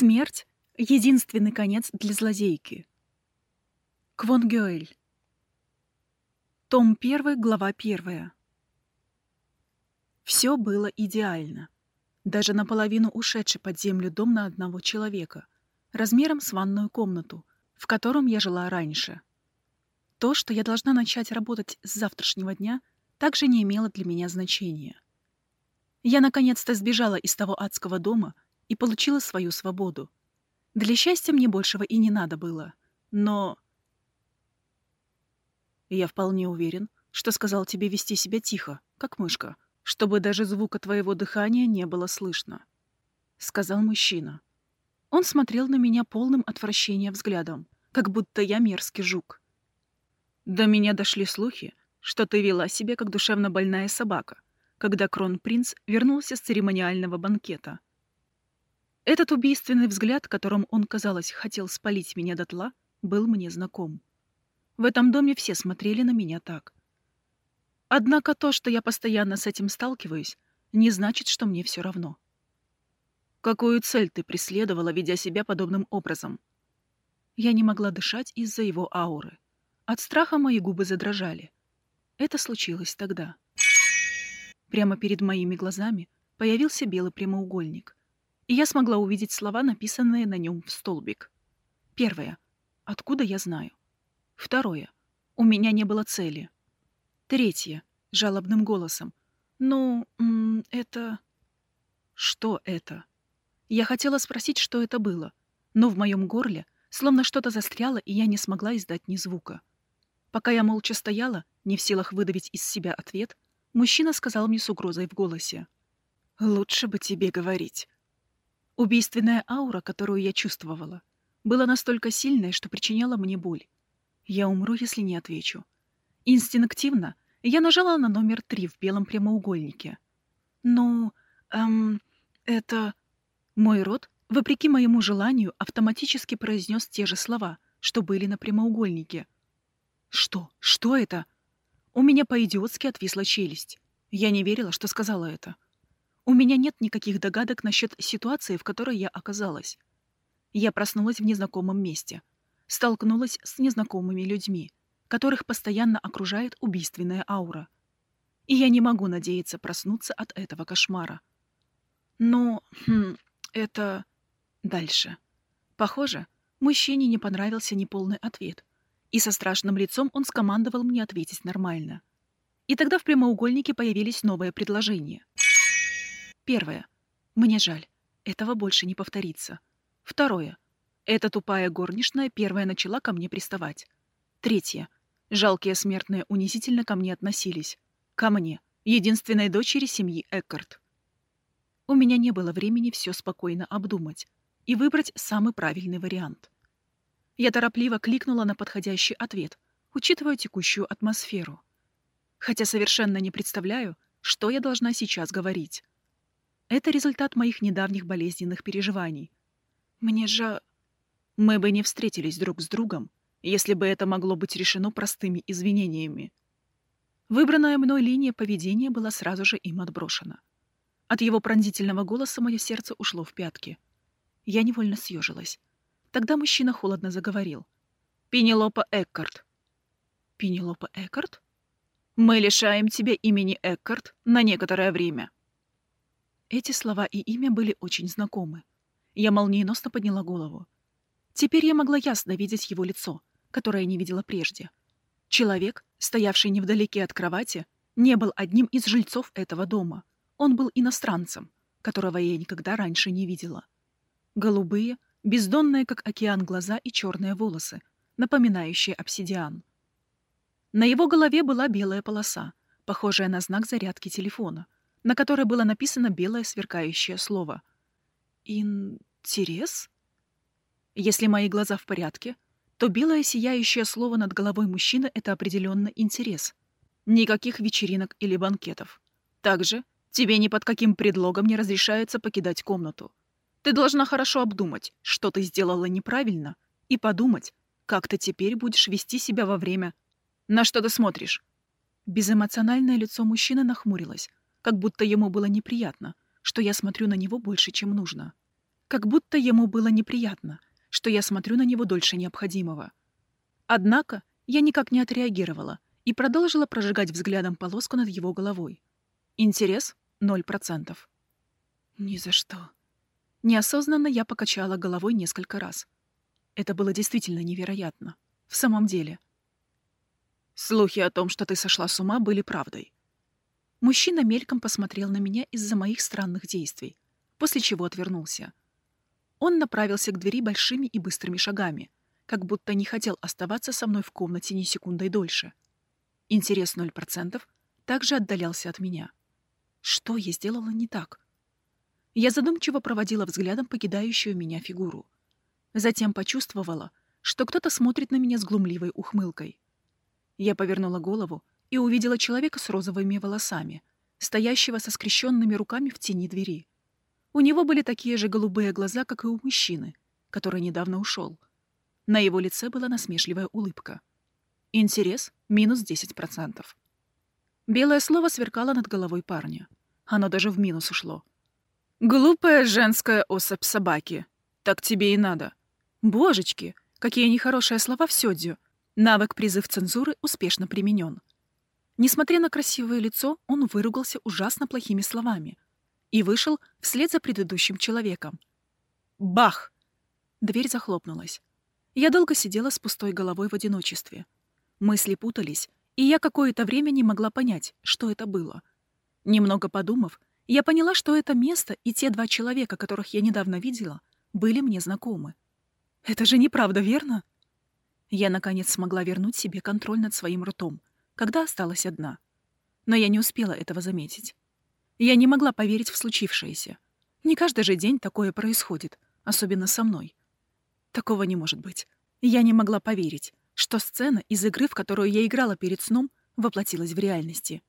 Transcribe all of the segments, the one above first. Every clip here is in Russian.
Смерть — единственный конец для злодейки. Квон Гёэль. Том 1, глава 1. Все было идеально. Даже наполовину ушедший под землю дом на одного человека, размером с ванную комнату, в котором я жила раньше. То, что я должна начать работать с завтрашнего дня, также не имело для меня значения. Я наконец-то сбежала из того адского дома и получила свою свободу. Для счастья мне большего и не надо было. Но... Я вполне уверен, что сказал тебе вести себя тихо, как мышка, чтобы даже звука твоего дыхания не было слышно. Сказал мужчина. Он смотрел на меня полным отвращения взглядом, как будто я мерзкий жук. До меня дошли слухи, что ты вела себя как душевно больная собака, когда кронпринц вернулся с церемониального банкета — этот убийственный взгляд, которым он, казалось, хотел спалить меня дотла, был мне знаком. В этом доме все смотрели на меня так. Однако то, что я постоянно с этим сталкиваюсь, не значит, что мне все равно. Какую цель ты преследовала, ведя себя подобным образом? Я не могла дышать из-за его ауры. От страха мои губы задрожали. Это случилось тогда. Прямо перед моими глазами появился белый прямоугольник и я смогла увидеть слова, написанные на нем в столбик. Первое. Откуда я знаю? Второе. У меня не было цели. Третье. Жалобным голосом. Ну, это... Что это? Я хотела спросить, что это было, но в моем горле словно что-то застряло, и я не смогла издать ни звука. Пока я молча стояла, не в силах выдавить из себя ответ, мужчина сказал мне с угрозой в голосе. «Лучше бы тебе говорить. Убийственная аура, которую я чувствовала, была настолько сильной, что причиняла мне боль. Я умру, если не отвечу. Инстинктивно я нажала на номер три в белом прямоугольнике. «Ну, эм, это...» Мой рот, вопреки моему желанию, автоматически произнес те же слова, что были на прямоугольнике. «Что? Что это?» У меня по-идиотски отвисла челюсть. Я не верила, что сказала это. У меня нет никаких догадок насчет ситуации, в которой я оказалась. Я проснулась в незнакомом месте, столкнулась с незнакомыми людьми, которых постоянно окружает убийственная аура. И я не могу надеяться проснуться от этого кошмара. Но, хм, это... Дальше. Похоже, мужчине не понравился неполный ответ, и со страшным лицом он скомандовал мне ответить нормально. И тогда в прямоугольнике появились новые предложения — Первое. Мне жаль. Этого больше не повторится. Второе. Эта тупая горничная первая начала ко мне приставать. Третье. Жалкие смертные унизительно ко мне относились. Ко мне, единственной дочери семьи Эккарт. У меня не было времени все спокойно обдумать и выбрать самый правильный вариант. Я торопливо кликнула на подходящий ответ, учитывая текущую атмосферу. Хотя совершенно не представляю, что я должна сейчас говорить. Это результат моих недавних болезненных переживаний. Мне же... Мы бы не встретились друг с другом, если бы это могло быть решено простыми извинениями. Выбранная мной линия поведения была сразу же им отброшена. От его пронзительного голоса мое сердце ушло в пятки. Я невольно съежилась. Тогда мужчина холодно заговорил. «Пенелопа Эккарт». «Пенелопа Эккарт?» «Мы лишаем тебя имени Эккарт на некоторое время». Эти слова и имя были очень знакомы. Я молниеносно подняла голову. Теперь я могла ясно видеть его лицо, которое не видела прежде. Человек, стоявший невдалеке от кровати, не был одним из жильцов этого дома. Он был иностранцем, которого я никогда раньше не видела. Голубые, бездонные, как океан, глаза и черные волосы, напоминающие обсидиан. На его голове была белая полоса, похожая на знак зарядки телефона — на которой было написано белое сверкающее слово. «Интерес?» Если мои глаза в порядке, то белое сияющее слово над головой мужчины — это определенно интерес. Никаких вечеринок или банкетов. Также тебе ни под каким предлогом не разрешается покидать комнату. Ты должна хорошо обдумать, что ты сделала неправильно, и подумать, как ты теперь будешь вести себя во время... На что ты смотришь? Безэмоциональное лицо мужчины нахмурилось, как будто ему было неприятно, что я смотрю на него больше, чем нужно. как будто ему было неприятно, что я смотрю на него дольше необходимого. Однако я никак не отреагировала и продолжила прожигать взглядом полоску над его головой. Интерес — ноль процентов. Ни за что. Неосознанно я покачала головой несколько раз. Это было действительно невероятно. В самом деле. Слухи о том, что ты сошла с ума, были правдой. Мужчина мельком посмотрел на меня из-за моих странных действий, после чего отвернулся. Он направился к двери большими и быстрыми шагами, как будто не хотел оставаться со мной в комнате ни секундой дольше. Интерес ноль процентов также отдалялся от меня. Что я сделала не так? Я задумчиво проводила взглядом покидающую меня фигуру. Затем почувствовала, что кто-то смотрит на меня с глумливой ухмылкой. Я повернула голову и увидела человека с розовыми волосами, стоящего со скрещенными руками в тени двери. У него были такие же голубые глаза, как и у мужчины, который недавно ушел. На его лице была насмешливая улыбка. Интерес — минус 10%. Белое слово сверкало над головой парня. Оно даже в минус ушло. «Глупая женская особь собаки. Так тебе и надо». «Божечки, какие нехорошие слова в сёдзю». Навык призыв цензуры успешно применен. Несмотря на красивое лицо, он выругался ужасно плохими словами и вышел вслед за предыдущим человеком. Бах! Дверь захлопнулась. Я долго сидела с пустой головой в одиночестве. Мысли путались, и я какое-то время не могла понять, что это было. Немного подумав, я поняла, что это место и те два человека, которых я недавно видела, были мне знакомы. Это же неправда, верно? Я, наконец, смогла вернуть себе контроль над своим ртом когда осталась одна. Но я не успела этого заметить. Я не могла поверить в случившееся. Не каждый же день такое происходит, особенно со мной. Такого не может быть. Я не могла поверить, что сцена из игры, в которую я играла перед сном, воплотилась в реальности.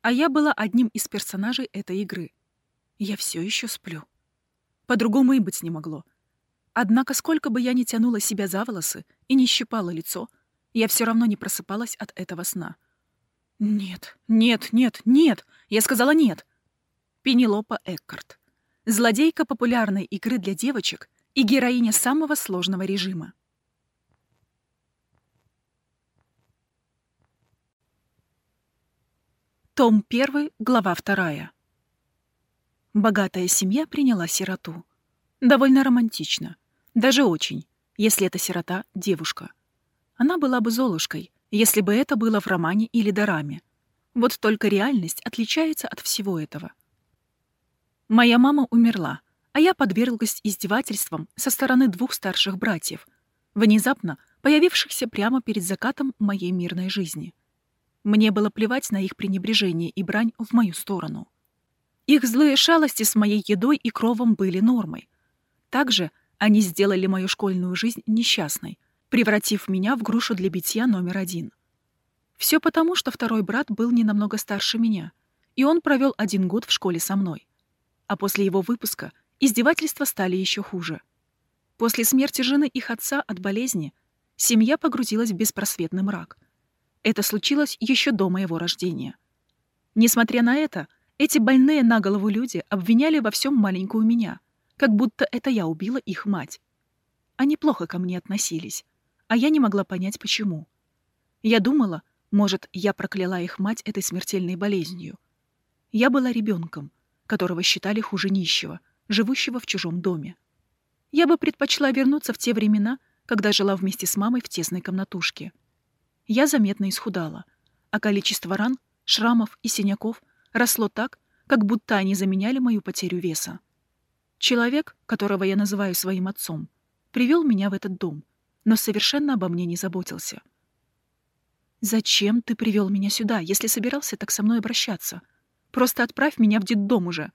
А я была одним из персонажей этой игры. Я все еще сплю. По-другому и быть не могло. Однако, сколько бы я ни тянула себя за волосы и не щипала лицо, я все равно не просыпалась от этого сна. «Нет, нет, нет, нет!» Я сказала «нет». Пенелопа Эккарт. Злодейка популярной игры для девочек и героиня самого сложного режима. Том 1, глава 2. Богатая семья приняла сироту. Довольно романтично. Даже очень, если эта сирота — девушка. Она была бы Золушкой, если бы это было в романе или дораме. Вот только реальность отличается от всего этого. Моя мама умерла, а я подверглась издевательствам со стороны двух старших братьев, внезапно появившихся прямо перед закатом моей мирной жизни. Мне было плевать на их пренебрежение и брань в мою сторону. Их злые шалости с моей едой и кровом были нормой. Также они сделали мою школьную жизнь несчастной, превратив меня в грушу для битья номер один. Все потому, что второй брат был не намного старше меня, и он провел один год в школе со мной. А после его выпуска издевательства стали еще хуже. После смерти жены их отца от болезни семья погрузилась в беспросветный мрак. Это случилось еще до моего рождения. Несмотря на это, эти больные на голову люди обвиняли во всем маленькую меня, как будто это я убила их мать. Они плохо ко мне относились, а я не могла понять, почему. Я думала, может, я прокляла их мать этой смертельной болезнью. Я была ребенком, которого считали хуже нищего, живущего в чужом доме. Я бы предпочла вернуться в те времена, когда жила вместе с мамой в тесной комнатушке. Я заметно исхудала, а количество ран, шрамов и синяков росло так, как будто они заменяли мою потерю веса. Человек, которого я называю своим отцом, привел меня в этот дом — но совершенно обо мне не заботился. «Зачем ты привел меня сюда, если собирался так со мной обращаться? Просто отправь меня в детдом уже».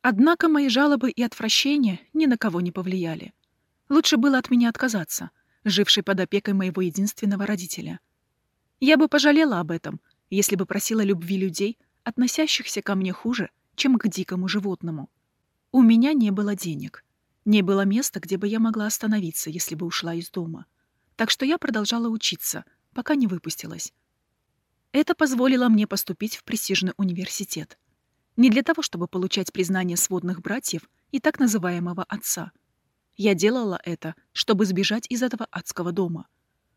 Однако мои жалобы и отвращения ни на кого не повлияли. Лучше было от меня отказаться, жившей под опекой моего единственного родителя. Я бы пожалела об этом, если бы просила любви людей, относящихся ко мне хуже, чем к дикому животному. У меня не было денег. Не было места, где бы я могла остановиться, если бы ушла из дома. Так что я продолжала учиться, пока не выпустилась. Это позволило мне поступить в престижный университет. Не для того, чтобы получать признание сводных братьев и так называемого отца, Я делала это, чтобы сбежать из этого адского дома.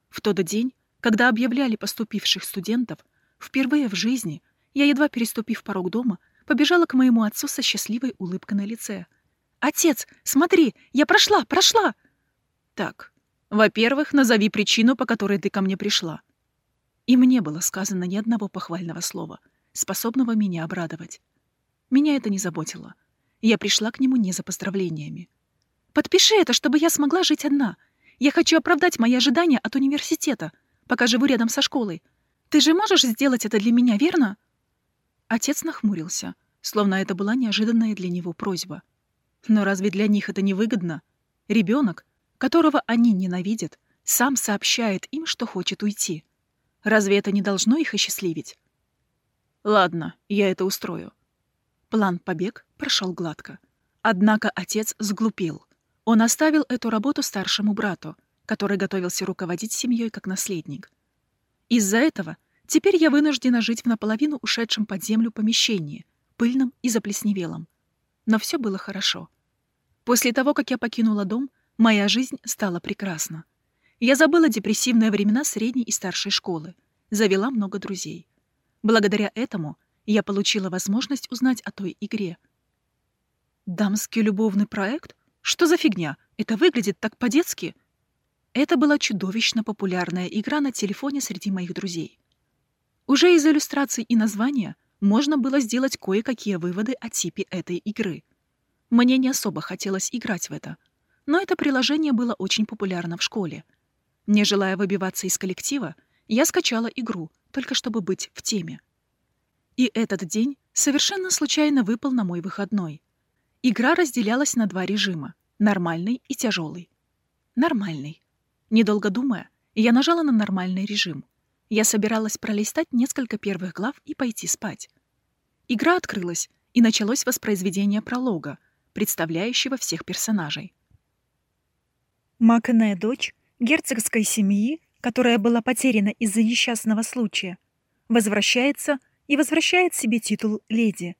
В тот день, когда объявляли поступивших студентов, впервые в жизни я, едва переступив порог дома, побежала к моему отцу со счастливой улыбкой на лице. «Отец, смотри, я прошла, прошла!» «Так, во-первых, назови причину, по которой ты ко мне пришла». И мне было сказано ни одного похвального слова, способного меня обрадовать. Меня это не заботило. Я пришла к нему не за поздравлениями. «Подпиши это, чтобы я смогла жить одна. Я хочу оправдать мои ожидания от университета, пока живу рядом со школой. Ты же можешь сделать это для меня, верно?» Отец нахмурился, словно это была неожиданная для него просьба. Но разве для них это не выгодно? Ребенок, которого они ненавидят, сам сообщает им, что хочет уйти. Разве это не должно их осчастливить? Ладно, я это устрою. План побег прошел гладко. Однако отец сглупил. Он оставил эту работу старшему брату, который готовился руководить семьей как наследник. Из-за этого теперь я вынуждена жить в наполовину ушедшем под землю помещении, пыльном и заплесневелом. Но все было хорошо. После того, как я покинула дом, моя жизнь стала прекрасна. Я забыла депрессивные времена средней и старшей школы, завела много друзей. Благодаря этому я получила возможность узнать о той игре. Дамский любовный проект? Что за фигня? Это выглядит так по-детски. Это была чудовищно популярная игра на телефоне среди моих друзей. Уже из иллюстраций и названия можно было сделать кое-какие выводы о типе этой игры. Мне не особо хотелось играть в это, но это приложение было очень популярно в школе. Не желая выбиваться из коллектива, я скачала игру, только чтобы быть в теме. И этот день совершенно случайно выпал на мой выходной. Игра разделялась на два режима — нормальный и тяжелый. Нормальный. Недолго думая, я нажала на нормальный режим. Я собиралась пролистать несколько первых глав и пойти спать. Игра открылась, и началось воспроизведение пролога, представляющего всех персонажей. Макная дочь герцогской семьи, которая была потеряна из-за несчастного случая, возвращается и возвращает себе титул леди.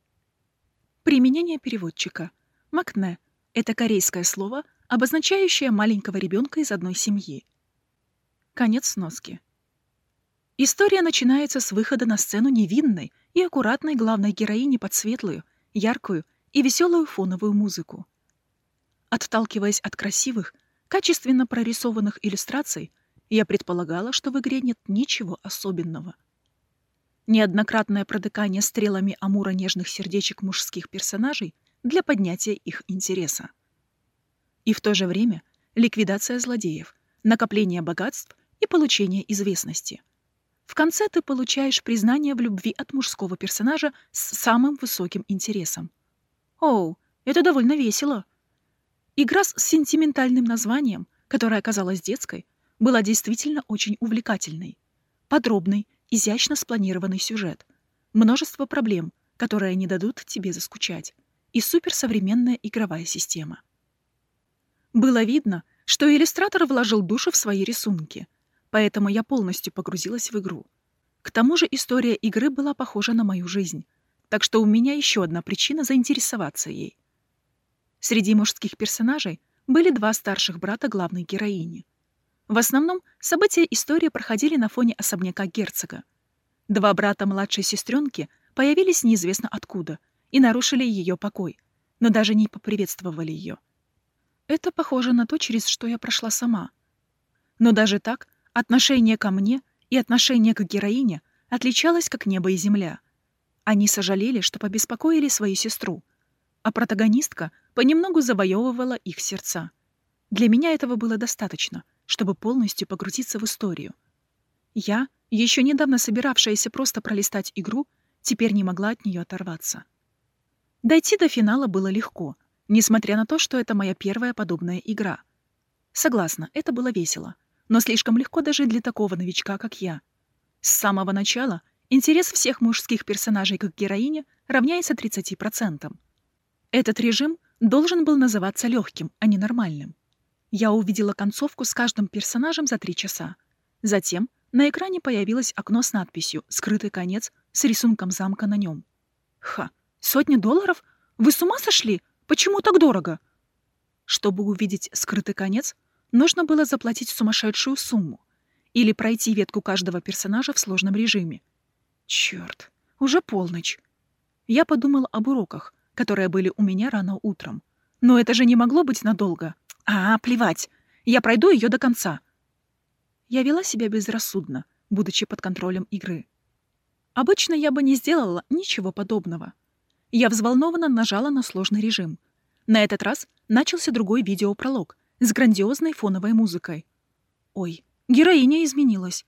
Применение переводчика. Макне — это корейское слово — обозначающая маленького ребенка из одной семьи. Конец сноски. История начинается с выхода на сцену невинной и аккуратной главной героини под светлую, яркую и веселую фоновую музыку. Отталкиваясь от красивых, качественно прорисованных иллюстраций, я предполагала, что в игре нет ничего особенного. Неоднократное продыкание стрелами амура нежных сердечек мужских персонажей для поднятия их интереса. И в то же время ликвидация злодеев, накопление богатств и получение известности. В конце ты получаешь признание в любви от мужского персонажа с самым высоким интересом. Оу, это довольно весело. Игра с сентиментальным названием, которая оказалась детской, была действительно очень увлекательной. Подробный, изящно спланированный сюжет, множество проблем, которые не дадут тебе заскучать, и суперсовременная игровая система. Было видно, что иллюстратор вложил душу в свои рисунки, поэтому я полностью погрузилась в игру. К тому же история игры была похожа на мою жизнь, так что у меня еще одна причина заинтересоваться ей. Среди мужских персонажей были два старших брата главной героини. В основном события истории проходили на фоне особняка герцога. Два брата младшей сестренки появились неизвестно откуда и нарушили ее покой, но даже не поприветствовали ее. Это похоже на то, через что я прошла сама. Но даже так, отношение ко мне и отношение к героине отличалось как небо и земля. Они сожалели, что побеспокоили свою сестру, а протагонистка понемногу завоевывала их сердца. Для меня этого было достаточно, чтобы полностью погрузиться в историю. Я, еще недавно собиравшаяся просто пролистать игру, теперь не могла от нее оторваться. Дойти до финала было легко — несмотря на то, что это моя первая подобная игра. Согласна, это было весело, но слишком легко даже для такого новичка, как я. С самого начала интерес всех мужских персонажей как героине равняется 30%. Этот режим должен был называться легким, а не нормальным. Я увидела концовку с каждым персонажем за три часа. Затем на экране появилось окно с надписью «Скрытый конец» с рисунком замка на нем. Ха, сотни долларов? Вы с ума сошли? Почему так дорого?» Чтобы увидеть скрытый конец, нужно было заплатить сумасшедшую сумму или пройти ветку каждого персонажа в сложном режиме. Черт, уже полночь. Я подумал об уроках, которые были у меня рано утром. Но это же не могло быть надолго. А, плевать. Я пройду ее до конца. Я вела себя безрассудно, будучи под контролем игры. Обычно я бы не сделала ничего подобного. Я взволнованно нажала на сложный режим. На этот раз начался другой видеопролог с грандиозной фоновой музыкой. Ой, героиня изменилась.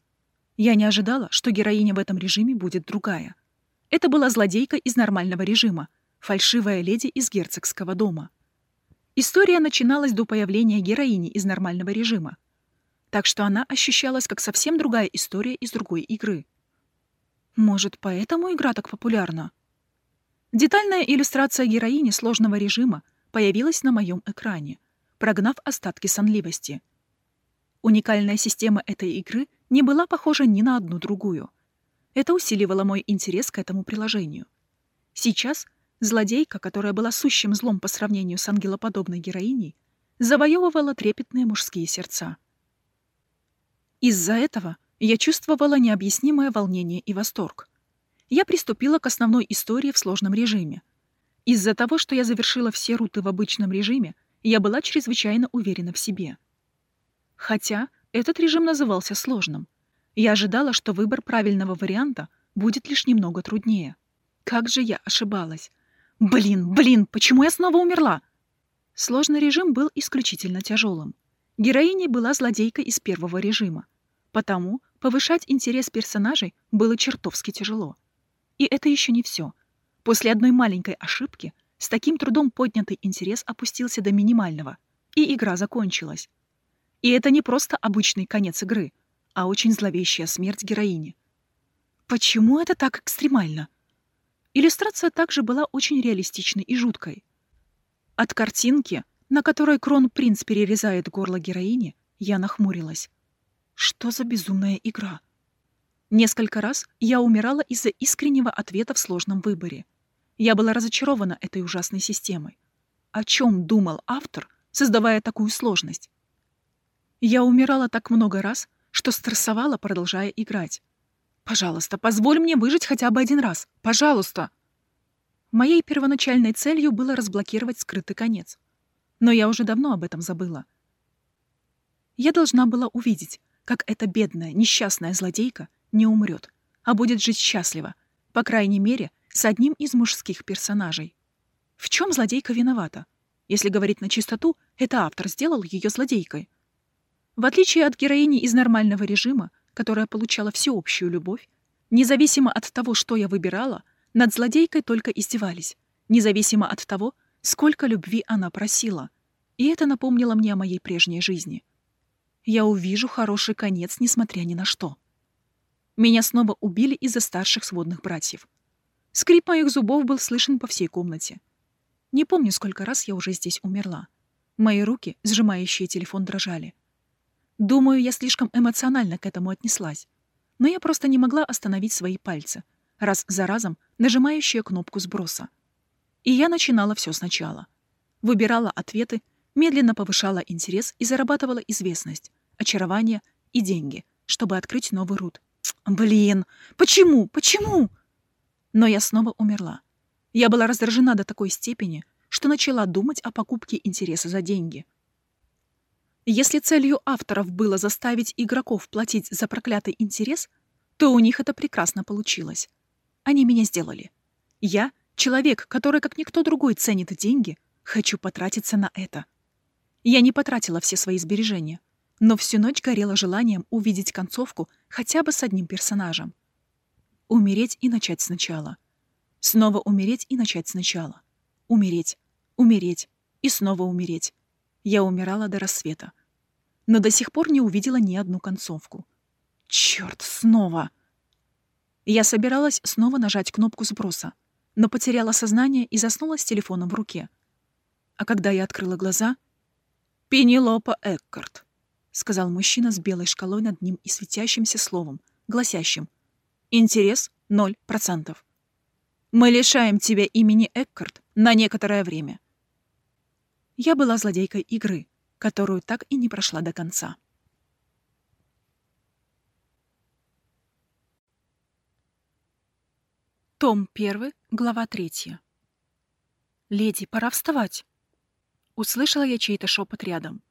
Я не ожидала, что героиня в этом режиме будет другая. Это была злодейка из нормального режима, фальшивая леди из герцогского дома. История начиналась до появления героини из нормального режима, так что она ощущалась как совсем другая история из другой игры. Может, поэтому игра так популярна? Детальная иллюстрация героини сложного режима появилась на моем экране, прогнав остатки сонливости. Уникальная система этой игры не была похожа ни на одну другую. Это усиливало мой интерес к этому приложению. Сейчас злодейка, которая была сущим злом по сравнению с ангелоподобной героиней, завоевывала трепетные мужские сердца. Из-за этого я чувствовала необъяснимое волнение и восторг я приступила к основной истории в сложном режиме. Из-за того, что я завершила все руты в обычном режиме, я была чрезвычайно уверена в себе. Хотя этот режим назывался сложным. Я ожидала, что выбор правильного варианта будет лишь немного труднее. Как же я ошибалась. Блин, блин, почему я снова умерла? Сложный режим был исключительно тяжелым. Героиней была злодейка из первого режима. Потому повышать интерес персонажей было чертовски тяжело. И это еще не все. После одной маленькой ошибки с таким трудом поднятый интерес опустился до минимального, и игра закончилась. И это не просто обычный конец игры, а очень зловещая смерть героини. Почему это так экстремально? Иллюстрация также была очень реалистичной и жуткой. От картинки, на которой Крон-принц перерезает горло героини, я нахмурилась. Что за безумная игра? Несколько раз я умирала из-за искреннего ответа в сложном выборе. Я была разочарована этой ужасной системой. О чем думал автор, создавая такую сложность? Я умирала так много раз, что стрессовала, продолжая играть. «Пожалуйста, позволь мне выжить хотя бы один раз. Пожалуйста!» Моей первоначальной целью было разблокировать скрытый конец. Но я уже давно об этом забыла. Я должна была увидеть, как эта бедная, несчастная злодейка — не умрет, а будет жить счастливо, по крайней мере, с одним из мужских персонажей. В чем злодейка виновата? Если говорить на чистоту, это автор сделал ее злодейкой. В отличие от героини из нормального режима, которая получала всеобщую любовь, независимо от того, что я выбирала, над злодейкой только издевались, независимо от того, сколько любви она просила. И это напомнило мне о моей прежней жизни. Я увижу хороший конец, несмотря ни на что. Меня снова убили из-за старших сводных братьев. Скрип моих зубов был слышен по всей комнате. Не помню, сколько раз я уже здесь умерла. Мои руки, сжимающие телефон, дрожали. Думаю, я слишком эмоционально к этому отнеслась. Но я просто не могла остановить свои пальцы, раз за разом нажимающие кнопку сброса. И я начинала все сначала. Выбирала ответы, медленно повышала интерес и зарабатывала известность, очарование и деньги, чтобы открыть новый рут. Блин, почему? Почему? Но я снова умерла. Я была раздражена до такой степени, что начала думать о покупке интереса за деньги. Если целью авторов было заставить игроков платить за проклятый интерес, то у них это прекрасно получилось. Они меня сделали. Я, человек, который как никто другой ценит деньги, хочу потратиться на это. Я не потратила все свои сбережения но всю ночь горела желанием увидеть концовку хотя бы с одним персонажем. Умереть и начать сначала. Снова умереть и начать сначала. Умереть, умереть и снова умереть. Я умирала до рассвета. Но до сих пор не увидела ни одну концовку. Черт, снова! Я собиралась снова нажать кнопку сброса, но потеряла сознание и заснула с телефоном в руке. А когда я открыла глаза... Пенелопа Эккарт сказал мужчина с белой шкалой над ним и светящимся словом, гласящим «Интерес — ноль процентов». «Мы лишаем тебя имени Эккарт на некоторое время». я была злодейкой игры, которую так и не прошла до конца. Том 1, глава 3. «Леди, пора вставать!» Услышала я чей-то шепот рядом.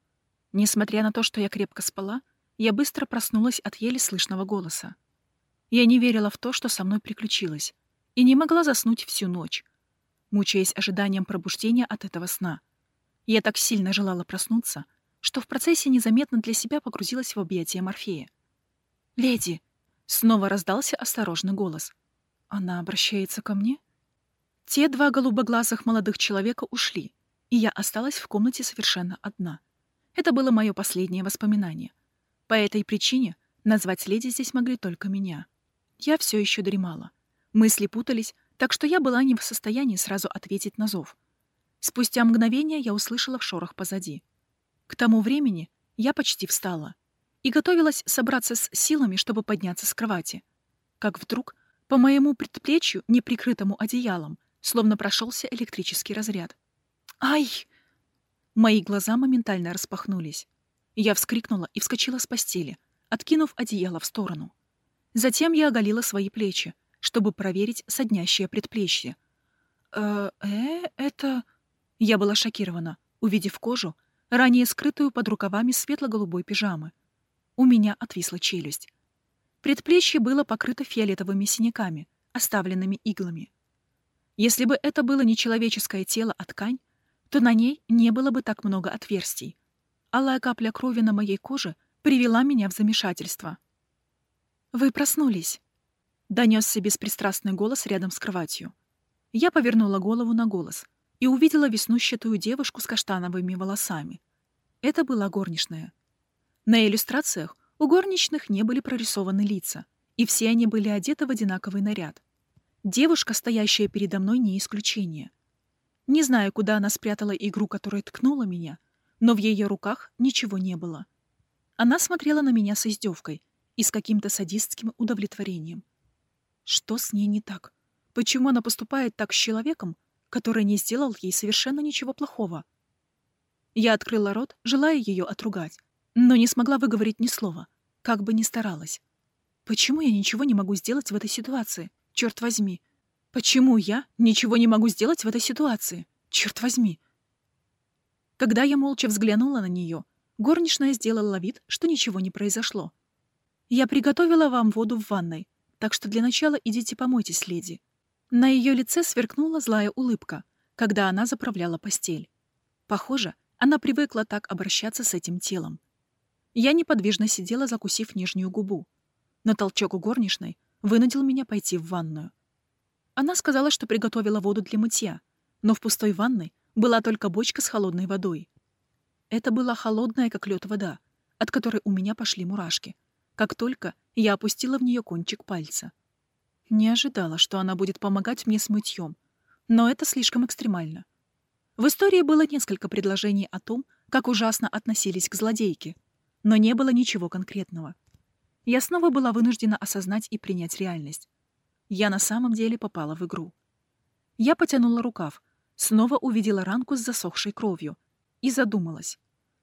Несмотря на то, что я крепко спала, я быстро проснулась от еле слышного голоса. Я не верила в то, что со мной приключилось, и не могла заснуть всю ночь, мучаясь ожиданием пробуждения от этого сна. Я так сильно желала проснуться, что в процессе незаметно для себя погрузилась в объятия Морфея. «Леди!» — снова раздался осторожный голос. «Она обращается ко мне?» Те два голубоглазых молодых человека ушли, и я осталась в комнате совершенно одна. Это было мое последнее воспоминание. По этой причине назвать леди здесь могли только меня. Я все еще дремала. Мысли путались, так что я была не в состоянии сразу ответить на зов. Спустя мгновение я услышала шорох позади. К тому времени я почти встала и готовилась собраться с силами, чтобы подняться с кровати. Как вдруг по моему предплечью, неприкрытому одеялом, словно прошелся электрический разряд. «Ай!» Мои глаза моментально распахнулись. Я вскрикнула и вскочила с постели, откинув одеяло в сторону. Затем я оголила свои плечи, чтобы проверить соднящее предплечье. «Э, э, это...» Я была шокирована, увидев кожу, ранее скрытую под рукавами светло-голубой пижамы. У меня отвисла челюсть. Предплечье было покрыто фиолетовыми синяками, оставленными иглами. Если бы это было не человеческое тело, а ткань, то на ней не было бы так много отверстий. Алая капля крови на моей коже привела меня в замешательство. «Вы проснулись», — донесся беспристрастный голос рядом с кроватью. Я повернула голову на голос и увидела веснущатую девушку с каштановыми волосами. Это была горничная. На иллюстрациях у горничных не были прорисованы лица, и все они были одеты в одинаковый наряд. Девушка, стоящая передо мной, не исключение. Не знаю, куда она спрятала игру, которая ткнула меня, но в ее руках ничего не было. Она смотрела на меня с издевкой и с каким-то садистским удовлетворением. Что с ней не так? Почему она поступает так с человеком, который не сделал ей совершенно ничего плохого? Я открыла рот, желая ее отругать, но не смогла выговорить ни слова, как бы ни старалась. Почему я ничего не могу сделать в этой ситуации? Черт возьми, Почему я ничего не могу сделать в этой ситуации? Черт возьми. Когда я молча взглянула на нее, горничная сделала вид, что ничего не произошло. Я приготовила вам воду в ванной, так что для начала идите помойтесь, леди. На ее лице сверкнула злая улыбка, когда она заправляла постель. Похоже, она привыкла так обращаться с этим телом. Я неподвижно сидела, закусив нижнюю губу. Но толчок у горничной вынудил меня пойти в ванную. Она сказала, что приготовила воду для мытья, но в пустой ванной была только бочка с холодной водой. Это была холодная, как лед, вода, от которой у меня пошли мурашки, как только я опустила в нее кончик пальца. Не ожидала, что она будет помогать мне с мытьем, но это слишком экстремально. В истории было несколько предложений о том, как ужасно относились к злодейке, но не было ничего конкретного. Я снова была вынуждена осознать и принять реальность. Я на самом деле попала в игру. Я потянула рукав, снова увидела ранку с засохшей кровью и задумалась.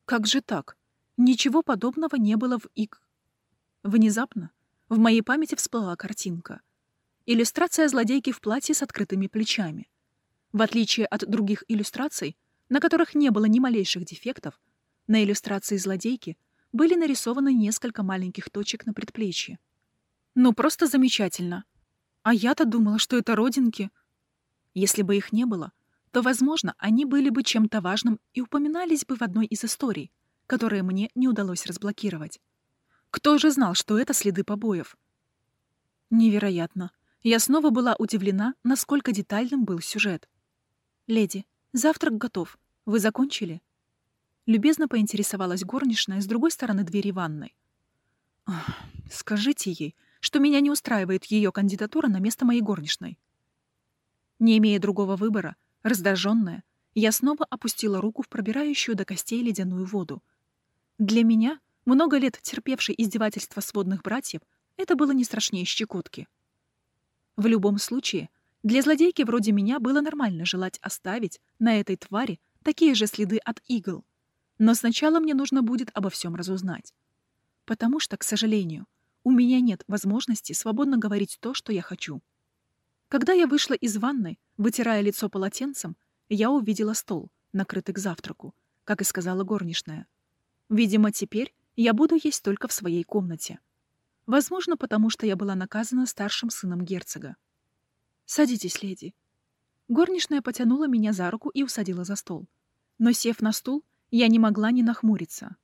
Как же так? Ничего подобного не было в иг... Внезапно в моей памяти всплыла картинка. Иллюстрация злодейки в платье с открытыми плечами. В отличие от других иллюстраций, на которых не было ни малейших дефектов, на иллюстрации злодейки были нарисованы несколько маленьких точек на предплечье. Ну, просто замечательно. А я-то думала, что это родинки. Если бы их не было, то, возможно, они были бы чем-то важным и упоминались бы в одной из историй, которые мне не удалось разблокировать. Кто же знал, что это следы побоев? Невероятно. Я снова была удивлена, насколько детальным был сюжет. «Леди, завтрак готов. Вы закончили?» Любезно поинтересовалась горничная с другой стороны двери ванной. «Скажите ей, что меня не устраивает ее кандидатура на место моей горничной. Не имея другого выбора, раздраженная, я снова опустила руку в пробирающую до костей ледяную воду. Для меня, много лет терпевшей издевательства сводных братьев, это было не страшнее щекотки. В любом случае, для злодейки вроде меня было нормально желать оставить на этой твари такие же следы от игл. Но сначала мне нужно будет обо всем разузнать. Потому что, к сожалению, у меня нет возможности свободно говорить то, что я хочу. Когда я вышла из ванной, вытирая лицо полотенцем, я увидела стол, накрытый к завтраку, как и сказала горничная. Видимо, теперь я буду есть только в своей комнате. Возможно, потому что я была наказана старшим сыном герцога. «Садитесь, леди». Горничная потянула меня за руку и усадила за стол. Но, сев на стул, я не могла не нахмуриться.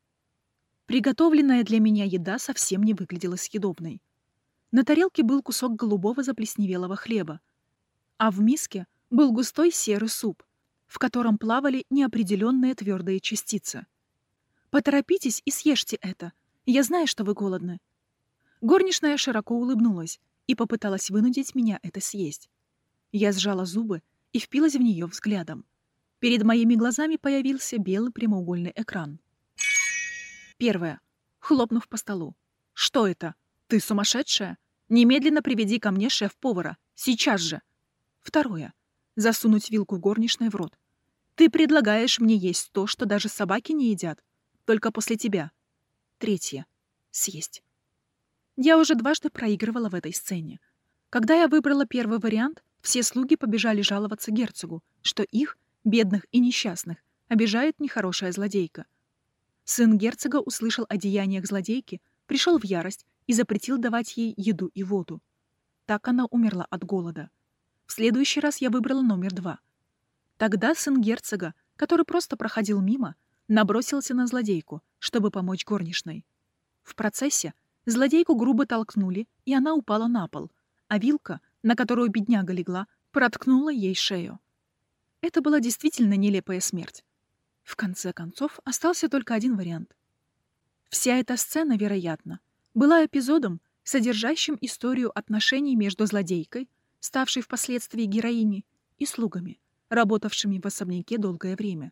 Приготовленная для меня еда совсем не выглядела съедобной. На тарелке был кусок голубого заплесневелого хлеба, а в миске был густой серый суп, в котором плавали неопределенные твердые частицы. «Поторопитесь и съешьте это. Я знаю, что вы голодны». Горничная широко улыбнулась и попыталась вынудить меня это съесть. Я сжала зубы и впилась в нее взглядом. Перед моими глазами появился белый прямоугольный экран. Первое. Хлопнув по столу. «Что это? Ты сумасшедшая? Немедленно приведи ко мне шеф-повара. Сейчас же!» Второе. Засунуть вилку горничной в рот. «Ты предлагаешь мне есть то, что даже собаки не едят. Только после тебя». Третье. Съесть. Я уже дважды проигрывала в этой сцене. Когда я выбрала первый вариант, все слуги побежали жаловаться герцогу, что их, бедных и несчастных, обижает нехорошая злодейка. Сын герцога услышал о деяниях злодейки, пришел в ярость и запретил давать ей еду и воду. Так она умерла от голода. В следующий раз я выбрала номер два. Тогда сын герцога, который просто проходил мимо, набросился на злодейку, чтобы помочь горничной. В процессе Злодейку грубо толкнули, и она упала на пол, а вилка, на которую бедняга легла, проткнула ей шею. Это была действительно нелепая смерть. В конце концов, остался только один вариант. Вся эта сцена, вероятно, была эпизодом, содержащим историю отношений между злодейкой, ставшей впоследствии героиней, и слугами, работавшими в особняке долгое время.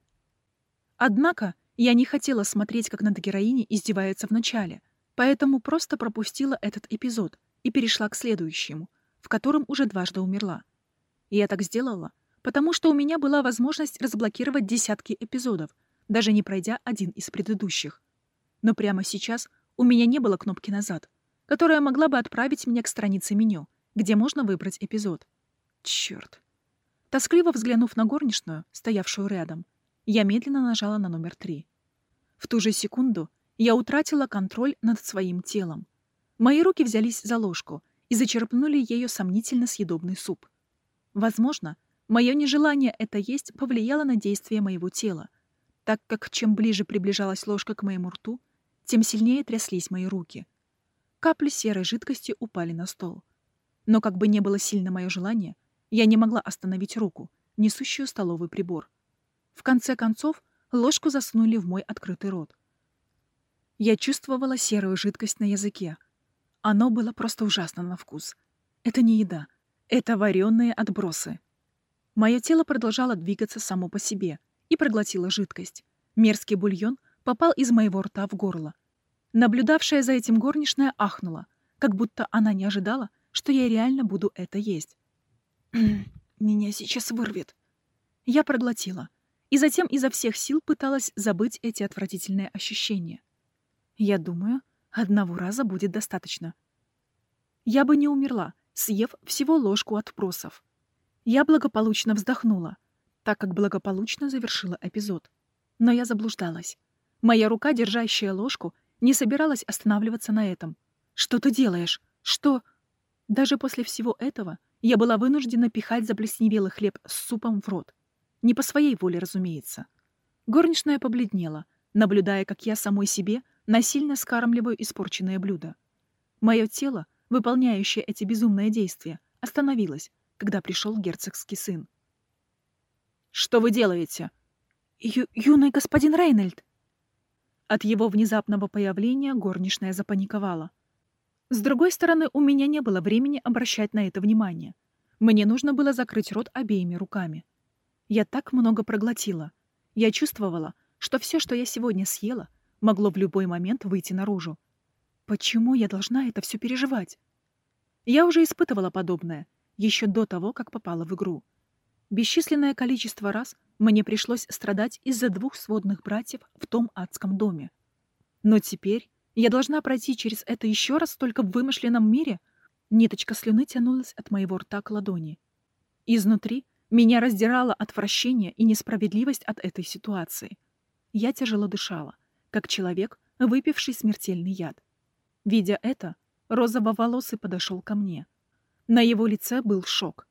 Однако я не хотела смотреть, как над героиней издеваются вначале, Поэтому просто пропустила этот эпизод и перешла к следующему, в котором уже дважды умерла. И я так сделала, потому что у меня была возможность разблокировать десятки эпизодов, даже не пройдя один из предыдущих. Но прямо сейчас у меня не было кнопки «назад», которая могла бы отправить меня к странице меню, где можно выбрать эпизод. Черт. Тоскливо взглянув на горничную, стоявшую рядом, я медленно нажала на номер три. В ту же секунду я утратила контроль над своим телом. Мои руки взялись за ложку и зачерпнули ею сомнительно съедобный суп. Возможно, мое нежелание это есть повлияло на действие моего тела, так как чем ближе приближалась ложка к моему рту, тем сильнее тряслись мои руки. Капли серой жидкости упали на стол. Но как бы не было сильно мое желание, я не могла остановить руку, несущую столовый прибор. В конце концов, ложку засунули в мой открытый рот. Я чувствовала серую жидкость на языке. Оно было просто ужасно на вкус. Это не еда. Это вареные отбросы. Мое тело продолжало двигаться само по себе и проглотило жидкость. Мерзкий бульон попал из моего рта в горло. Наблюдавшая за этим горничная ахнула, как будто она не ожидала, что я реально буду это есть. «Меня сейчас вырвет». Я проглотила, и затем изо всех сил пыталась забыть эти отвратительные ощущения. Я думаю, одного раза будет достаточно. Я бы не умерла, съев всего ложку отпросов. Я благополучно вздохнула, так как благополучно завершила эпизод. Но я заблуждалась. Моя рука, держащая ложку, не собиралась останавливаться на этом. «Что ты делаешь? Что...» Даже после всего этого я была вынуждена пихать заплесневелый хлеб с супом в рот. Не по своей воле, разумеется. Горничная побледнела, наблюдая, как я самой себе насильно скармливаю испорченное блюдо. Мое тело, выполняющее эти безумные действия, остановилось, когда пришел герцогский сын. «Что вы делаете?» Ю «Юный господин Рейнольд!» От его внезапного появления горничная запаниковала. С другой стороны, у меня не было времени обращать на это внимание. Мне нужно было закрыть рот обеими руками. Я так много проглотила. Я чувствовала, что все, что я сегодня съела — могло в любой момент выйти наружу. Почему я должна это все переживать? Я уже испытывала подобное, еще до того, как попала в игру. Бесчисленное количество раз Мне пришлось страдать из-за двух сводных братьев в том адском доме. Но теперь я должна пройти через это еще раз только в вымышленном мире? Ниточка слюны тянулась от моего рта к ладони. Изнутри меня раздирало отвращение и несправедливость от этой ситуации. Я тяжело дышала, как человек, выпивший смертельный яд. Видя это, розово-волосый подошел ко мне. На его лице был шок.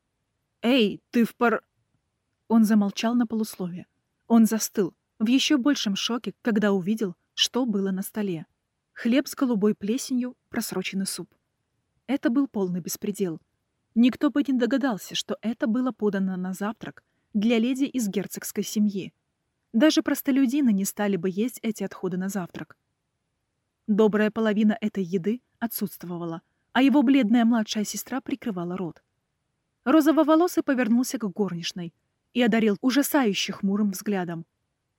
«Эй, ты в пар...» Он замолчал на полуслове. Он застыл, в еще большем шоке, когда увидел, что было на столе. Хлеб с голубой плесенью, просроченный суп. Это был полный беспредел. Никто бы не догадался, что это было подано на завтрак для леди из герцогской семьи. Даже простолюдины не стали бы есть эти отходы на завтрак. Добрая половина этой еды отсутствовала, а его бледная младшая сестра прикрывала рот. Розововолосый повернулся к горничной и одарил ужасающе хмурым взглядом.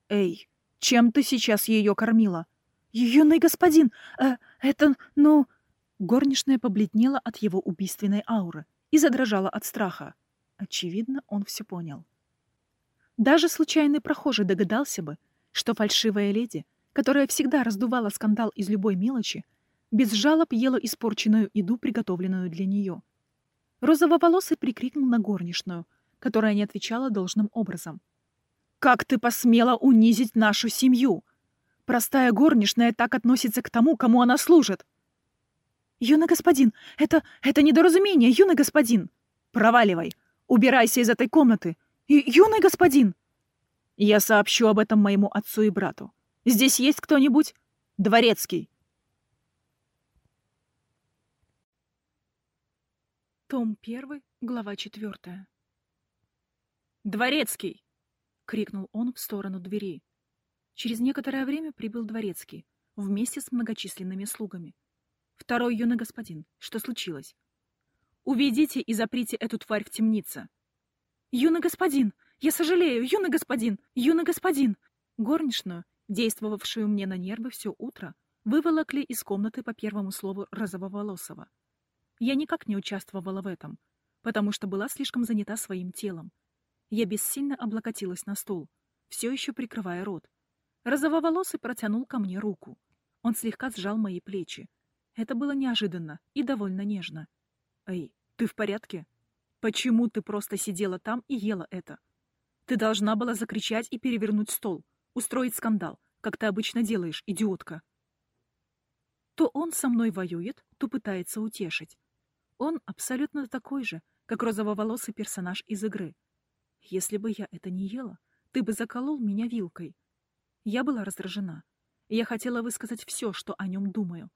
«Эй, чем ты сейчас ее кормила?» «Юный господин, э, это, ну...» Горничная побледнела от его убийственной ауры и задрожала от страха. Очевидно, он все понял. Даже случайный прохожий догадался бы, что фальшивая леди, которая всегда раздувала скандал из любой мелочи, без жалоб ела испорченную еду, приготовленную для нее. Розововолосый прикрикнул на горничную, которая не отвечала должным образом. «Как ты посмела унизить нашу семью? Простая горничная так относится к тому, кому она служит. «Юный господин, это... это недоразумение, юный господин!» «Проваливай! Убирайся из этой комнаты! И, юный господин!» «Я сообщу об этом моему отцу и брату. Здесь есть кто-нибудь? Дворецкий!» Том 1, глава 4. «Дворецкий!» — крикнул он в сторону двери. Через некоторое время прибыл дворецкий, вместе с многочисленными слугами. «Второй юный господин, что случилось?» «Уведите и заприте эту тварь в темнице!» «Юный господин! Я сожалею, юный господин! Юный господин!» Горничную, действовавшую мне на нервы все утро, выволокли из комнаты по первому слову розововолосого. Я никак не участвовала в этом, потому что была слишком занята своим телом. Я бессильно облокотилась на стол, все еще прикрывая рот, Розововолосый протянул ко мне руку. Он слегка сжал мои плечи. Это было неожиданно и довольно нежно. «Эй, ты в порядке? Почему ты просто сидела там и ела это? Ты должна была закричать и перевернуть стол, устроить скандал, как ты обычно делаешь, идиотка». То он со мной воюет, то пытается утешить. Он абсолютно такой же, как розововолосый персонаж из игры. Если бы я это не ела, ты бы заколол меня вилкой. Я была раздражена. Я хотела высказать все, что о нем думаю.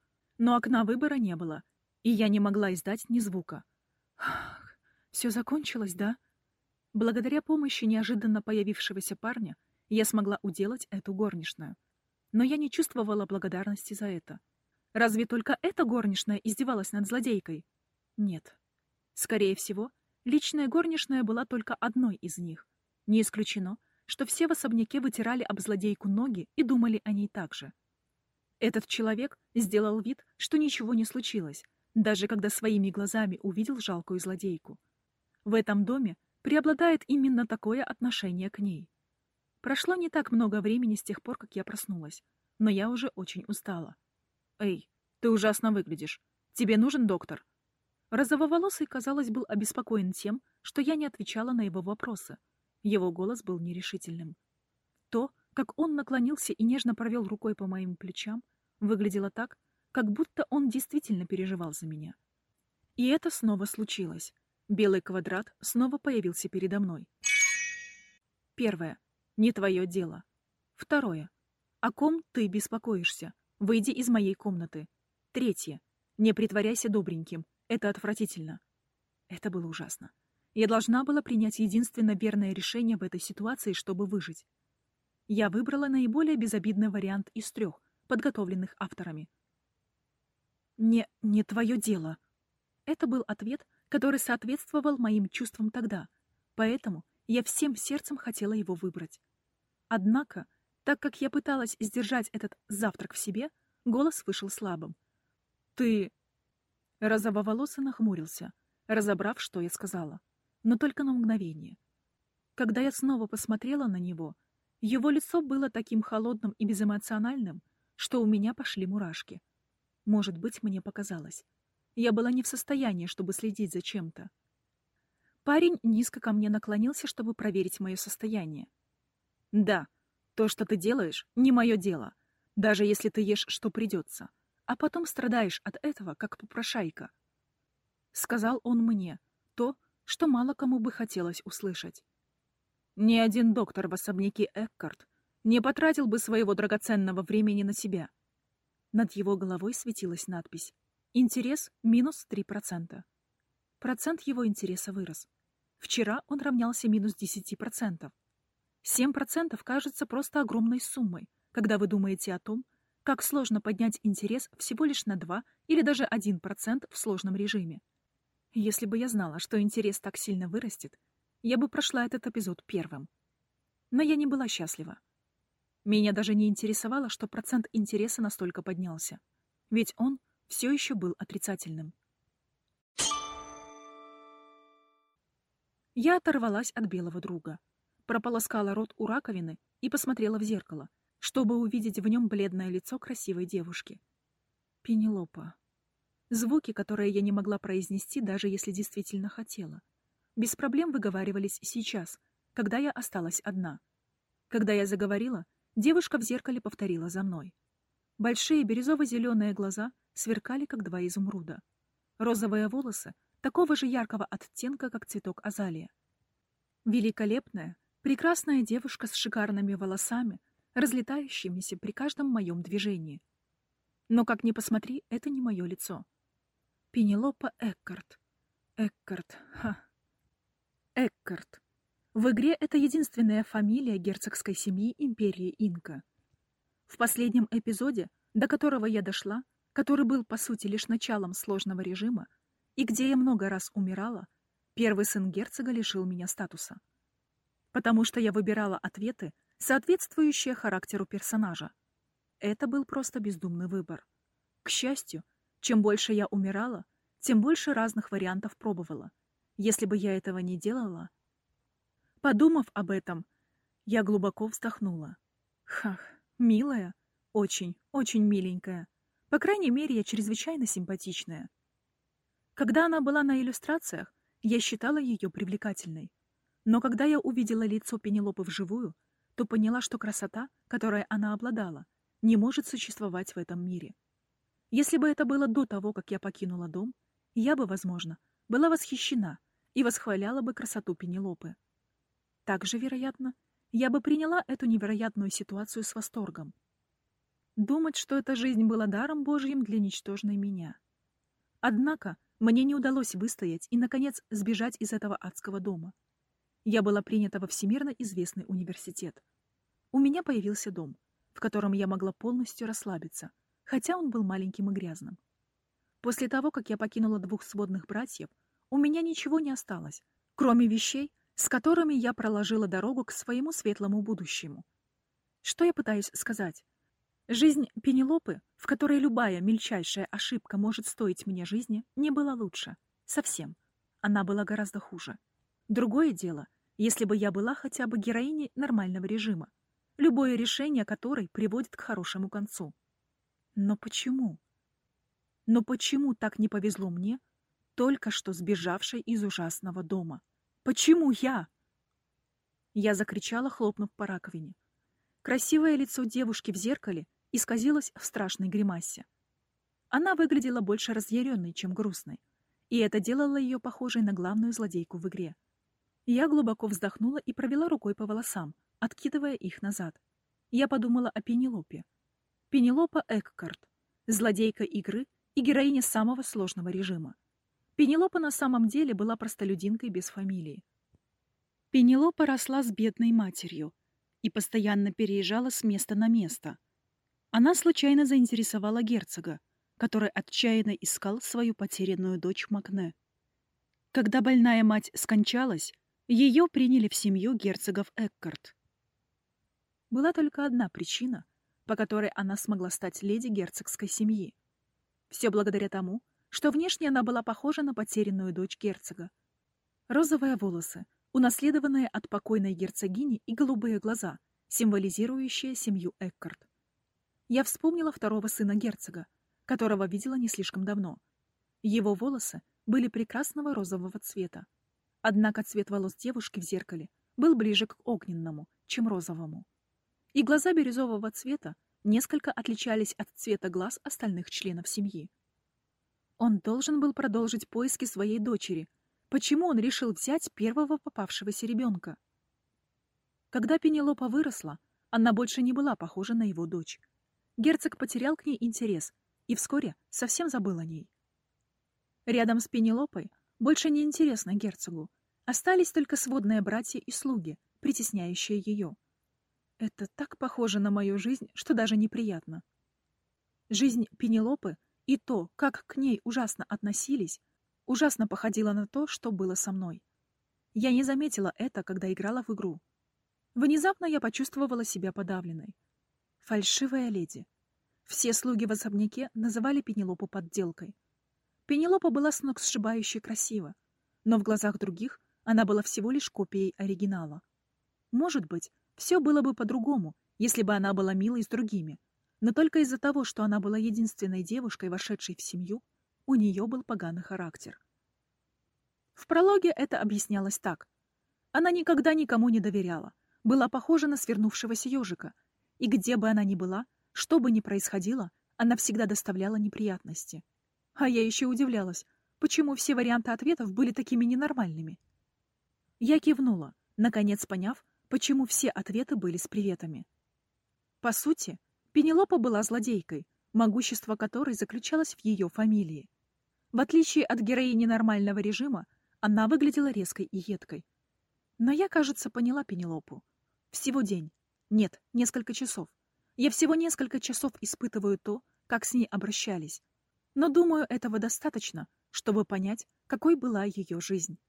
Но окна выбора не было, и я не могла издать ни звука. Ах, все закончилось, да? Благодаря помощи неожиданно появившегося парня я смогла уделать эту горничную. Но я не чувствовала благодарности за это. Разве только эта горничная издевалась над злодейкой? Нет. Скорее всего, личная горничная была только одной из них. Не исключено, что все в особняке вытирали об злодейку ноги и думали о ней так же. Этот человек сделал вид, что ничего не случилось, даже когда своими глазами увидел жалкую злодейку. В этом доме преобладает именно такое отношение к ней. Прошло не так много времени с тех пор, как я проснулась, но я уже очень устала. «Эй, ты ужасно выглядишь. Тебе нужен доктор?» Розововолосый, казалось, был обеспокоен тем, что я не отвечала на его вопросы, его голос был нерешительным. То, как он наклонился и нежно провел рукой по моим плечам, выглядело так, как будто он действительно переживал за меня. И это снова случилось. Белый квадрат снова появился передо мной. Первое. Не твое дело. Второе. О ком ты беспокоишься? Выйди из моей комнаты. Третье. Не притворяйся добреньким. Это отвратительно. Это было ужасно. Я должна была принять единственно верное решение в этой ситуации, чтобы выжить. Я выбрала наиболее безобидный вариант из трех, подготовленных авторами. «Не, не твое дело». Это был ответ, который соответствовал моим чувствам тогда, поэтому я всем сердцем хотела его выбрать. Однако, так как я пыталась сдержать этот завтрак в себе, голос вышел слабым. «Ты...» Розововолосый нахмурился, разобрав, что я сказала но только на мгновение. Когда я снова посмотрела на него, его лицо было таким холодным и безэмоциональным, что у меня пошли мурашки. Может быть, мне показалось. Я была не в состоянии, чтобы следить за чем-то. Парень низко ко мне наклонился, чтобы проверить мое состояние. «Да, то, что ты делаешь, не мое дело, даже если ты ешь, что придется, а потом страдаешь от этого, как попрошайка». Сказал он мне то, что мало кому бы хотелось услышать. Ни один доктор в особняке Эккарт не потратил бы своего драгоценного времени на себя. Над его головой светилась надпись «Интерес минус 3%». Процент его интереса вырос. Вчера он равнялся минус 10%. 7% кажется просто огромной суммой, когда вы думаете о том, как сложно поднять интерес всего лишь на 2 или даже 1% в сложном режиме. Если бы я знала, что интерес так сильно вырастет, я бы прошла этот эпизод первым. Но я не была счастлива. Меня даже не интересовало, что процент интереса настолько поднялся. Ведь он все еще был отрицательным. Я оторвалась от белого друга, прополоскала рот у раковины и посмотрела в зеркало, чтобы увидеть в нем бледное лицо красивой девушки. Пенелопа. Звуки, которые я не могла произнести, даже если действительно хотела. Без проблем выговаривались сейчас, когда я осталась одна. Когда я заговорила, Девушка в зеркале повторила за мной. Большие бирюзово-зеленые глаза сверкали, как два изумруда. Розовые волосы такого же яркого оттенка, как цветок азалия. Великолепная, прекрасная девушка с шикарными волосами, разлетающимися при каждом моем движении. Но, как ни посмотри, это не мое лицо. Пенелопа Эккарт. Эккарт, ха. Эккарт. В игре это единственная фамилия герцогской семьи империи Инка. В последнем эпизоде, до которого я дошла, который был, по сути, лишь началом сложного режима, и где я много раз умирала, первый сын герцога лишил меня статуса. Потому что я выбирала ответы, соответствующие характеру персонажа. Это был просто бездумный выбор. К счастью, чем больше я умирала, тем больше разных вариантов пробовала. Если бы я этого не делала, Подумав об этом, я глубоко вздохнула. Хах, милая, очень, очень миленькая. По крайней мере, я чрезвычайно симпатичная. Когда она была на иллюстрациях, я считала ее привлекательной. Но когда я увидела лицо Пенелопы вживую, то поняла, что красота, которой она обладала, не может существовать в этом мире. Если бы это было до того, как я покинула дом, я бы, возможно, была восхищена и восхваляла бы красоту Пенелопы. Также, вероятно, я бы приняла эту невероятную ситуацию с восторгом. Думать, что эта жизнь была даром Божьим для ничтожной меня. Однако мне не удалось выстоять и, наконец, сбежать из этого адского дома. Я была принята во всемирно известный университет. У меня появился дом, в котором я могла полностью расслабиться, хотя он был маленьким и грязным. После того, как я покинула двух сводных братьев, у меня ничего не осталось, кроме вещей, с которыми я проложила дорогу к своему светлому будущему. Что я пытаюсь сказать? Жизнь Пенелопы, в которой любая мельчайшая ошибка может стоить мне жизни, не была лучше. Совсем. Она была гораздо хуже. Другое дело, если бы я была хотя бы героиней нормального режима, любое решение которой приводит к хорошему концу. Но почему? Но почему так не повезло мне, только что сбежавшей из ужасного дома? Почему я? Я закричала, хлопнув по раковине. Красивое лицо девушки в зеркале исказилось в страшной гримасе. Она выглядела больше разъяренной, чем грустной, и это делало ее похожей на главную злодейку в игре. Я глубоко вздохнула и провела рукой по волосам, откидывая их назад. Я подумала о Пенелопе. Пенелопа Эккарт, злодейка игры и героиня самого сложного режима. Пенелопа на самом деле была простолюдинкой без фамилии. Пенелопа росла с бедной матерью и постоянно переезжала с места на место. Она случайно заинтересовала герцога, который отчаянно искал свою потерянную дочь Макне. Когда больная мать скончалась, ее приняли в семью герцогов Эккарт. Была только одна причина, по которой она смогла стать леди герцогской семьи. Все благодаря тому, что внешне она была похожа на потерянную дочь герцога. Розовые волосы, унаследованные от покойной герцогини и голубые глаза, символизирующие семью Эккарт. Я вспомнила второго сына герцога, которого видела не слишком давно. Его волосы были прекрасного розового цвета. Однако цвет волос девушки в зеркале был ближе к огненному, чем розовому. И глаза бирюзового цвета несколько отличались от цвета глаз остальных членов семьи. Он должен был продолжить поиски своей дочери. Почему он решил взять первого попавшегося ребенка? Когда Пенелопа выросла, она больше не была похожа на его дочь. Герцог потерял к ней интерес и вскоре совсем забыл о ней. Рядом с Пенелопой больше не интересно герцогу. Остались только сводные братья и слуги, притесняющие ее. Это так похоже на мою жизнь, что даже неприятно. Жизнь Пенелопы и то, как к ней ужасно относились, ужасно походило на то, что было со мной. Я не заметила это, когда играла в игру. Внезапно я почувствовала себя подавленной. Фальшивая леди. Все слуги в особняке называли Пенелопу подделкой. Пенелопа была сногсшибающе красива, но в глазах других она была всего лишь копией оригинала. Может быть, все было бы по-другому, если бы она была милой с другими, но только из-за того, что она была единственной девушкой, вошедшей в семью, у нее был поганый характер. В прологе это объяснялось так. Она никогда никому не доверяла, была похожа на свернувшегося ежика, и где бы она ни была, что бы ни происходило, она всегда доставляла неприятности. А я еще удивлялась, почему все варианты ответов были такими ненормальными. Я кивнула, наконец поняв, почему все ответы были с приветами. По сути, Пенелопа была злодейкой, могущество которой заключалось в ее фамилии. В отличие от героини нормального режима, она выглядела резкой и едкой. Но я, кажется, поняла Пенелопу. Всего день. Нет, несколько часов. Я всего несколько часов испытываю то, как с ней обращались. Но думаю, этого достаточно, чтобы понять, какой была ее жизнь.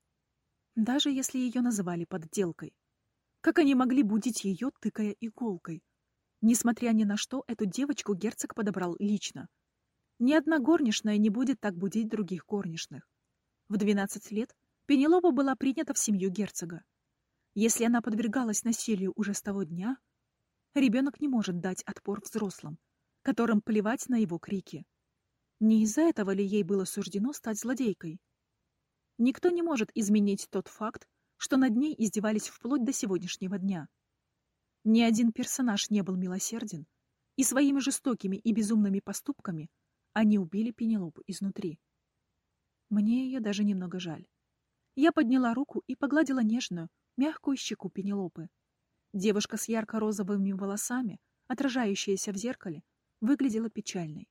Даже если ее называли подделкой. Как они могли будить ее, тыкая иголкой? Несмотря ни на что, эту девочку герцог подобрал лично. Ни одна горничная не будет так будить других горничных. В 12 лет Пенелопа была принята в семью герцога. Если она подвергалась насилию уже с того дня, ребенок не может дать отпор взрослым, которым плевать на его крики. Не из-за этого ли ей было суждено стать злодейкой? Никто не может изменить тот факт, что над ней издевались вплоть до сегодняшнего дня. Ни один персонаж не был милосерден, и своими жестокими и безумными поступками они убили Пенелопу изнутри. Мне ее даже немного жаль. Я подняла руку и погладила нежную, мягкую щеку Пенелопы. Девушка с ярко-розовыми волосами, отражающаяся в зеркале, выглядела печальной.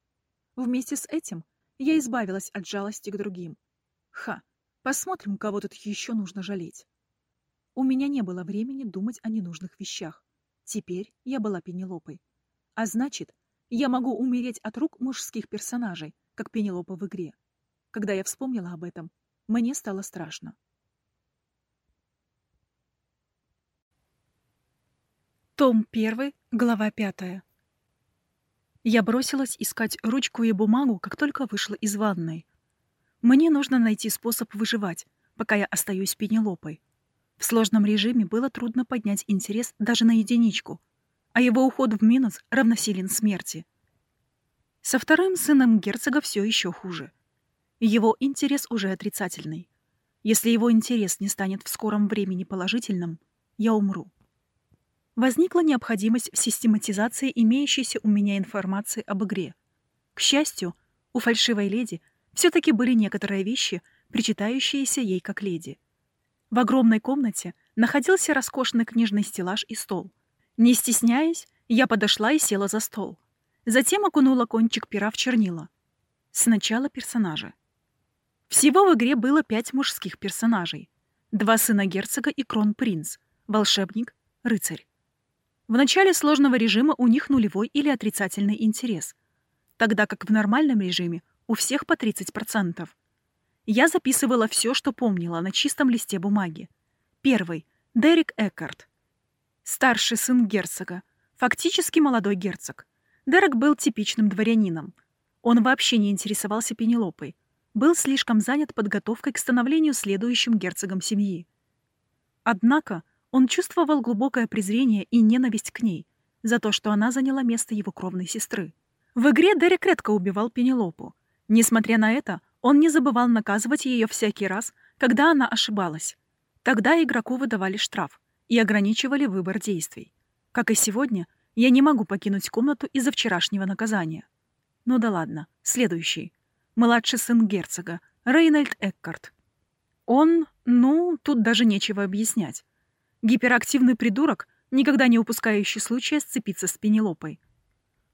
Вместе с этим я избавилась от жалости к другим. Ха, посмотрим, кого тут еще нужно жалеть. У меня не было времени думать о ненужных вещах. Теперь я была Пенелопой. А значит, я могу умереть от рук мужских персонажей, как Пенелопа в игре. Когда я вспомнила об этом, мне стало страшно. Том 1, глава 5. Я бросилась искать ручку и бумагу, как только вышла из ванной. Мне нужно найти способ выживать, пока я остаюсь Пенелопой. В сложном режиме было трудно поднять интерес даже на единичку, а его уход в минус равносилен смерти. Со вторым сыном герцога все еще хуже. Его интерес уже отрицательный. Если его интерес не станет в скором времени положительным, я умру. Возникла необходимость в систематизации имеющейся у меня информации об игре. К счастью, у фальшивой леди все-таки были некоторые вещи, причитающиеся ей как леди. В огромной комнате находился роскошный книжный стеллаж и стол. Не стесняясь, я подошла и села за стол. Затем окунула кончик пера в чернила. Сначала персонажи. Всего в игре было пять мужских персонажей. Два сына герцога и кронпринц, волшебник, рыцарь. В начале сложного режима у них нулевой или отрицательный интерес, тогда как в нормальном режиме у всех по 30%. Я записывала все, что помнила, на чистом листе бумаги. Первый — Дерек Эккарт. Старший сын герцога. Фактически молодой герцог. Дерек был типичным дворянином. Он вообще не интересовался Пенелопой. Был слишком занят подготовкой к становлению следующим герцогом семьи. Однако он чувствовал глубокое презрение и ненависть к ней за то, что она заняла место его кровной сестры. В игре Дерек редко убивал Пенелопу. Несмотря на это, он не забывал наказывать ее всякий раз, когда она ошибалась. Тогда игроку выдавали штраф и ограничивали выбор действий. Как и сегодня, я не могу покинуть комнату из-за вчерашнего наказания. Ну да ладно, следующий. Младший сын герцога, Рейнольд Эккарт. Он, ну, тут даже нечего объяснять. Гиперактивный придурок, никогда не упускающий случая сцепиться с Пенелопой.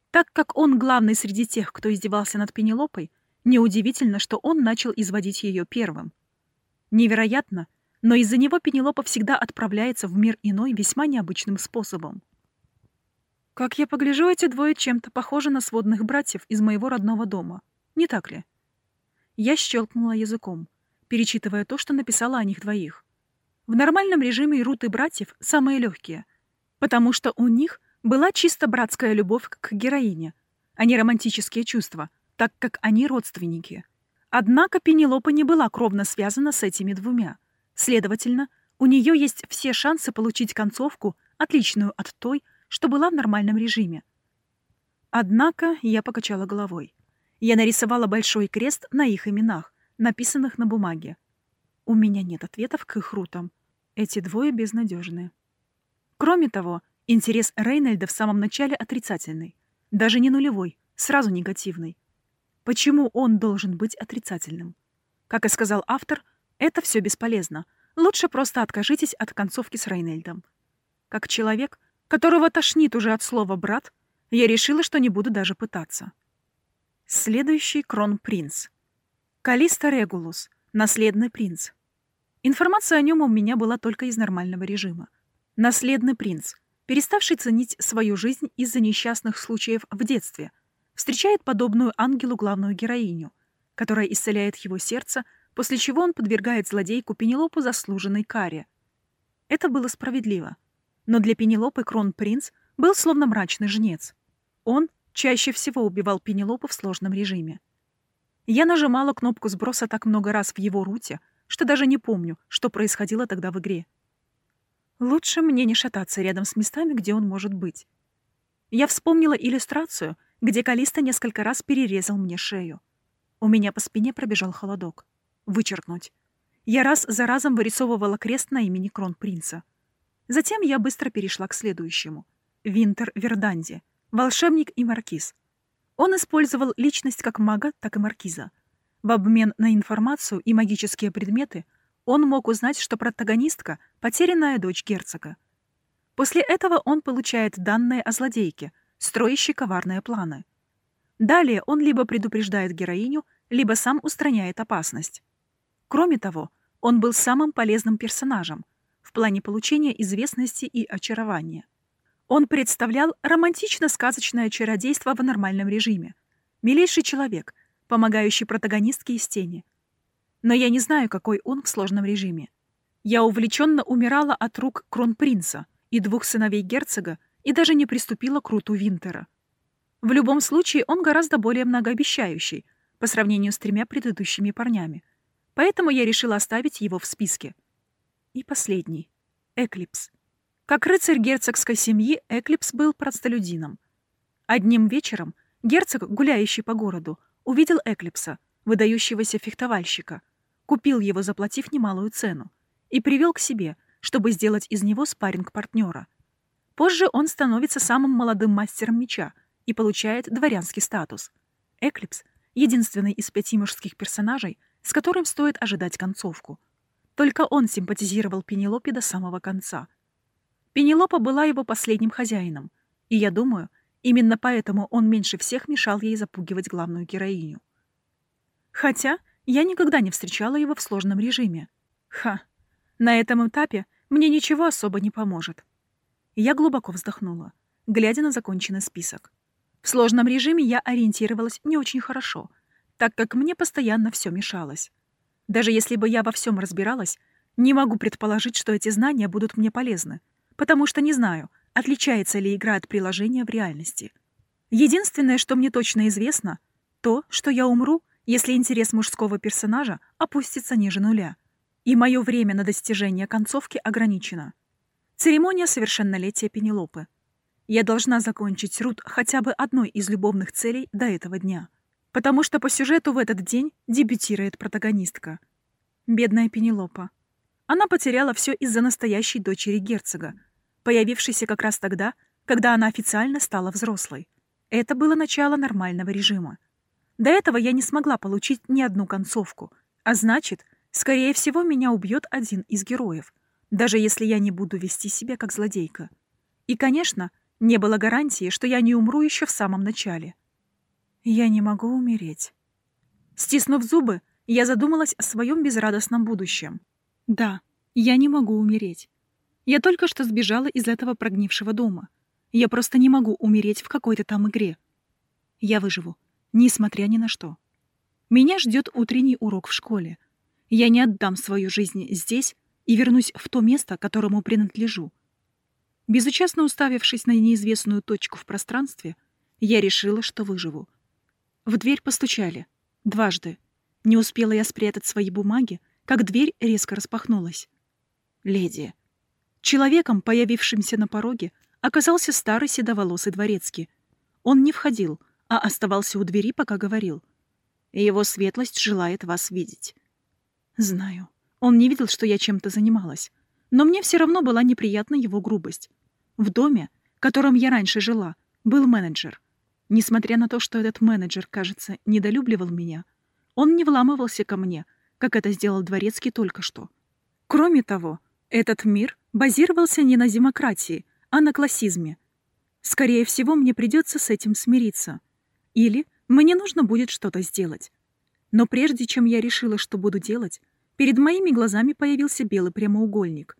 Так как он главный среди тех, кто издевался над Пенелопой, неудивительно, что он начал изводить ее первым. Невероятно, но из-за него Пенелопа всегда отправляется в мир иной весьма необычным способом. Как я погляжу, эти двое чем-то похожи на сводных братьев из моего родного дома. Не так ли? Я щелкнула языком, перечитывая то, что написала о них двоих. В нормальном режиме Рут и братьев самые легкие, потому что у них была чисто братская любовь к героине, а не романтические чувства, так как они родственники. Однако Пенелопа не была кровно связана с этими двумя. Следовательно, у нее есть все шансы получить концовку, отличную от той, что была в нормальном режиме. Однако я покачала головой. Я нарисовала большой крест на их именах, написанных на бумаге. У меня нет ответов к их рутам. Эти двое безнадежны. Кроме того, интерес Рейнольда в самом начале отрицательный. Даже не нулевой, сразу негативный. Почему он должен быть отрицательным? Как и сказал автор, это все бесполезно. Лучше просто откажитесь от концовки с Рейнольдом. Как человек, которого тошнит уже от слова «брат», я решила, что не буду даже пытаться. Следующий кронпринц. Калиста Регулус, наследный принц. Информация о нем у меня была только из нормального режима. Наследный принц, переставший ценить свою жизнь из-за несчастных случаев в детстве, встречает подобную ангелу главную героиню, которая исцеляет его сердце, после чего он подвергает злодейку Пенелопу заслуженной каре. Это было справедливо — но для Пенелопы кронпринц был словно мрачный жнец. Он чаще всего убивал Пенелопу в сложном режиме. Я нажимала кнопку сброса так много раз в его руте, что даже не помню, что происходило тогда в игре. Лучше мне не шататься рядом с местами, где он может быть. Я вспомнила иллюстрацию, где Калиста несколько раз перерезал мне шею. У меня по спине пробежал холодок. Вычеркнуть. Я раз за разом вырисовывала крест на имени кронпринца. Затем я быстро перешла к следующему. Винтер Верданди, волшебник и маркиз. Он использовал личность как мага, так и маркиза. В обмен на информацию и магические предметы он мог узнать, что протагонистка — потерянная дочь герцога. После этого он получает данные о злодейке, строящей коварные планы. Далее он либо предупреждает героиню, либо сам устраняет опасность. Кроме того, он был самым полезным персонажем — в плане получения известности и очарования. Он представлял романтично-сказочное чародейство в нормальном режиме. Милейший человек, помогающий протагонистке из тени. Но я не знаю, какой он в сложном режиме. Я увлеченно умирала от рук кронпринца и двух сыновей герцога и даже не приступила к Руту Винтера. В любом случае, он гораздо более многообещающий по сравнению с тремя предыдущими парнями. Поэтому я решила оставить его в списке — и последний. Эклипс. Как рыцарь герцогской семьи, Эклипс был простолюдином. Одним вечером герцог, гуляющий по городу, увидел Эклипса, выдающегося фехтовальщика, купил его, заплатив немалую цену, и привел к себе, чтобы сделать из него спарринг-партнера. Позже он становится самым молодым мастером меча и получает дворянский статус. Эклипс — единственный из пяти мужских персонажей, с которым стоит ожидать концовку — только он симпатизировал Пенелопе до самого конца. Пенелопа была его последним хозяином, и я думаю, именно поэтому он меньше всех мешал ей запугивать главную героиню. Хотя я никогда не встречала его в сложном режиме. Ха, на этом этапе мне ничего особо не поможет. Я глубоко вздохнула, глядя на законченный список. В сложном режиме я ориентировалась не очень хорошо, так как мне постоянно все мешалось. Даже если бы я во всем разбиралась, не могу предположить, что эти знания будут мне полезны, потому что не знаю, отличается ли игра от приложения в реальности. Единственное, что мне точно известно, то, что я умру, если интерес мужского персонажа опустится ниже нуля. и мое время на достижение концовки ограничено. Церемония совершеннолетия Пенелопы. Я должна закончить Рут хотя бы одной из любовных целей до этого дня. Потому что по сюжету в этот день дебютирует протагонистка. Бедная Пенелопа. Она потеряла все из-за настоящей дочери герцога, появившейся как раз тогда, когда она официально стала взрослой. Это было начало нормального режима. До этого я не смогла получить ни одну концовку, а значит, скорее всего, меня убьет один из героев, даже если я не буду вести себя как злодейка. И, конечно, не было гарантии, что я не умру еще в самом начале. Я не могу умереть. Стиснув зубы, я задумалась о своем безрадостном будущем. Да, я не могу умереть. Я только что сбежала из этого прогнившего дома. Я просто не могу умереть в какой-то там игре. Я выживу, несмотря ни на что. Меня ждет утренний урок в школе. Я не отдам свою жизнь здесь и вернусь в то место, которому принадлежу. Безучастно уставившись на неизвестную точку в пространстве, я решила, что выживу. В дверь постучали. Дважды. Не успела я спрятать свои бумаги, как дверь резко распахнулась. Леди. Человеком, появившимся на пороге, оказался старый седоволосый дворецкий. Он не входил, а оставался у двери, пока говорил. Его светлость желает вас видеть. Знаю. Он не видел, что я чем-то занималась. Но мне все равно была неприятна его грубость. В доме, в котором я раньше жила, был менеджер. Несмотря на то, что этот менеджер, кажется, недолюбливал меня, он не вламывался ко мне, как это сделал Дворецкий только что. Кроме того, этот мир базировался не на демократии, а на классизме. Скорее всего, мне придется с этим смириться. Или мне нужно будет что-то сделать. Но прежде чем я решила, что буду делать, перед моими глазами появился белый прямоугольник.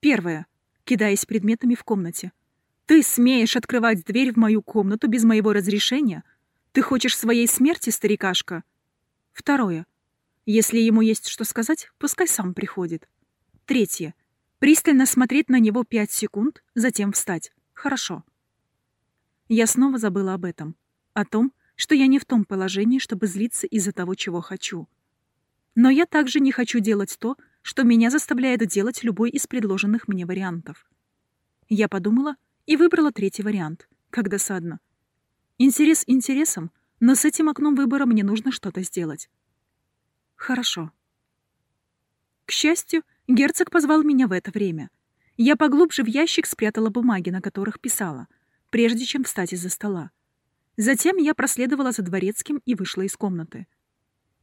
Первое кидаясь предметами в комнате. «Ты смеешь открывать дверь в мою комнату без моего разрешения? Ты хочешь своей смерти, старикашка?» Второе. Если ему есть что сказать, пускай сам приходит. Третье. Пристально смотреть на него пять секунд, затем встать. Хорошо. Я снова забыла об этом. О том, что я не в том положении, чтобы злиться из-за того, чего хочу. Но я также не хочу делать то, что меня заставляет делать любой из предложенных мне вариантов. Я подумала и выбрала третий вариант, как досадно. Интерес интересом, но с этим окном выбора мне нужно что-то сделать. Хорошо. К счастью, герцог позвал меня в это время. Я поглубже в ящик спрятала бумаги, на которых писала, прежде чем встать из-за стола. Затем я проследовала за дворецким и вышла из комнаты.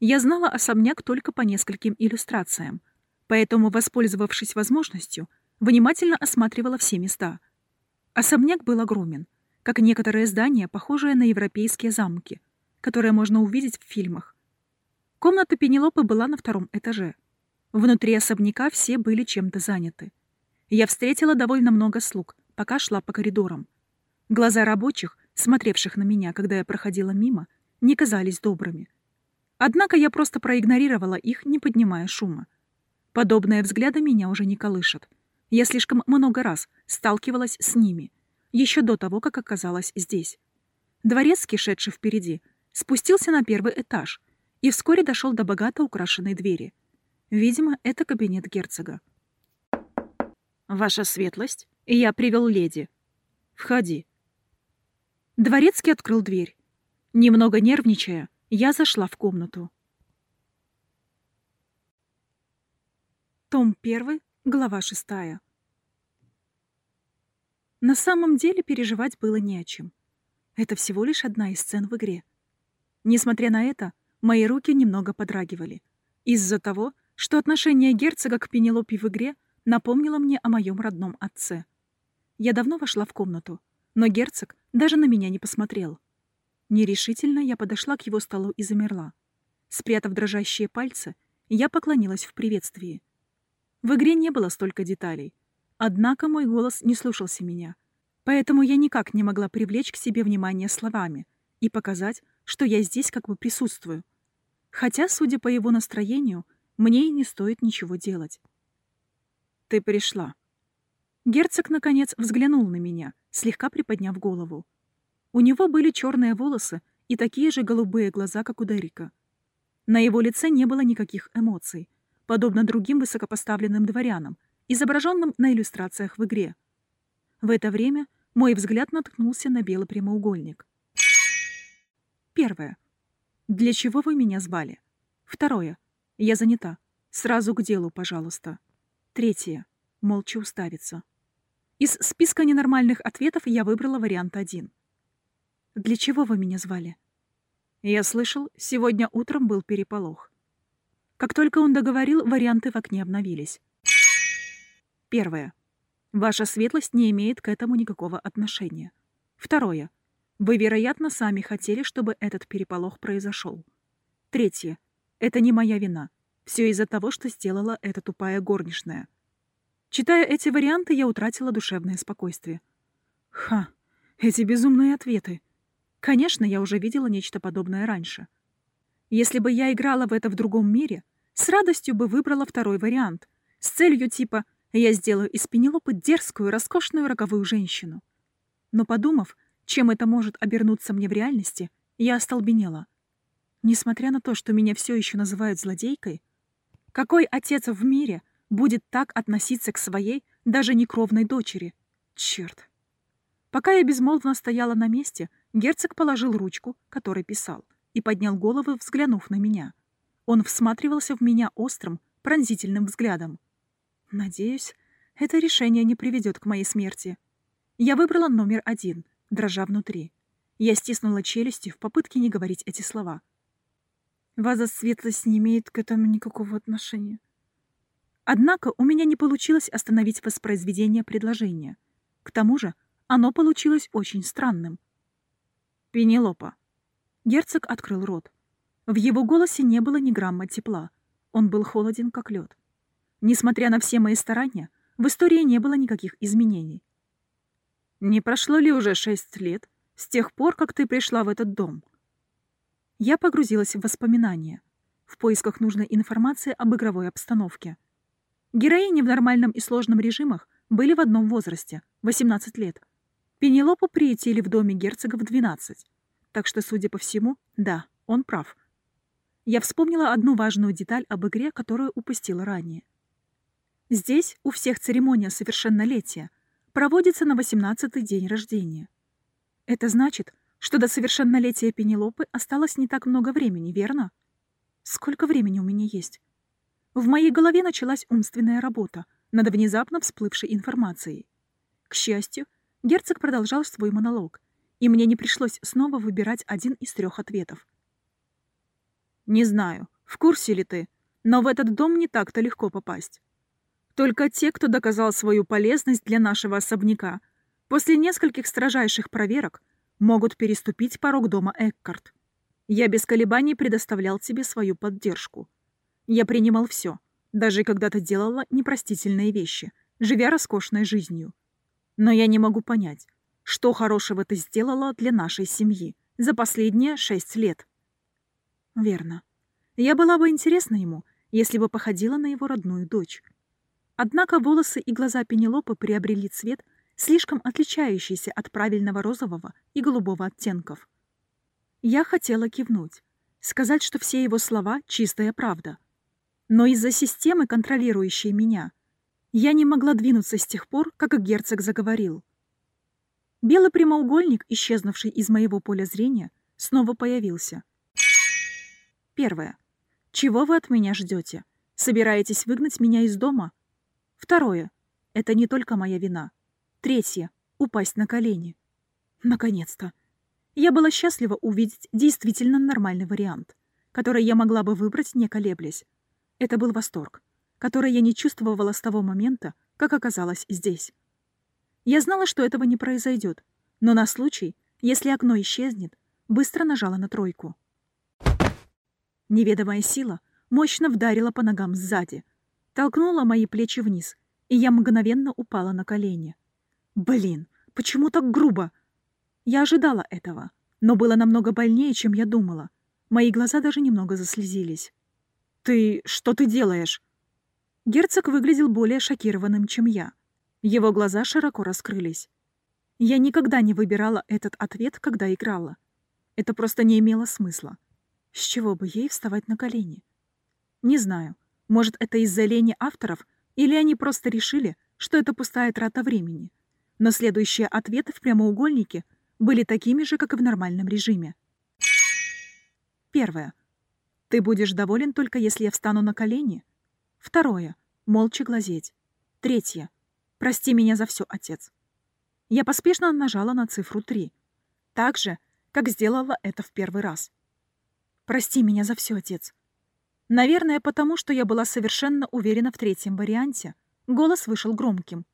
Я знала особняк только по нескольким иллюстрациям, поэтому, воспользовавшись возможностью, внимательно осматривала все места. Особняк был огромен, как некоторые здания, похожие на европейские замки, которые можно увидеть в фильмах. Комната Пенелопы была на втором этаже. Внутри особняка все были чем-то заняты. Я встретила довольно много слуг, пока шла по коридорам. Глаза рабочих, смотревших на меня, когда я проходила мимо, не казались добрыми. Однако я просто проигнорировала их, не поднимая шума. Подобные взгляды меня уже не колышут. Я слишком много раз сталкивалась с ними, еще до того, как оказалась здесь. Дворецкий, шедший впереди, спустился на первый этаж и вскоре дошел до богато украшенной двери. Видимо, это кабинет герцога. «Ваша светлость, я привел леди. Входи». Дворецкий открыл дверь. Немного нервничая, я зашла в комнату. Том 1, глава 6. На самом деле переживать было не о чем. Это всего лишь одна из сцен в игре. Несмотря на это, мои руки немного подрагивали. Из-за того, что отношение герцога к Пенелопе в игре напомнило мне о моем родном отце. Я давно вошла в комнату, но герцог даже на меня не посмотрел. Нерешительно я подошла к его столу и замерла. Спрятав дрожащие пальцы, я поклонилась в приветствии — в игре не было столько деталей. Однако мой голос не слушался меня. Поэтому я никак не могла привлечь к себе внимание словами и показать, что я здесь как бы присутствую. Хотя, судя по его настроению, мне и не стоит ничего делать. «Ты пришла». Герцог, наконец, взглянул на меня, слегка приподняв голову. У него были черные волосы и такие же голубые глаза, как у Дерека. На его лице не было никаких эмоций — подобно другим высокопоставленным дворянам, изображенным на иллюстрациях в игре. В это время мой взгляд наткнулся на белый прямоугольник. Первое. Для чего вы меня звали? Второе. Я занята. Сразу к делу, пожалуйста. Третье. Молча уставиться. Из списка ненормальных ответов я выбрала вариант один. Для чего вы меня звали? Я слышал, сегодня утром был переполох. Как только он договорил, варианты в окне обновились. Первое. Ваша светлость не имеет к этому никакого отношения. Второе. Вы, вероятно, сами хотели, чтобы этот переполох произошел. Третье. Это не моя вина. Все из-за того, что сделала эта тупая горничная. Читая эти варианты, я утратила душевное спокойствие. Ха, эти безумные ответы. Конечно, я уже видела нечто подобное раньше. Если бы я играла в это в другом мире, с радостью бы выбрала второй вариант, с целью типа «я сделаю из Пенелопы дерзкую, роскошную роковую женщину». Но подумав, чем это может обернуться мне в реальности, я остолбенела. Несмотря на то, что меня все еще называют злодейкой, какой отец в мире будет так относиться к своей, даже некровной дочери? Черт. Пока я безмолвно стояла на месте, герцог положил ручку, которой писал, и поднял голову, взглянув на меня. Он всматривался в меня острым, пронзительным взглядом. Надеюсь, это решение не приведет к моей смерти. Я выбрала номер один, дрожа внутри. Я стиснула челюсти в попытке не говорить эти слова. Ваза светлость не имеет к этому никакого отношения. Однако у меня не получилось остановить воспроизведение предложения. К тому же оно получилось очень странным. «Пенелопа». Герцог открыл рот. В его голосе не было ни грамма тепла. Он был холоден, как лед. Несмотря на все мои старания, в истории не было никаких изменений. «Не прошло ли уже шесть лет с тех пор, как ты пришла в этот дом?» Я погрузилась в воспоминания, в поисках нужной информации об игровой обстановке. Героини в нормальном и сложном режимах были в одном возрасте — 18 лет. Пенелопу приютили в доме герцога в 12. Так что, судя по всему, да, он прав. Я вспомнила одну важную деталь об игре, которую упустила ранее. Здесь у всех церемония совершеннолетия проводится на 18-й день рождения. Это значит, что до совершеннолетия Пенелопы осталось не так много времени, верно? Сколько времени у меня есть? В моей голове началась умственная работа над внезапно всплывшей информацией. К счастью, герцог продолжал свой монолог, и мне не пришлось снова выбирать один из трех ответов. «Не знаю, в курсе ли ты, но в этот дом не так-то легко попасть. Только те, кто доказал свою полезность для нашего особняка, после нескольких строжайших проверок могут переступить порог дома Эккарт. Я без колебаний предоставлял тебе свою поддержку. Я принимал все, даже когда ты делала непростительные вещи, живя роскошной жизнью. Но я не могу понять, что хорошего ты сделала для нашей семьи за последние шесть лет. Верно. Я была бы интересна ему, если бы походила на его родную дочь. Однако волосы и глаза Пенелопы приобрели цвет, слишком отличающийся от правильного розового и голубого оттенков. Я хотела кивнуть, сказать, что все его слова — чистая правда. Но из-за системы, контролирующей меня, я не могла двинуться с тех пор, как герцог заговорил. Белый прямоугольник, исчезнувший из моего поля зрения, снова появился. Первое. Чего вы от меня ждете? Собираетесь выгнать меня из дома? Второе. Это не только моя вина. Третье — упасть на колени. Наконец-то. Я была счастлива увидеть действительно нормальный вариант, который я могла бы выбрать, не колеблясь. Это был восторг, который я не чувствовала с того момента, как оказалась здесь. Я знала, что этого не произойдет, но на случай, если окно исчезнет, быстро нажала на тройку. Неведомая сила мощно вдарила по ногам сзади, толкнула мои плечи вниз, и я мгновенно упала на колени. Блин, почему так грубо? Я ожидала этого, но было намного больнее, чем я думала. Мои глаза даже немного заслезились. «Ты... что ты делаешь?» Герцог выглядел более шокированным, чем я. Его глаза широко раскрылись. Я никогда не выбирала этот ответ, когда играла. Это просто не имело смысла. С чего бы ей вставать на колени? Не знаю. Может, это из-за лени авторов, или они просто решили, что это пустая трата времени. Но следующие ответы в прямоугольнике были такими же, как и в нормальном режиме. Первое. Ты будешь доволен только если я встану на колени. Второе. Молча глазеть. Третье. Прости меня за все, отец. Я поспешно нажала на цифру 3. Так же, как сделала это в первый раз. Прости меня за все, отец. Наверное, потому что я была совершенно уверена в третьем варианте. Голос вышел громким.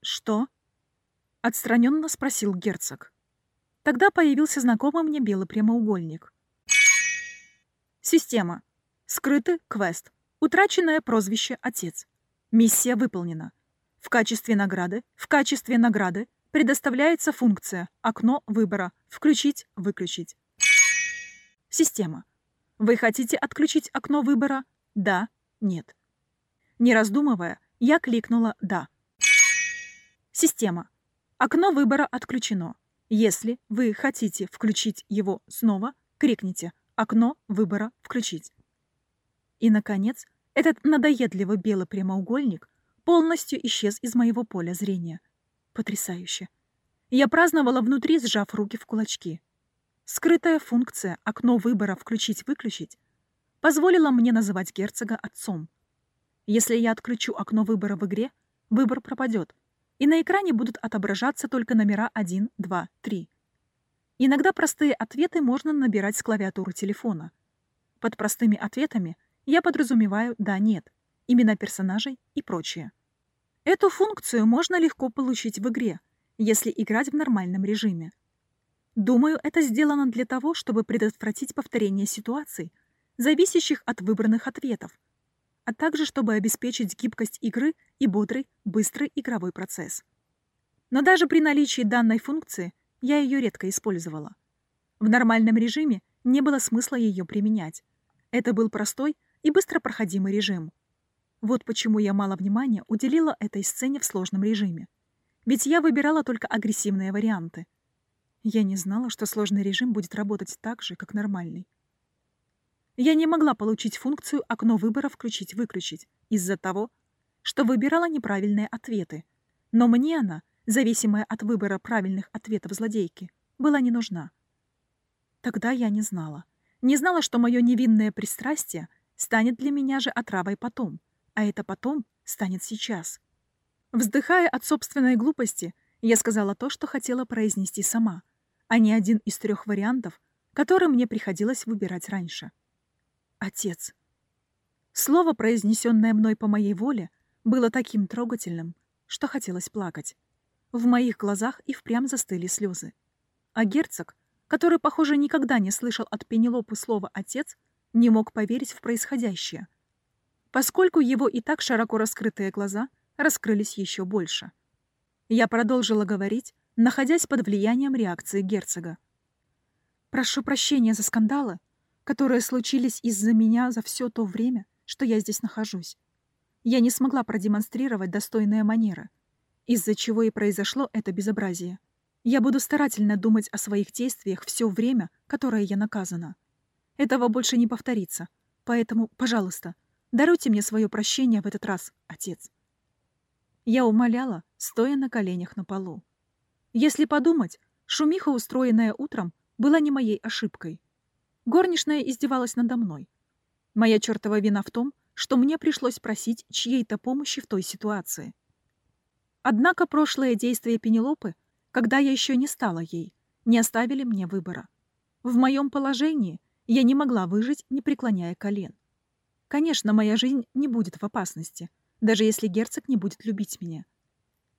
«Что?» — отстраненно спросил герцог. Тогда появился знакомый мне белый прямоугольник. Система. Скрытый квест. Утраченное прозвище «Отец». Миссия выполнена. В качестве награды, в качестве награды предоставляется функция «Окно выбора» «Включить-выключить». Система. Вы хотите отключить окно выбора? Да, нет. Не раздумывая, я кликнула «Да». Система. Окно выбора отключено. Если вы хотите включить его снова, крикните «Окно выбора включить». И, наконец, этот надоедливый белый прямоугольник полностью исчез из моего поля зрения. Потрясающе. Я праздновала внутри, сжав руки в кулачки. Скрытая функция «Окно выбора включить-выключить» позволила мне называть герцога отцом. Если я отключу окно выбора в игре, выбор пропадет, и на экране будут отображаться только номера 1, 2, 3. Иногда простые ответы можно набирать с клавиатуры телефона. Под простыми ответами я подразумеваю «да», «нет», имена персонажей и прочее. Эту функцию можно легко получить в игре, если играть в нормальном режиме. Думаю, это сделано для того, чтобы предотвратить повторение ситуаций, зависящих от выбранных ответов, а также чтобы обеспечить гибкость игры и бодрый, быстрый игровой процесс. Но даже при наличии данной функции я ее редко использовала. В нормальном режиме не было смысла ее применять. Это был простой и быстро проходимый режим. Вот почему я мало внимания уделила этой сцене в сложном режиме. Ведь я выбирала только агрессивные варианты — я не знала, что сложный режим будет работать так же, как нормальный. Я не могла получить функцию «Окно выбора включить-выключить» из-за того, что выбирала неправильные ответы. Но мне она, зависимая от выбора правильных ответов злодейки, была не нужна. Тогда я не знала. Не знала, что мое невинное пристрастие станет для меня же отравой потом, а это потом станет сейчас. Вздыхая от собственной глупости, я сказала то, что хотела произнести сама — а не один из трех вариантов, который мне приходилось выбирать раньше. Отец. Слово, произнесенное мной по моей воле, было таким трогательным, что хотелось плакать. В моих глазах и впрямь застыли слезы. А герцог, который, похоже, никогда не слышал от Пенелопы слова «отец», не мог поверить в происходящее, поскольку его и так широко раскрытые глаза раскрылись еще больше. Я продолжила говорить, находясь под влиянием реакции герцога. «Прошу прощения за скандалы, которые случились из-за меня за все то время, что я здесь нахожусь. Я не смогла продемонстрировать достойные манеры, из-за чего и произошло это безобразие. Я буду старательно думать о своих действиях все время, которое я наказана. Этого больше не повторится, поэтому, пожалуйста, даруйте мне свое прощение в этот раз, отец». Я умоляла, стоя на коленях на полу. Если подумать, шумиха, устроенная утром, была не моей ошибкой. Горничная издевалась надо мной. Моя чертова вина в том, что мне пришлось просить чьей-то помощи в той ситуации. Однако прошлые действия Пенелопы, когда я еще не стала ей, не оставили мне выбора. В моем положении я не могла выжить, не преклоняя колен. Конечно, моя жизнь не будет в опасности, даже если герцог не будет любить меня.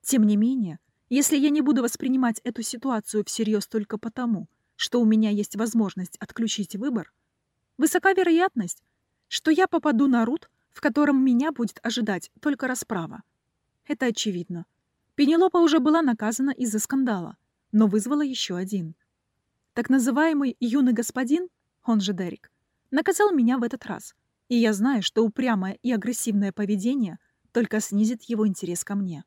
Тем не менее, если я не буду воспринимать эту ситуацию всерьез только потому, что у меня есть возможность отключить выбор, высока вероятность, что я попаду на рут, в котором меня будет ожидать только расправа. Это очевидно. Пенелопа уже была наказана из-за скандала, но вызвала еще один. Так называемый юный господин, он же Дерек, наказал меня в этот раз, и я знаю, что упрямое и агрессивное поведение только снизит его интерес ко мне.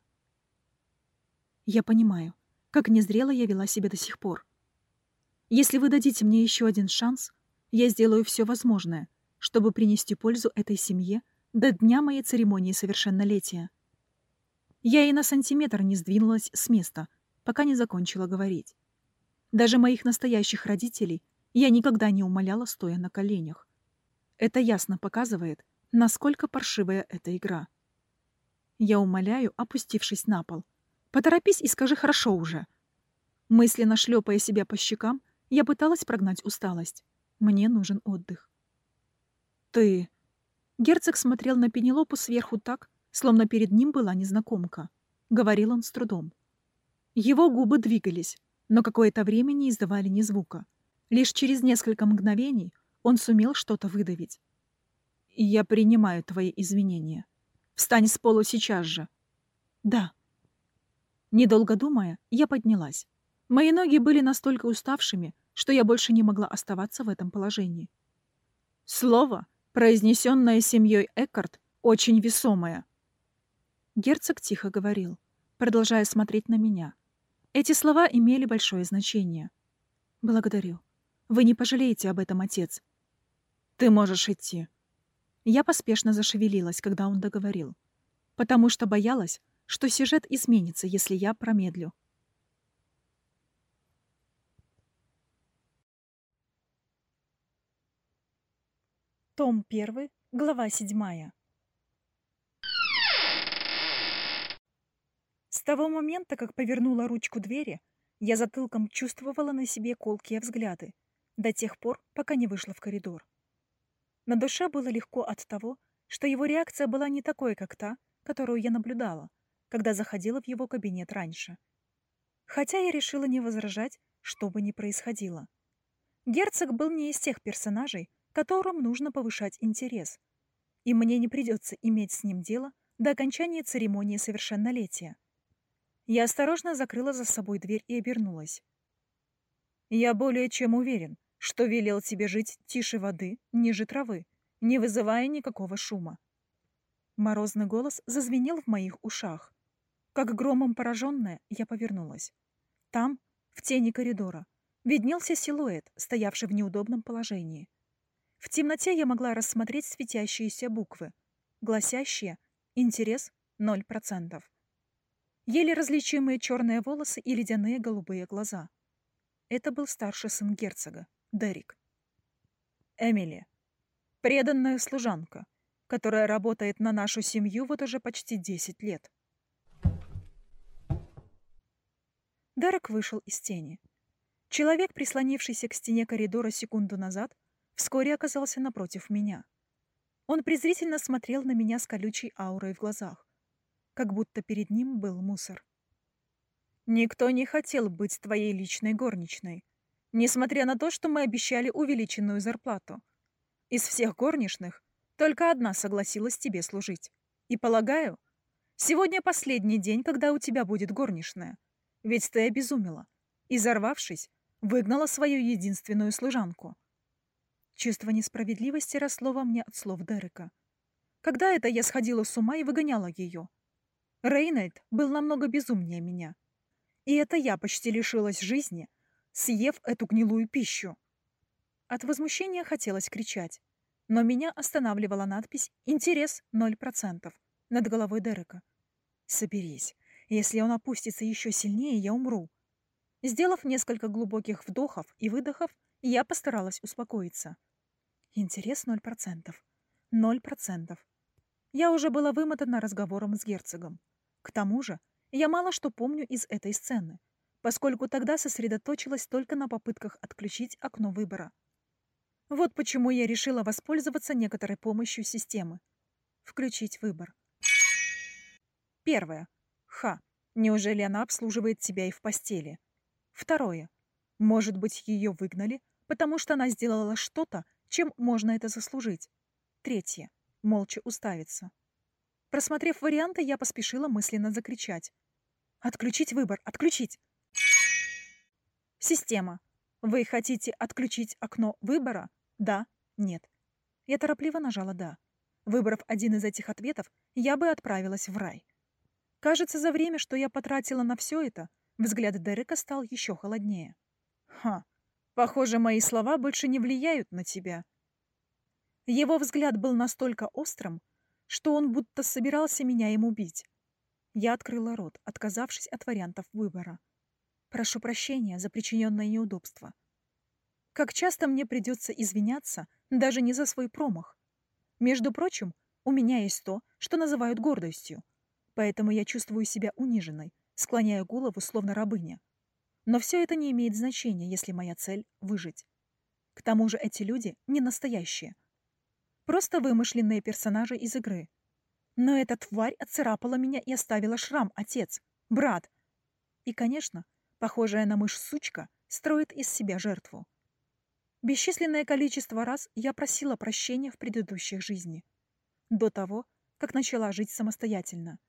Я понимаю, как незрело я вела себя до сих пор. Если вы дадите мне еще один шанс, я сделаю все возможное, чтобы принести пользу этой семье, до дня моей церемонии совершеннолетия. Я и на сантиметр не сдвинулась с места, пока не закончила говорить. Даже моих настоящих родителей я никогда не умоляла, стоя на коленях. Это ясно показывает, насколько паршивая эта игра. Я умоляю, опустившись на пол. «Поторопись и скажи «хорошо» уже». Мысленно шлепая себя по щекам, я пыталась прогнать усталость. Мне нужен отдых. «Ты...» Герцог смотрел на Пенелопу сверху так, словно перед ним была незнакомка. Говорил он с трудом. Его губы двигались, но какое-то время не издавали ни звука. Лишь через несколько мгновений он сумел что-то выдавить. «Я принимаю твои извинения. Встань с полу сейчас же». «Да». Недолго думая, я поднялась. Мои ноги были настолько уставшими, что я больше не могла оставаться в этом положении. Слово, произнесенное семьей Эккарт, очень весомое. Герцог тихо говорил, продолжая смотреть на меня. Эти слова имели большое значение. «Благодарю. Вы не пожалеете об этом, отец. Ты можешь идти». Я поспешно зашевелилась, когда он договорил, потому что боялась, что сюжет изменится, если я промедлю. Том 1, глава 7. С того момента, как повернула ручку двери, я затылком чувствовала на себе колкие взгляды, до тех пор, пока не вышла в коридор. На душе было легко от того, что его реакция была не такой, как та, которую я наблюдала, когда заходила в его кабинет раньше. Хотя я решила не возражать, что бы ни происходило. Герцог был не из тех персонажей, которым нужно повышать интерес. И мне не придется иметь с ним дело до окончания церемонии совершеннолетия. Я осторожно закрыла за собой дверь и обернулась. «Я более чем уверен, что велел тебе жить тише воды, ниже травы, не вызывая никакого шума». Морозный голос зазвенел в моих ушах. Как громом пораженная, я повернулась. Там, в тени коридора, виднелся силуэт, стоявший в неудобном положении. В темноте я могла рассмотреть светящиеся буквы, гласящие «Интерес 0%». Еле различимые черные волосы и ледяные голубые глаза. Это был старший сын герцога, Дерек. Эмили. Преданная служанка, которая работает на нашу семью вот уже почти 10 лет. Дерек вышел из тени. Человек, прислонившийся к стене коридора секунду назад, вскоре оказался напротив меня. Он презрительно смотрел на меня с колючей аурой в глазах, как будто перед ним был мусор. «Никто не хотел быть твоей личной горничной, несмотря на то, что мы обещали увеличенную зарплату. Из всех горничных только одна согласилась тебе служить. И, полагаю, сегодня последний день, когда у тебя будет горничная, ведь ты обезумела и, взорвавшись, выгнала свою единственную служанку. Чувство несправедливости росло во мне от слов Дерека. Когда это я сходила с ума и выгоняла ее? Рейнольд был намного безумнее меня. И это я почти лишилась жизни, съев эту гнилую пищу. От возмущения хотелось кричать, но меня останавливала надпись «Интерес 0%» над головой Дерека. «Соберись. Если он опустится еще сильнее, я умру». Сделав несколько глубоких вдохов и выдохов, я постаралась успокоиться. Интерес ноль процентов. Ноль процентов. Я уже была вымотана разговором с герцогом. К тому же, я мало что помню из этой сцены, поскольку тогда сосредоточилась только на попытках отключить окно выбора. Вот почему я решила воспользоваться некоторой помощью системы. Включить выбор. Первое. Ха. Неужели она обслуживает тебя и в постели? Второе. Может быть, ее выгнали, потому что она сделала что-то, чем можно это заслужить? Третье. Молча уставиться. Просмотрев варианты, я поспешила мысленно закричать. «Отключить выбор! Отключить!» Система. Вы хотите отключить окно выбора? Да? Нет? Я торопливо нажала «да». Выбрав один из этих ответов, я бы отправилась в рай. Кажется, за время, что я потратила на все это, взгляд Дерека стал еще холоднее. Ха, Похоже, мои слова больше не влияют на тебя. Его взгляд был настолько острым, что он будто собирался меня им убить. Я открыла рот, отказавшись от вариантов выбора. Прошу прощения за причиненное неудобство. Как часто мне придется извиняться даже не за свой промах. Между прочим, у меня есть то, что называют гордостью, поэтому я чувствую себя униженной, склоняя голову, словно рабыня. Но все это не имеет значения, если моя цель — выжить. К тому же эти люди не настоящие. Просто вымышленные персонажи из игры. Но эта тварь отцарапала меня и оставила шрам, отец, брат. И, конечно, похожая на мышь сучка строит из себя жертву. Бесчисленное количество раз я просила прощения в предыдущих жизни. До того, как начала жить самостоятельно.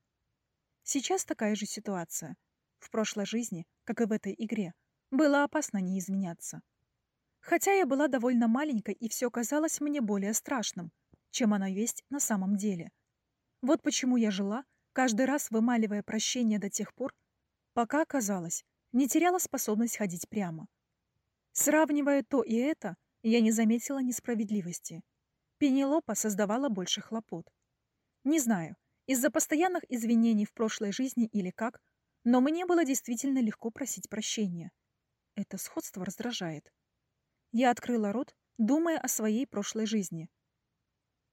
Сейчас такая же ситуация. В прошлой жизни, как и в этой игре, было опасно не изменяться. Хотя я была довольно маленькой, и все казалось мне более страшным, чем оно есть на самом деле. Вот почему я жила, каждый раз вымаливая прощение до тех пор, пока, казалось, не теряла способность ходить прямо. Сравнивая то и это, я не заметила несправедливости. Пенелопа создавала больше хлопот. Не знаю, из-за постоянных извинений в прошлой жизни или как, но мне было действительно легко просить прощения. Это сходство раздражает. Я открыла рот, думая о своей прошлой жизни.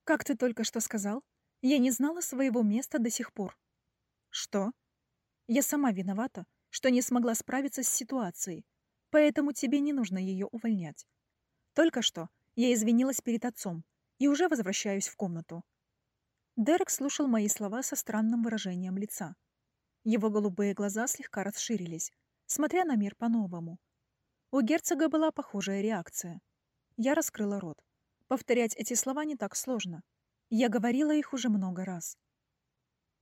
«Как ты только что сказал? Я не знала своего места до сих пор». «Что?» «Я сама виновата, что не смогла справиться с ситуацией, поэтому тебе не нужно ее увольнять. Только что я извинилась перед отцом и уже возвращаюсь в комнату. Дерек слушал мои слова со странным выражением лица. Его голубые глаза слегка расширились, смотря на мир по-новому. У герцога была похожая реакция. Я раскрыла рот. Повторять эти слова не так сложно. Я говорила их уже много раз.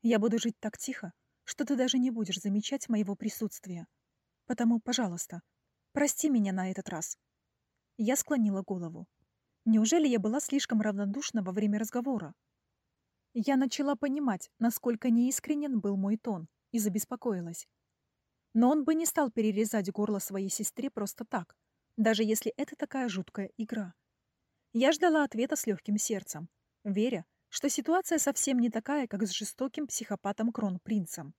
Я буду жить так тихо, что ты даже не будешь замечать моего присутствия. Потому, пожалуйста, Прости меня на этот раз. Я склонила голову. Неужели я была слишком равнодушна во время разговора? Я начала понимать, насколько неискренен был мой тон, и забеспокоилась. Но он бы не стал перерезать горло своей сестре просто так, даже если это такая жуткая игра. Я ждала ответа с легким сердцем, веря, что ситуация совсем не такая, как с жестоким психопатом Кронпринцем.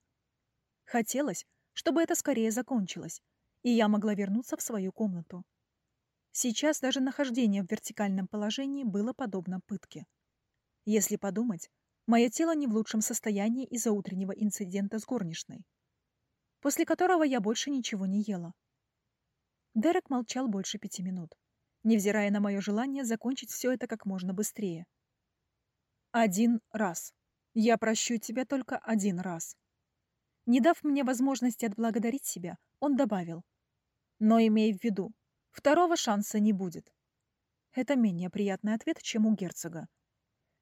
Хотелось, чтобы это скорее закончилось, и я могла вернуться в свою комнату. Сейчас даже нахождение в вертикальном положении было подобно пытке. Если подумать, мое тело не в лучшем состоянии из-за утреннего инцидента с горничной, после которого я больше ничего не ела. Дерек молчал больше пяти минут, невзирая на мое желание закончить все это как можно быстрее. «Один раз. Я прощу тебя только один раз». Не дав мне возможности отблагодарить себя, он добавил — но имей в виду, второго шанса не будет. Это менее приятный ответ, чем у герцога.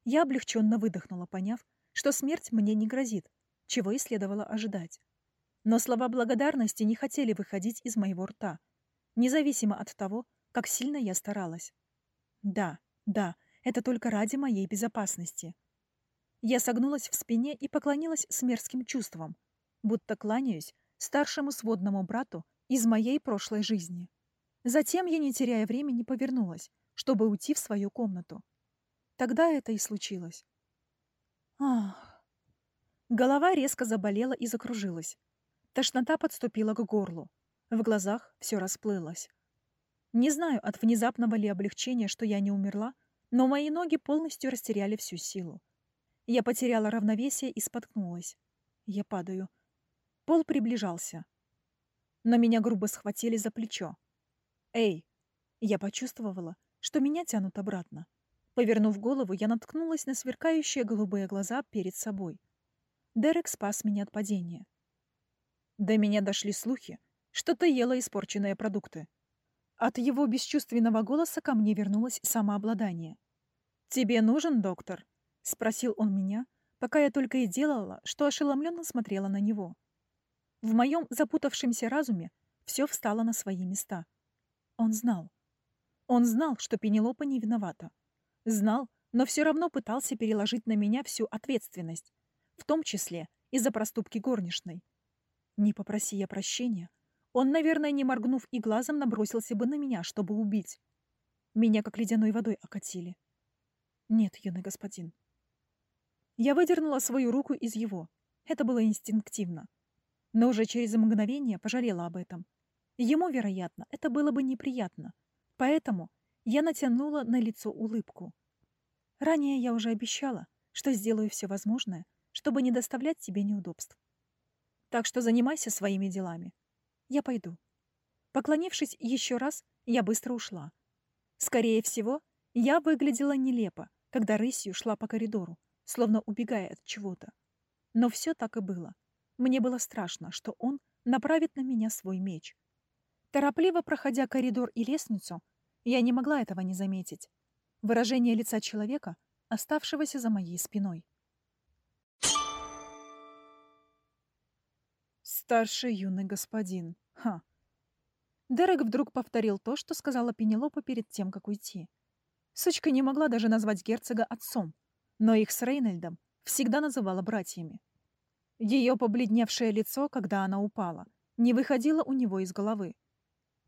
Я облегченно выдохнула, поняв, что смерть мне не грозит, чего и следовало ожидать. Но слова благодарности не хотели выходить из моего рта, независимо от того, как сильно я старалась. Да, да, это только ради моей безопасности. Я согнулась в спине и поклонилась с мерзким чувством, будто кланяюсь старшему сводному брату из моей прошлой жизни. Затем я, не теряя времени, повернулась, чтобы уйти в свою комнату. Тогда это и случилось. Ах. Голова резко заболела и закружилась. Тошнота подступила к горлу. В глазах все расплылось. Не знаю, от внезапного ли облегчения, что я не умерла, но мои ноги полностью растеряли всю силу. Я потеряла равновесие и споткнулась. Я падаю. Пол приближался но меня грубо схватили за плечо. «Эй!» Я почувствовала, что меня тянут обратно. Повернув голову, я наткнулась на сверкающие голубые глаза перед собой. Дерек спас меня от падения. До меня дошли слухи, что ты ела испорченные продукты. От его бесчувственного голоса ко мне вернулось самообладание. «Тебе нужен доктор?» — спросил он меня, пока я только и делала, что ошеломленно смотрела на него. В моем запутавшемся разуме все встало на свои места. Он знал. Он знал, что Пенелопа не виновата. Знал, но все равно пытался переложить на меня всю ответственность, в том числе и за проступки горничной. Не попроси я прощения, он, наверное, не моргнув и глазом, набросился бы на меня, чтобы убить. Меня как ледяной водой окатили. Нет, юный господин. Я выдернула свою руку из его. Это было инстинктивно. Но уже через мгновение пожалела об этом. Ему, вероятно, это было бы неприятно. Поэтому я натянула на лицо улыбку. Ранее я уже обещала, что сделаю все возможное, чтобы не доставлять тебе неудобств. Так что занимайся своими делами. Я пойду. Поклонившись еще раз, я быстро ушла. Скорее всего, я выглядела нелепо, когда рысью шла по коридору, словно убегая от чего-то. Но все так и было. Мне было страшно, что он направит на меня свой меч. Торопливо проходя коридор и лестницу, я не могла этого не заметить. Выражение лица человека, оставшегося за моей спиной. Старший юный господин. Ха. Дерек вдруг повторил то, что сказала Пенелопа перед тем, как уйти. Сучка не могла даже назвать герцога отцом, но их с Рейнольдом всегда называла братьями. Ее побледневшее лицо, когда она упала, не выходило у него из головы.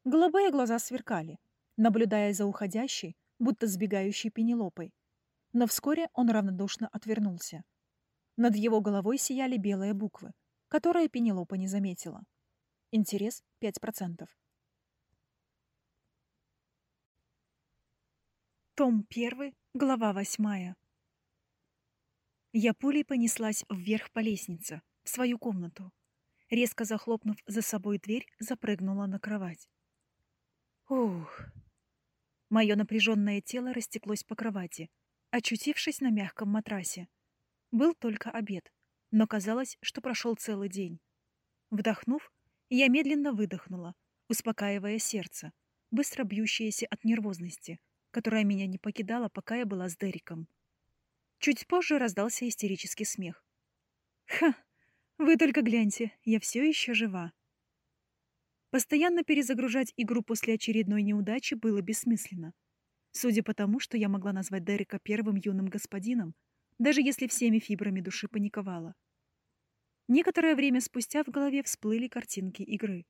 Голубые глаза сверкали, наблюдая за уходящей, будто сбегающей Пенелопой. Но вскоре он равнодушно отвернулся. Над его головой сияли белые буквы, которые Пенелопа не заметила. Интерес 5%. Том 1, глава 8. Я пулей понеслась вверх по лестнице, в свою комнату. Резко захлопнув за собой дверь, запрыгнула на кровать. Ух! Мое напряженное тело растеклось по кровати, очутившись на мягком матрасе. Был только обед, но казалось, что прошел целый день. Вдохнув, я медленно выдохнула, успокаивая сердце, быстро бьющееся от нервозности — которая меня не покидала, пока я была с Дериком. Чуть позже раздался истерический смех. «Ха! Вы только гляньте, я все еще жива!» Постоянно перезагружать игру после очередной неудачи было бессмысленно. Судя по тому, что я могла назвать Дерека первым юным господином, даже если всеми фибрами души паниковала. Некоторое время спустя в голове всплыли картинки игры.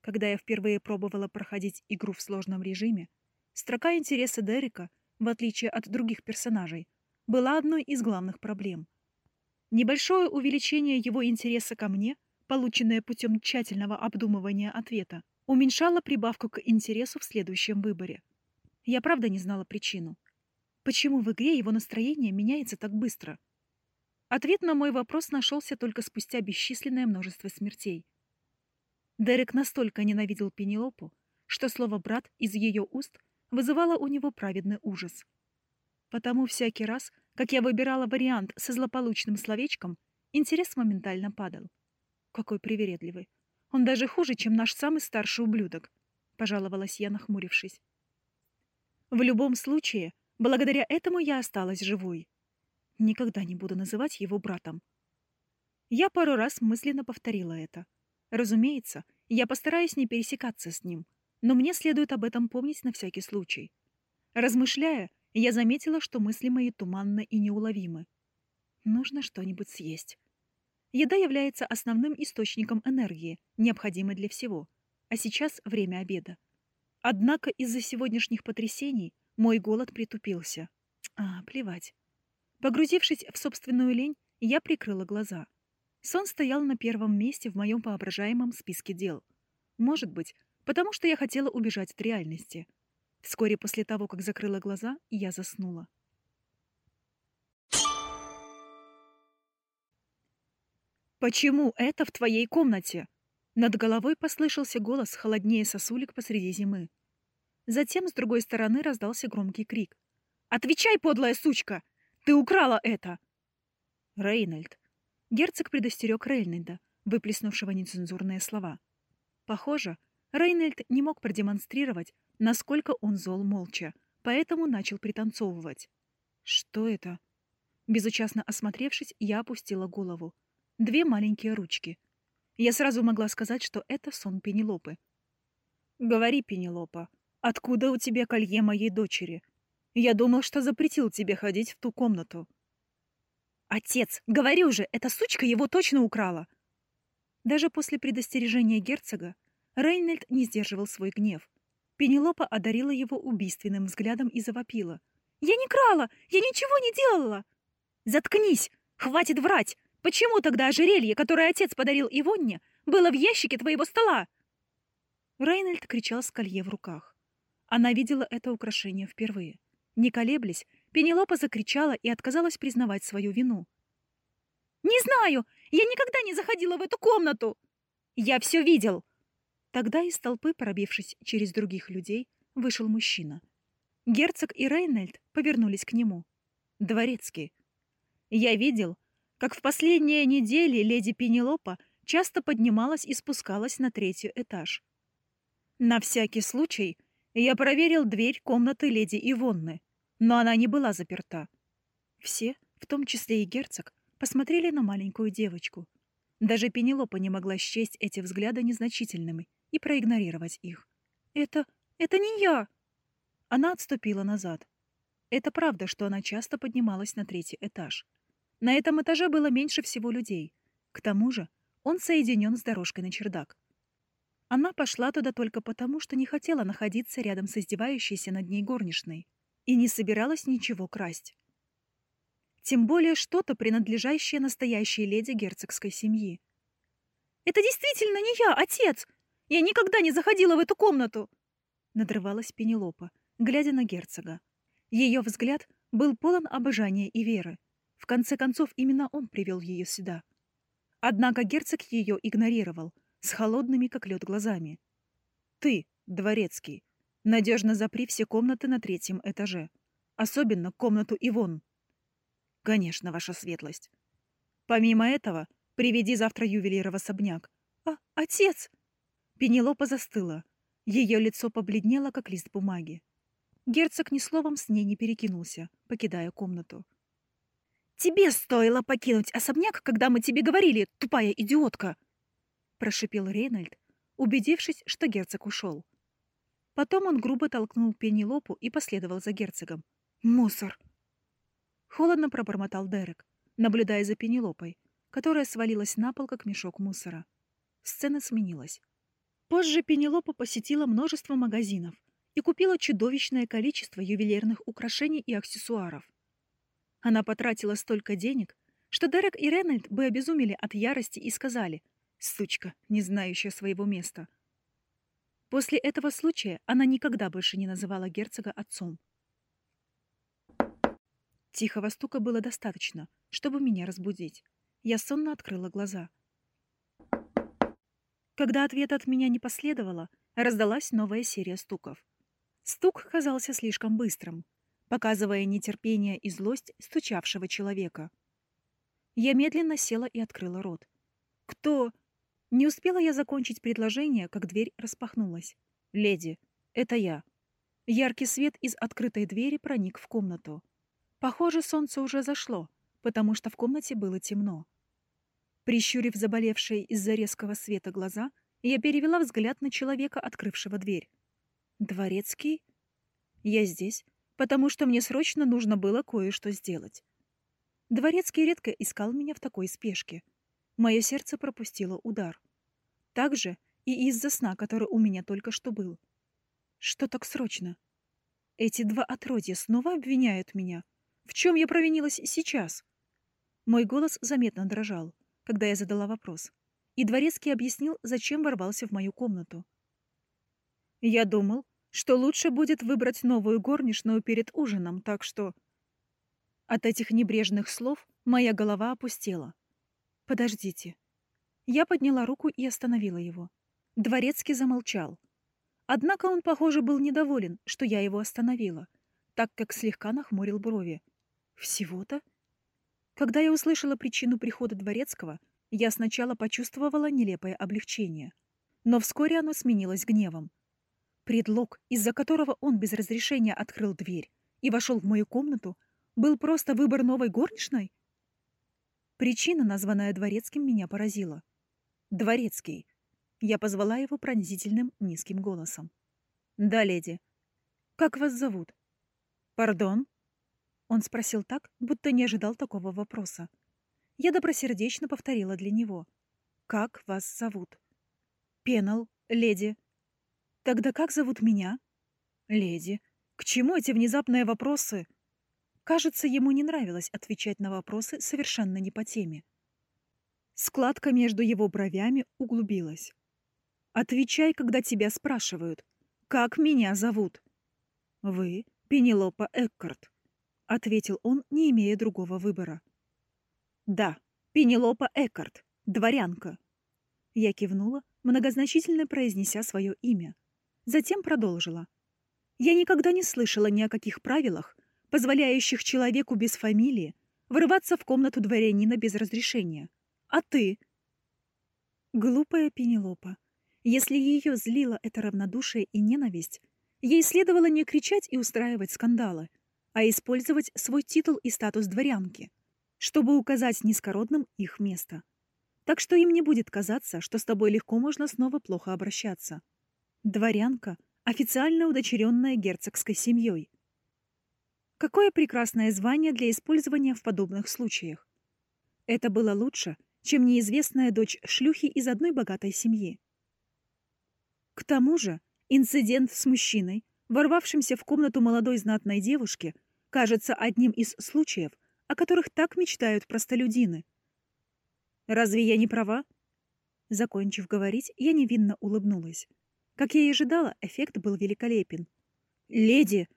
Когда я впервые пробовала проходить игру в сложном режиме, Строка интереса Дерека, в отличие от других персонажей, была одной из главных проблем. Небольшое увеличение его интереса ко мне, полученное путем тщательного обдумывания ответа, уменьшало прибавку к интересу в следующем выборе. Я правда не знала причину. Почему в игре его настроение меняется так быстро? Ответ на мой вопрос нашелся только спустя бесчисленное множество смертей. Дерек настолько ненавидел Пенелопу, что слово «брат» из ее уст вызывало у него праведный ужас. Потому всякий раз, как я выбирала вариант со злополучным словечком, интерес моментально падал. Какой привередливый. Он даже хуже, чем наш самый старший ублюдок, пожаловалась я, нахмурившись. В любом случае, благодаря этому я осталась живой. Никогда не буду называть его братом. Я пару раз мысленно повторила это. Разумеется, я постараюсь не пересекаться с ним — но мне следует об этом помнить на всякий случай. Размышляя, я заметила, что мысли мои туманны и неуловимы. Нужно что-нибудь съесть. Еда является основным источником энергии, необходимой для всего. А сейчас время обеда. Однако из-за сегодняшних потрясений мой голод притупился. А, плевать. Погрузившись в собственную лень, я прикрыла глаза. Сон стоял на первом месте в моем воображаемом списке дел. Может быть, потому что я хотела убежать от реальности. Вскоре после того, как закрыла глаза, я заснула. «Почему это в твоей комнате?» Над головой послышался голос холоднее сосулек посреди зимы. Затем с другой стороны раздался громкий крик. «Отвечай, подлая сучка! Ты украла это!» Рейнольд. Герцог предостерег Рейнольда, выплеснувшего нецензурные слова. Похоже, Рейнольд не мог продемонстрировать, насколько он зол молча, поэтому начал пританцовывать. «Что это?» Безучастно осмотревшись, я опустила голову. Две маленькие ручки. Я сразу могла сказать, что это сон Пенелопы. «Говори, Пенелопа, откуда у тебя колье моей дочери? Я думал, что запретил тебе ходить в ту комнату». «Отец, говорю же, эта сучка его точно украла!» Даже после предостережения герцога Рейнольд не сдерживал свой гнев. Пенелопа одарила его убийственным взглядом и завопила. «Я не крала! Я ничего не делала!» Заткнись! Хватит врать! Почему тогда ожерелье, которое отец подарил Ивонне, было в ящике твоего стола?» Рейнольд кричал с колье в руках. Она видела это украшение впервые. Не колеблясь, Пенелопа закричала и отказалась признавать свою вину. «Не знаю! Я никогда не заходила в эту комнату!» «Я все видел!» Тогда из толпы, пробившись через других людей, вышел мужчина. Герцог и Рейнольд повернулись к нему. Дворецкий. Я видел, как в последние недели леди Пенелопа часто поднималась и спускалась на третий этаж. На всякий случай я проверил дверь комнаты леди Ивонны, но она не была заперта. Все, в том числе и герцог, посмотрели на маленькую девочку. Даже Пенелопа не могла счесть эти взгляды незначительными и проигнорировать их. «Это... это не я!» Она отступила назад. Это правда, что она часто поднималась на третий этаж. На этом этаже было меньше всего людей. К тому же он соединен с дорожкой на чердак. Она пошла туда только потому, что не хотела находиться рядом с издевающейся над ней горничной и не собиралась ничего красть. Тем более что-то, принадлежащее настоящей леди герцогской семьи. «Это действительно не я, отец! Я никогда не заходила в эту комнату!» Надрывалась Пенелопа, глядя на герцога. Ее взгляд был полон обожания и веры. В конце концов, именно он привел ее сюда. Однако герцог ее игнорировал, с холодными, как лед, глазами. «Ты, дворецкий, надежно запри все комнаты на третьем этаже, особенно комнату Ивон». «Конечно, ваша светлость. Помимо этого, приведи завтра ювелира в особняк». «А, отец!» Пенелопа застыла. Ее лицо побледнело, как лист бумаги. Герцог ни словом с ней не перекинулся, покидая комнату. «Тебе стоило покинуть особняк, когда мы тебе говорили, тупая идиотка!» Прошипел Рейнольд, убедившись, что герцог ушел. Потом он грубо толкнул Пенелопу и последовал за герцогом. «Мусор!» Холодно пробормотал Дерек, наблюдая за Пенелопой, которая свалилась на пол, как мешок мусора. Сцена сменилась. Позже Пенелопа посетила множество магазинов, и купила чудовищное количество ювелирных украшений и аксессуаров. Она потратила столько денег, что Дерек и Ренальд бы обезумели от ярости и сказали «Сучка, не знающая своего места». После этого случая она никогда больше не называла герцога отцом. Тихого стука было достаточно, чтобы меня разбудить. Я сонно открыла глаза. Когда ответа от меня не последовало, раздалась новая серия стуков. Стук казался слишком быстрым, показывая нетерпение и злость стучавшего человека. Я медленно села и открыла рот. «Кто?» Не успела я закончить предложение, как дверь распахнулась. «Леди, это я». Яркий свет из открытой двери проник в комнату. Похоже, солнце уже зашло, потому что в комнате было темно. Прищурив заболевшие из-за резкого света глаза, я перевела взгляд на человека, открывшего дверь. Дворецкий? Я здесь, потому что мне срочно нужно было кое-что сделать. Дворецкий редко искал меня в такой спешке. Мое сердце пропустило удар. Так же и из-за сна, который у меня только что был. Что так срочно? Эти два отродья снова обвиняют меня. В чем я провинилась сейчас? Мой голос заметно дрожал, когда я задала вопрос. И Дворецкий объяснил, зачем ворвался в мою комнату. Я думал, что лучше будет выбрать новую горничную перед ужином, так что... От этих небрежных слов моя голова опустела. «Подождите». Я подняла руку и остановила его. Дворецкий замолчал. Однако он, похоже, был недоволен, что я его остановила, так как слегка нахмурил брови. «Всего-то?» Когда я услышала причину прихода Дворецкого, я сначала почувствовала нелепое облегчение. Но вскоре оно сменилось гневом. Предлог, из-за которого он без разрешения открыл дверь и вошел в мою комнату, был просто выбор новой горничной? Причина, названная Дворецким, меня поразила. «Дворецкий». Я позвала его пронзительным низким голосом. «Да, леди. Как вас зовут?» «Пардон?» Он спросил так, будто не ожидал такого вопроса. Я добросердечно повторила для него. «Как вас зовут?» «Пенал, леди», «Тогда как зовут меня?» «Леди. К чему эти внезапные вопросы?» Кажется, ему не нравилось отвечать на вопросы совершенно не по теме. Складка между его бровями углубилась. «Отвечай, когда тебя спрашивают. Как меня зовут?» «Вы Пенелопа Эккарт», — ответил он, не имея другого выбора. «Да, Пенелопа Эккарт, дворянка». Я кивнула, многозначительно произнеся свое имя. Затем продолжила. «Я никогда не слышала ни о каких правилах, позволяющих человеку без фамилии врываться в комнату дворянина без разрешения. А ты?» Глупая Пенелопа. Если ее злило это равнодушие и ненависть, ей следовало не кричать и устраивать скандалы, а использовать свой титул и статус дворянки, чтобы указать низкородным их место. Так что им не будет казаться, что с тобой легко можно снова плохо обращаться. Дворянка, официально удочеренная герцогской семьей. Какое прекрасное звание для использования в подобных случаях. Это было лучше, чем неизвестная дочь шлюхи из одной богатой семьи. К тому же, инцидент с мужчиной, ворвавшимся в комнату молодой знатной девушки, кажется одним из случаев, о которых так мечтают простолюдины. Разве я не права? Закончив говорить, я невинно улыбнулась. Как я и ожидала, эффект был великолепен. «Леди!»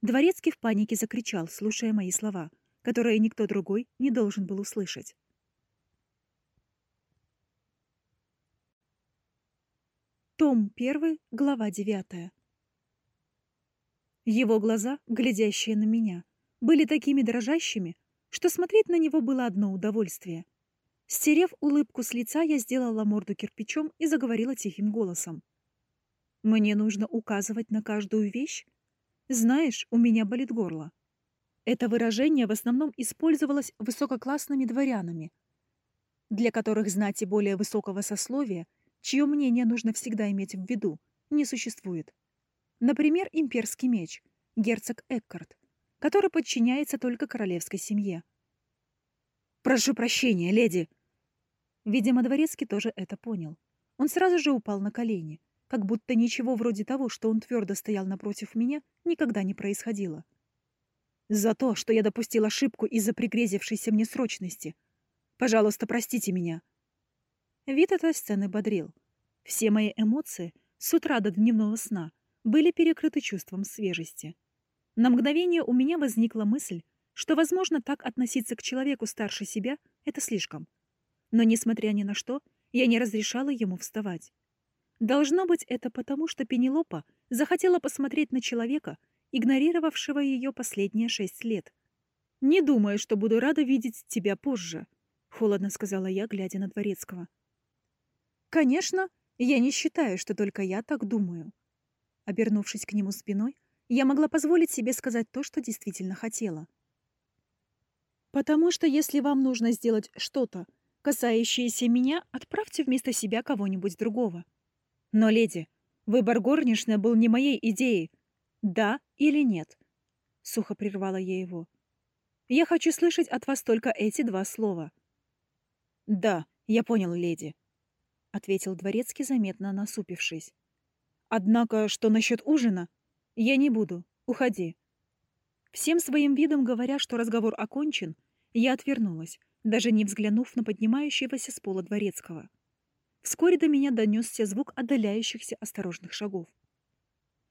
Дворецкий в панике закричал, слушая мои слова, которые никто другой не должен был услышать. Том 1, глава 9. Его глаза, глядящие на меня, были такими дрожащими, что смотреть на него было одно удовольствие. Стерев улыбку с лица, я сделала морду кирпичом и заговорила тихим голосом. «Мне нужно указывать на каждую вещь? Знаешь, у меня болит горло». Это выражение в основном использовалось высококлассными дворянами, для которых знати более высокого сословия – чье мнение нужно всегда иметь в виду, не существует. Например, имперский меч, герцог Эккарт, который подчиняется только королевской семье. «Прошу прощения, леди!» Видимо, Дворецкий тоже это понял. Он сразу же упал на колени, как будто ничего вроде того, что он твердо стоял напротив меня, никогда не происходило. «За то, что я допустил ошибку из-за пригрезившейся мне срочности. Пожалуйста, простите меня!» Вид этой сцены бодрил. Все мои эмоции с утра до дневного сна были перекрыты чувством свежести. На мгновение у меня возникла мысль, что, возможно, так относиться к человеку старше себя — это слишком. Но, несмотря ни на что, я не разрешала ему вставать. Должно быть, это потому, что Пенелопа захотела посмотреть на человека, игнорировавшего ее последние шесть лет. «Не думаю, что буду рада видеть тебя позже», — холодно сказала я, глядя на Дворецкого. Конечно, я не считаю, что только я так думаю. Обернувшись к нему спиной, я могла позволить себе сказать то, что действительно хотела. Потому что если вам нужно сделать что-то, касающееся меня, отправьте вместо себя кого-нибудь другого. Но, леди, выбор горничной был не моей идеей. Да или нет? Сухо прервала я его. Я хочу слышать от вас только эти два слова. Да, я понял, леди. — ответил дворецкий, заметно насупившись. «Однако, что насчет ужина? Я не буду. Уходи». Всем своим видом говоря, что разговор окончен, я отвернулась, даже не взглянув на поднимающегося с пола дворецкого. Вскоре до меня донесся звук отдаляющихся осторожных шагов.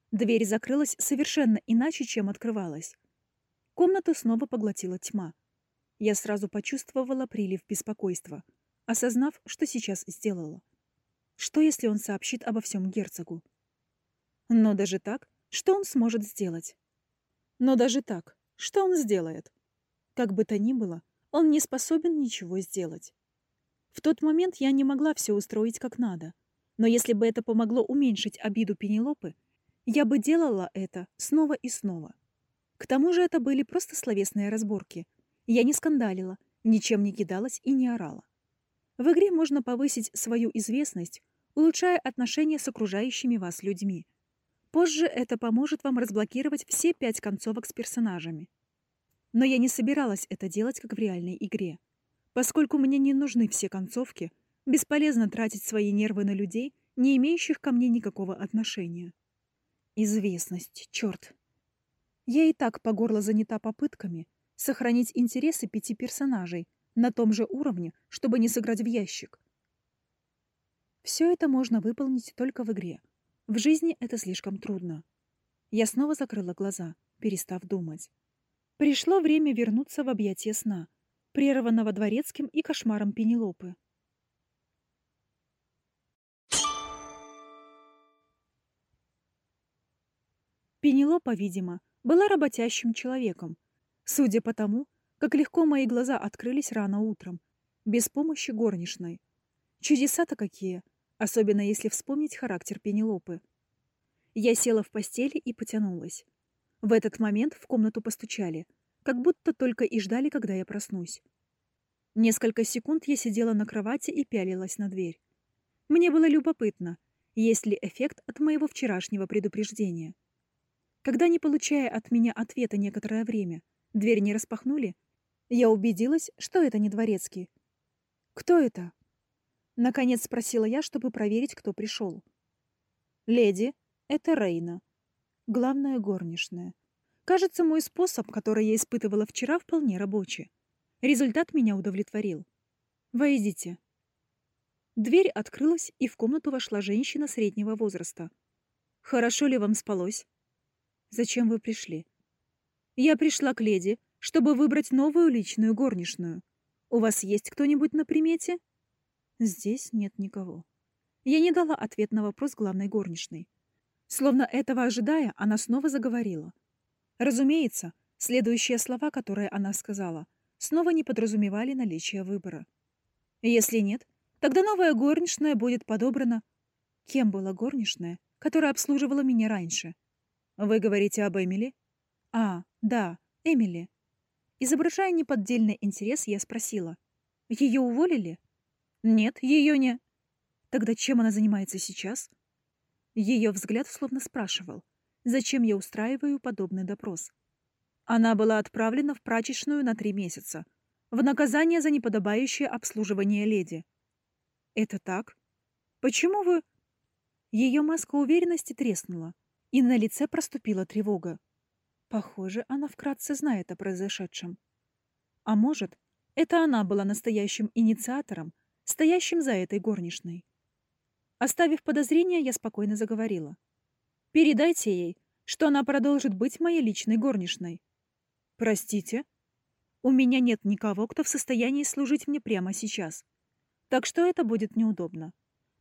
Дверь закрылась совершенно иначе, чем открывалась. Комнату снова поглотила тьма. Я сразу почувствовала прилив беспокойства — осознав, что сейчас сделала. Что, если он сообщит обо всем герцогу? Но даже так, что он сможет сделать? Но даже так, что он сделает? Как бы то ни было, он не способен ничего сделать. В тот момент я не могла все устроить как надо, но если бы это помогло уменьшить обиду Пенелопы, я бы делала это снова и снова. К тому же это были просто словесные разборки. Я не скандалила, ничем не кидалась и не орала. В игре можно повысить свою известность, улучшая отношения с окружающими вас людьми. Позже это поможет вам разблокировать все пять концовок с персонажами. Но я не собиралась это делать, как в реальной игре. Поскольку мне не нужны все концовки, бесполезно тратить свои нервы на людей, не имеющих ко мне никакого отношения. Известность, черт. Я и так по горло занята попытками, Сохранить интересы пяти персонажей на том же уровне, чтобы не сыграть в ящик. Все это можно выполнить только в игре. В жизни это слишком трудно. Я снова закрыла глаза, перестав думать. Пришло время вернуться в объятия сна, прерванного дворецким и кошмаром Пенелопы. Пенелопа, видимо, была работящим человеком, судя по тому, как легко мои глаза открылись рано утром, без помощи горничной. Чудеса-то какие, особенно если вспомнить характер Пенелопы. Я села в постели и потянулась. В этот момент в комнату постучали, как будто только и ждали, когда я проснусь. Несколько секунд я сидела на кровати и пялилась на дверь. Мне было любопытно, есть ли эффект от моего вчерашнего предупреждения. Когда, не получая от меня ответа некоторое время, дверь не распахнули, я убедилась, что это не дворецкий. «Кто это?» Наконец спросила я, чтобы проверить, кто пришел. «Леди, это Рейна. Главная горничная. Кажется, мой способ, который я испытывала вчера, вполне рабочий. Результат меня удовлетворил. Войдите». Дверь открылась, и в комнату вошла женщина среднего возраста. «Хорошо ли вам спалось?» Зачем вы пришли? Я пришла к леди, чтобы выбрать новую личную горничную. У вас есть кто-нибудь на примете? Здесь нет никого. Я не дала ответ на вопрос главной горничной. Словно этого ожидая, она снова заговорила. Разумеется, следующие слова, которые она сказала, снова не подразумевали наличие выбора. Если нет, тогда новая горничная будет подобрана. Кем была горничная, которая обслуживала меня раньше? Вы говорите об Эмили? А, да, Эмили. Изображая неподдельный интерес, я спросила. Ее уволили? Нет, ее не... Тогда чем она занимается сейчас? Ее взгляд словно спрашивал, зачем я устраиваю подобный допрос. Она была отправлена в прачечную на три месяца, в наказание за неподобающее обслуживание леди. Это так? Почему вы... Ее маска уверенности треснула и на лице проступила тревога. Похоже, она вкратце знает о произошедшем. А может, это она была настоящим инициатором, стоящим за этой горничной. Оставив подозрения, я спокойно заговорила. «Передайте ей, что она продолжит быть моей личной горничной». «Простите?» «У меня нет никого, кто в состоянии служить мне прямо сейчас. Так что это будет неудобно.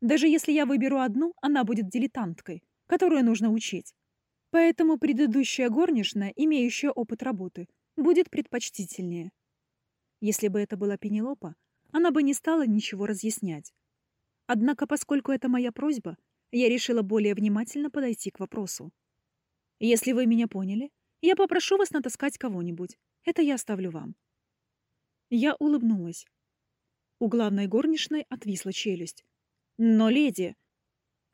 Даже если я выберу одну, она будет дилетанткой, которую нужно учить. Поэтому предыдущая горничная, имеющая опыт работы, будет предпочтительнее. Если бы это была Пенелопа, она бы не стала ничего разъяснять. Однако, поскольку это моя просьба, я решила более внимательно подойти к вопросу. Если вы меня поняли, я попрошу вас натаскать кого-нибудь. Это я оставлю вам. Я улыбнулась. У главной горничной отвисла челюсть. Но, леди,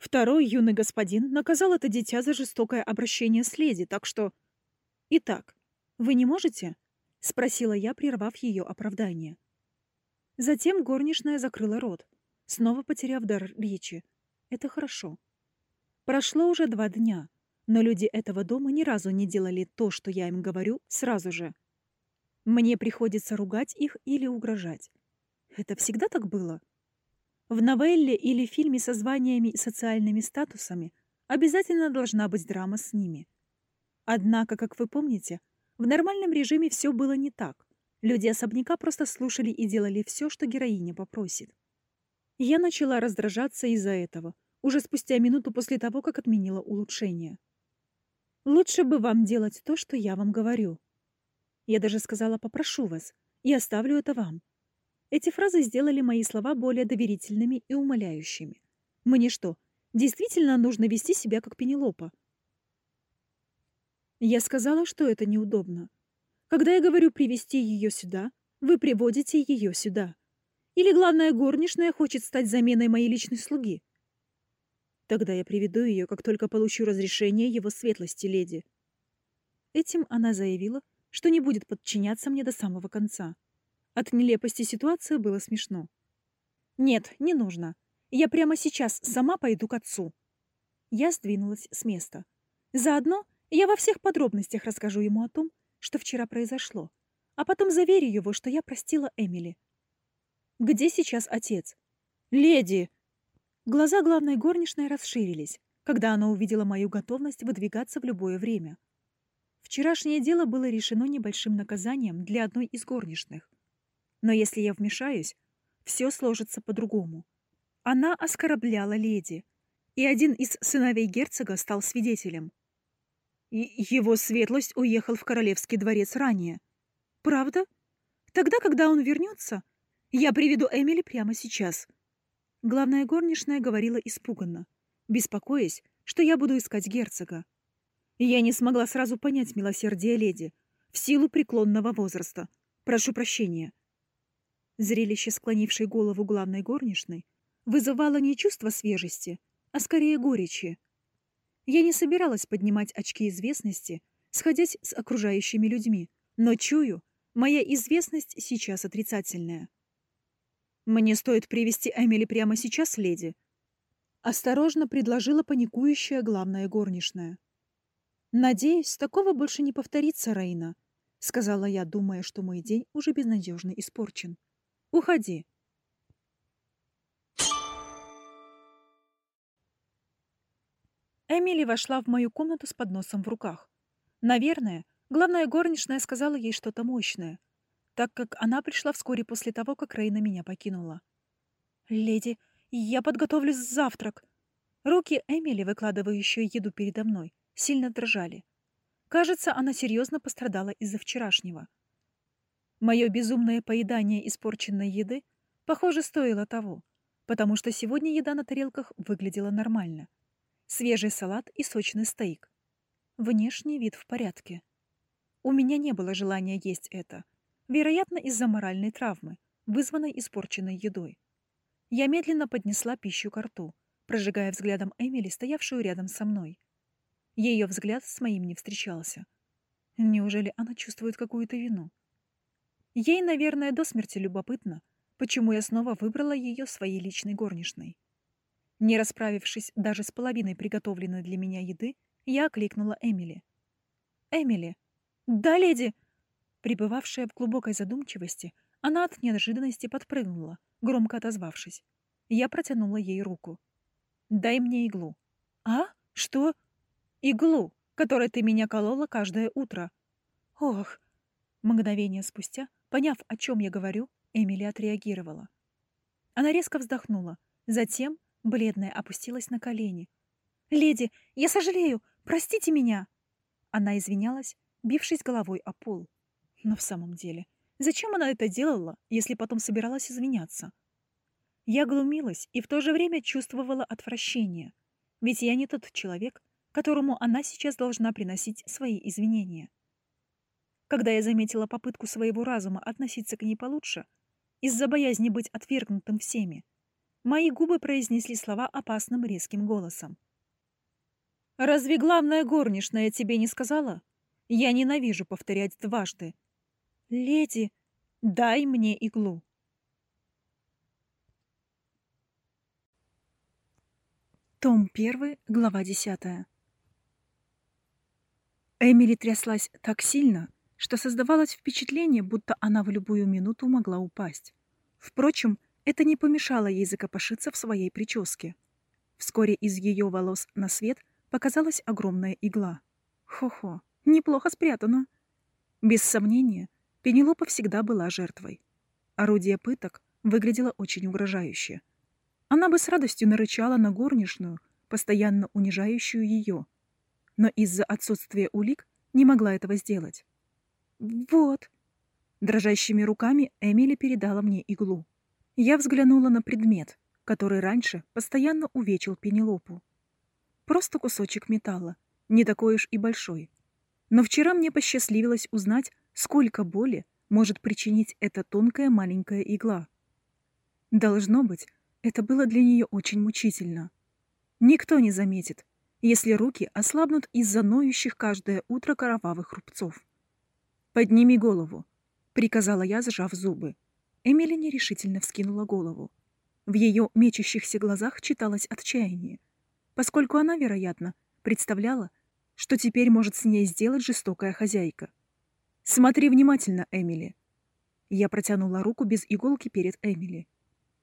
Второй юный господин наказал это дитя за жестокое обращение с леди, так что... Итак, вы не можете? Спросила я, прервав ее оправдание. Затем горничная закрыла рот, снова потеряв дар речи. Это хорошо. Прошло уже два дня, но люди этого дома ни разу не делали то, что я им говорю, сразу же. Мне приходится ругать их или угрожать. Это всегда так было? В новелле или фильме со званиями и социальными статусами обязательно должна быть драма с ними. Однако, как вы помните, в нормальном режиме все было не так. Люди особняка просто слушали и делали все, что героиня попросит. Я начала раздражаться из-за этого, уже спустя минуту после того, как отменила улучшение. Лучше бы вам делать то, что я вам говорю. Я даже сказала «попрошу вас» и оставлю это вам. Эти фразы сделали мои слова более доверительными и умоляющими. Мне что, действительно нужно вести себя как Пенелопа? Я сказала, что это неудобно. Когда я говорю привести ее сюда, вы приводите ее сюда. Или главная горничная хочет стать заменой моей личной слуги. Тогда я приведу ее, как только получу разрешение его светлости, леди. Этим она заявила, что не будет подчиняться мне до самого конца. От нелепости ситуации было смешно. «Нет, не нужно. Я прямо сейчас сама пойду к отцу». Я сдвинулась с места. Заодно я во всех подробностях расскажу ему о том, что вчера произошло, а потом заверю его, что я простила Эмили. Где сейчас отец? Леди! Глаза главной горничной расширились, когда она увидела мою готовность выдвигаться в любое время. Вчерашнее дело было решено небольшим наказанием для одной из горничных. Но если я вмешаюсь, все сложится по-другому. Она оскорбляла леди, и один из сыновей герцога стал свидетелем. И его светлость уехал в королевский дворец ранее. Правда? Тогда, когда он вернется, я приведу Эмили прямо сейчас. Главная горничная говорила испуганно, беспокоясь, что я буду искать герцога. Я не смогла сразу понять милосердие леди в силу преклонного возраста. Прошу прощения. Зрелище, склонившей голову главной горничной, вызывало не чувство свежести, а скорее горечи. Я не собиралась поднимать очки известности, сходясь с окружающими людьми, но чую, моя известность сейчас отрицательная. «Мне стоит привести Эмили прямо сейчас, леди», — осторожно предложила паникующая главная горничная. «Надеюсь, такого больше не повторится, Раина», — сказала я, думая, что мой день уже безнадежно испорчен. «Уходи». Эмили вошла в мою комнату с подносом в руках. Наверное, главная горничная сказала ей что-то мощное, так как она пришла вскоре после того, как Рейна меня покинула. «Леди, я подготовлю завтрак». Руки Эмили, выкладывающие еду передо мной, сильно дрожали. Кажется, она серьезно пострадала из-за вчерашнего. Мое безумное поедание испорченной еды, похоже, стоило того, потому что сегодня еда на тарелках выглядела нормально — свежий салат и сочный стейк. Внешний вид в порядке. У меня не было желания есть это, вероятно, из-за моральной травмы, вызванной испорченной едой. Я медленно поднесла пищу к рту, прожигая взглядом Эмили, стоявшую рядом со мной. Ее взгляд с моим не встречался. Неужели она чувствует какую-то вину? Ей, наверное, до смерти любопытно, почему я снова выбрала ее своей личной горничной. Не расправившись даже с половиной приготовленной для меня еды, я окликнула Эмили. «Эмили!» «Да, леди!» Пребывавшая в глубокой задумчивости, она от неожиданности подпрыгнула, громко отозвавшись. Я протянула ей руку. «Дай мне иглу». «А? Что?» «Иглу, которой ты меня колола каждое утро». «Ох!» Мгновение спустя, поняв, о чем я говорю, Эмили отреагировала. Она резко вздохнула, затем Бледная опустилась на колени. «Леди, я сожалею! Простите меня!» Она извинялась, бившись головой о пол. Но в самом деле, зачем она это делала, если потом собиралась извиняться? Я глумилась и в то же время чувствовала отвращение, ведь я не тот человек, которому она сейчас должна приносить свои извинения. Когда я заметила попытку своего разума относиться к ней получше, из-за боязни быть отвергнутым всеми, Мои губы произнесли слова опасным резким голосом. «Разве главная горничная тебе не сказала? Я ненавижу повторять дважды. Леди, дай мне иглу». Том 1, глава 10. Эмили тряслась так сильно, что создавалось впечатление, будто она в любую минуту могла упасть. Впрочем, это не помешало ей закопошиться в своей прическе. Вскоре из ее волос на свет показалась огромная игла. Хо-хо, неплохо спрятано. Без сомнения, Пенелопа всегда была жертвой. Орудие пыток выглядело очень угрожающе. Она бы с радостью нарычала на горничную, постоянно унижающую ее. Но из-за отсутствия улик не могла этого сделать. «Вот». Дрожащими руками Эмили передала мне иглу. Я взглянула на предмет, который раньше постоянно увечил Пенелопу. Просто кусочек металла, не такой уж и большой. Но вчера мне посчастливилось узнать, сколько боли может причинить эта тонкая маленькая игла. Должно быть, это было для нее очень мучительно. Никто не заметит, если руки ослабнут из-за ноющих каждое утро кровавых рубцов. «Подними голову», — приказала я, сжав зубы. Эмили нерешительно вскинула голову. В ее мечущихся глазах читалось отчаяние, поскольку она, вероятно, представляла, что теперь может с ней сделать жестокая хозяйка. Смотри внимательно, Эмили. Я протянула руку без иголки перед Эмили.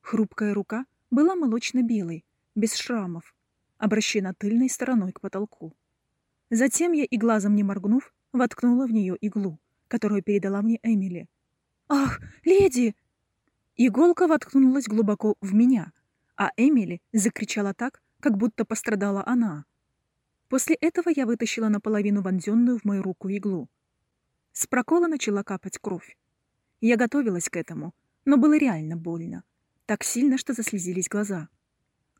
Хрупкая рука была молочно-белой, без шрамов, обращена тыльной стороной к потолку. Затем я и глазом не моргнув, воткнула в нее иглу, которую передала мне Эмили. «Ах, леди!» Иголка воткнулась глубоко в меня, а Эмили закричала так, как будто пострадала она. После этого я вытащила наполовину вонзенную в мою руку иглу. С прокола начала капать кровь. Я готовилась к этому, но было реально больно. Так сильно, что заслезились глаза.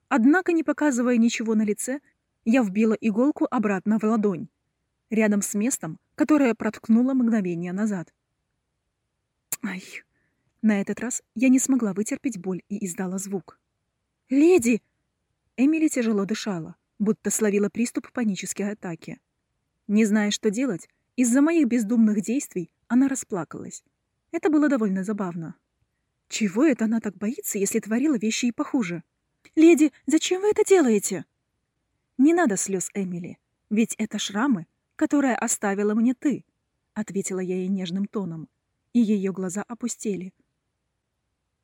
Однако, не показывая ничего на лице, я вбила иголку обратно в ладонь, рядом с местом, которое проткнуло мгновение назад. Ай! На этот раз я не смогла вытерпеть боль и издала звук. «Леди!» Эмили тяжело дышала, будто словила приступ панической атаки. Не зная, что делать, из-за моих бездумных действий она расплакалась. Это было довольно забавно. Чего это она так боится, если творила вещи и похуже? «Леди, зачем вы это делаете?» «Не надо слез, Эмили, ведь это шрамы, которые оставила мне ты», — ответила я ей нежным тоном, и ее глаза опустели.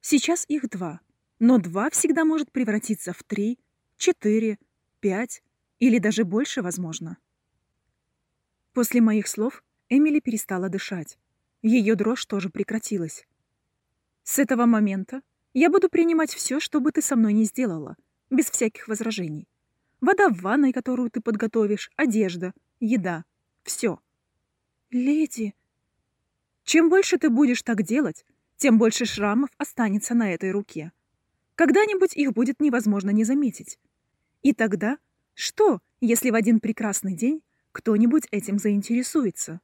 «Сейчас их два, но два всегда может превратиться в три, четыре, пять или даже больше, возможно». После моих слов Эмили перестала дышать. Ее дрожь тоже прекратилась. С этого момента я буду принимать все, что бы ты со мной не сделала, без всяких возражений. Вода в ванной, которую ты подготовишь, одежда, еда. Все. Леди, чем больше ты будешь так делать, тем больше шрамов останется на этой руке. Когда-нибудь их будет невозможно не заметить. И тогда что, если в один прекрасный день кто-нибудь этим заинтересуется?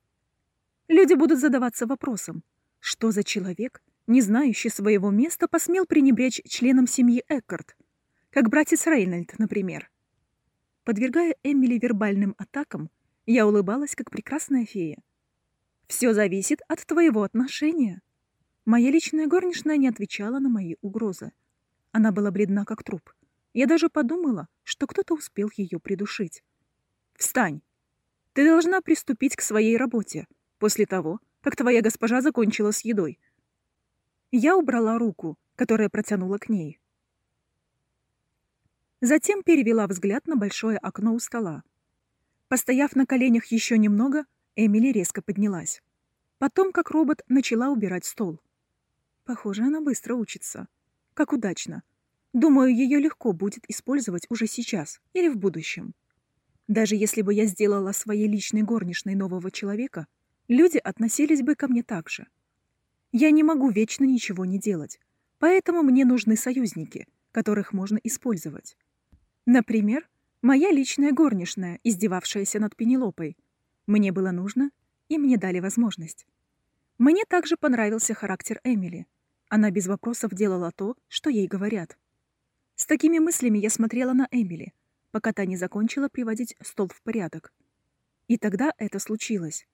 Люди будут задаваться вопросом, что за человек не знающий своего места, посмел пренебречь членом семьи Эккарт, как братец Рейнольд, например. Подвергая Эмили вербальным атакам, я улыбалась, как прекрасная фея. «Все зависит от твоего отношения». Моя личная горничная не отвечала на мои угрозы. Она была бледна, как труп. Я даже подумала, что кто-то успел ее придушить. «Встань! Ты должна приступить к своей работе после того, как твоя госпожа закончила с едой. Я убрала руку, которая протянула к ней. Затем перевела взгляд на большое окно у стола. Постояв на коленях еще немного, Эмили резко поднялась. Потом, как робот, начала убирать стол. Похоже, она быстро учится. Как удачно. Думаю, ее легко будет использовать уже сейчас или в будущем. Даже если бы я сделала своей личной горничной нового человека, люди относились бы ко мне так же. Я не могу вечно ничего не делать, поэтому мне нужны союзники, которых можно использовать. Например, моя личная горничная, издевавшаяся над Пенелопой. Мне было нужно, и мне дали возможность. Мне также понравился характер Эмили. Она без вопросов делала то, что ей говорят. С такими мыслями я смотрела на Эмили, пока та не закончила приводить стол в порядок. И тогда это случилось.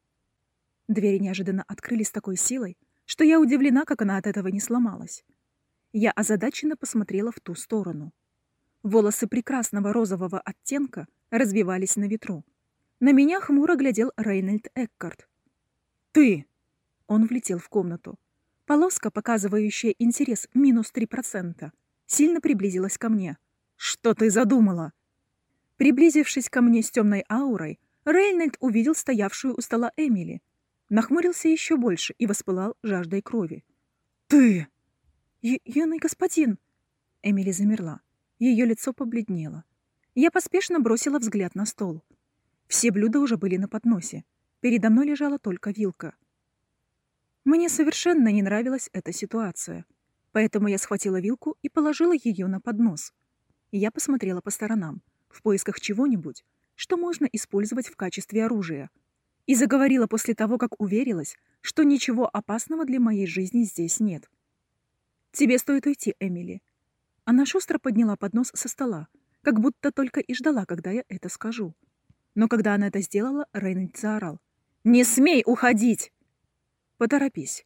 Двери неожиданно открылись с такой силой, что я удивлена, как она от этого не сломалась. Я озадаченно посмотрела в ту сторону. Волосы прекрасного розового оттенка развивались на ветру. На меня хмуро глядел Рейнольд Эккарт. «Ты!» Он влетел в комнату. Полоска, показывающая интерес минус 3%, сильно приблизилась ко мне. «Что ты задумала?» Приблизившись ко мне с темной аурой, Рейнольд увидел стоявшую у стола Эмили — нахмурился еще больше и воспылал жаждой крови. «Ты!» «Юный господин!» Эмили замерла. Ее лицо побледнело. Я поспешно бросила взгляд на стол. Все блюда уже были на подносе. Передо мной лежала только вилка. Мне совершенно не нравилась эта ситуация, поэтому я схватила вилку и положила ее на поднос. Я посмотрела по сторонам, в поисках чего-нибудь, что можно использовать в качестве оружия — и заговорила после того, как уверилась, что ничего опасного для моей жизни здесь нет. «Тебе стоит уйти, Эмили». Она шустро подняла поднос со стола, как будто только и ждала, когда я это скажу. Но когда она это сделала, Рейнольд заорал. «Не смей уходить!» «Поторопись».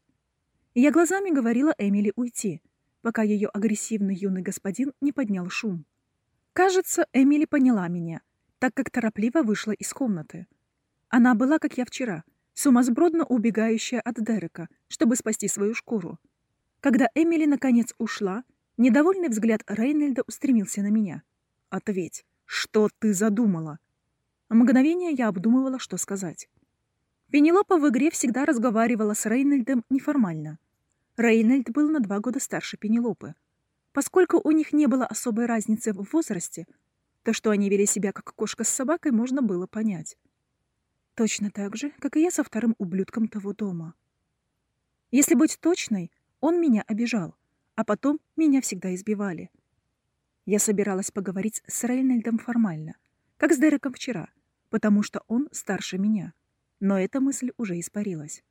Я глазами говорила Эмили уйти, пока ее агрессивный юный господин не поднял шум. Кажется, Эмили поняла меня, так как торопливо вышла из комнаты. Она была, как я вчера, сумасбродно убегающая от Дерека, чтобы спасти свою шкуру. Когда Эмили наконец ушла, недовольный взгляд Рейнольда устремился на меня. «Ответь, что ты задумала?» Мгновение я обдумывала, что сказать. Пенелопа в игре всегда разговаривала с Рейнольдом неформально. Рейнольд был на два года старше Пенелопы. Поскольку у них не было особой разницы в возрасте, то, что они вели себя как кошка с собакой, можно было понять. Точно так же, как и я со вторым ублюдком того дома. Если быть точной, он меня обижал, а потом меня всегда избивали. Я собиралась поговорить с Рейнольдом формально, как с Дереком вчера, потому что он старше меня. Но эта мысль уже испарилась.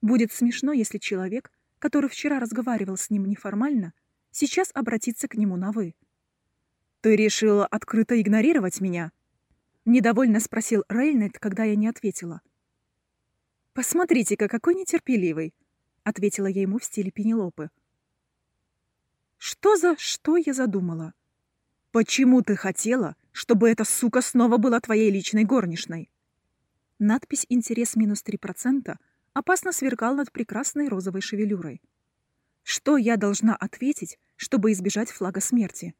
Будет смешно, если человек, который вчера разговаривал с ним неформально, сейчас обратится к нему на «вы». «Ты решила открыто игнорировать меня?» Недовольно спросил Рейнольд, когда я не ответила. «Посмотрите-ка, какой нетерпеливый!» — ответила я ему в стиле Пенелопы. «Что за что я задумала?» «Почему ты хотела, чтобы эта сука снова была твоей личной горничной?» Надпись «Интерес минус 3%» опасно сверкал над прекрасной розовой шевелюрой. Что я должна ответить, чтобы избежать флага смерти?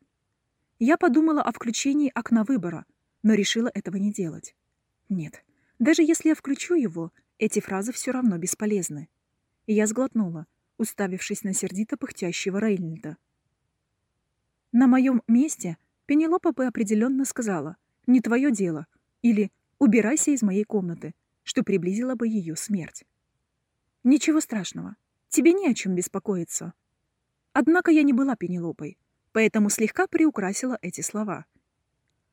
Я подумала о включении окна выбора, но решила этого не делать. Нет, даже если я включу его, эти фразы все равно бесполезны. Я сглотнула, уставившись на сердито пыхтящего Рейнольда. На моем месте Пенелопа бы определенно сказала «не твое дело» или Убирайся из моей комнаты, что приблизило бы ее смерть. Ничего страшного, тебе не о чем беспокоиться. Однако я не была Пенелопой, поэтому слегка приукрасила эти слова.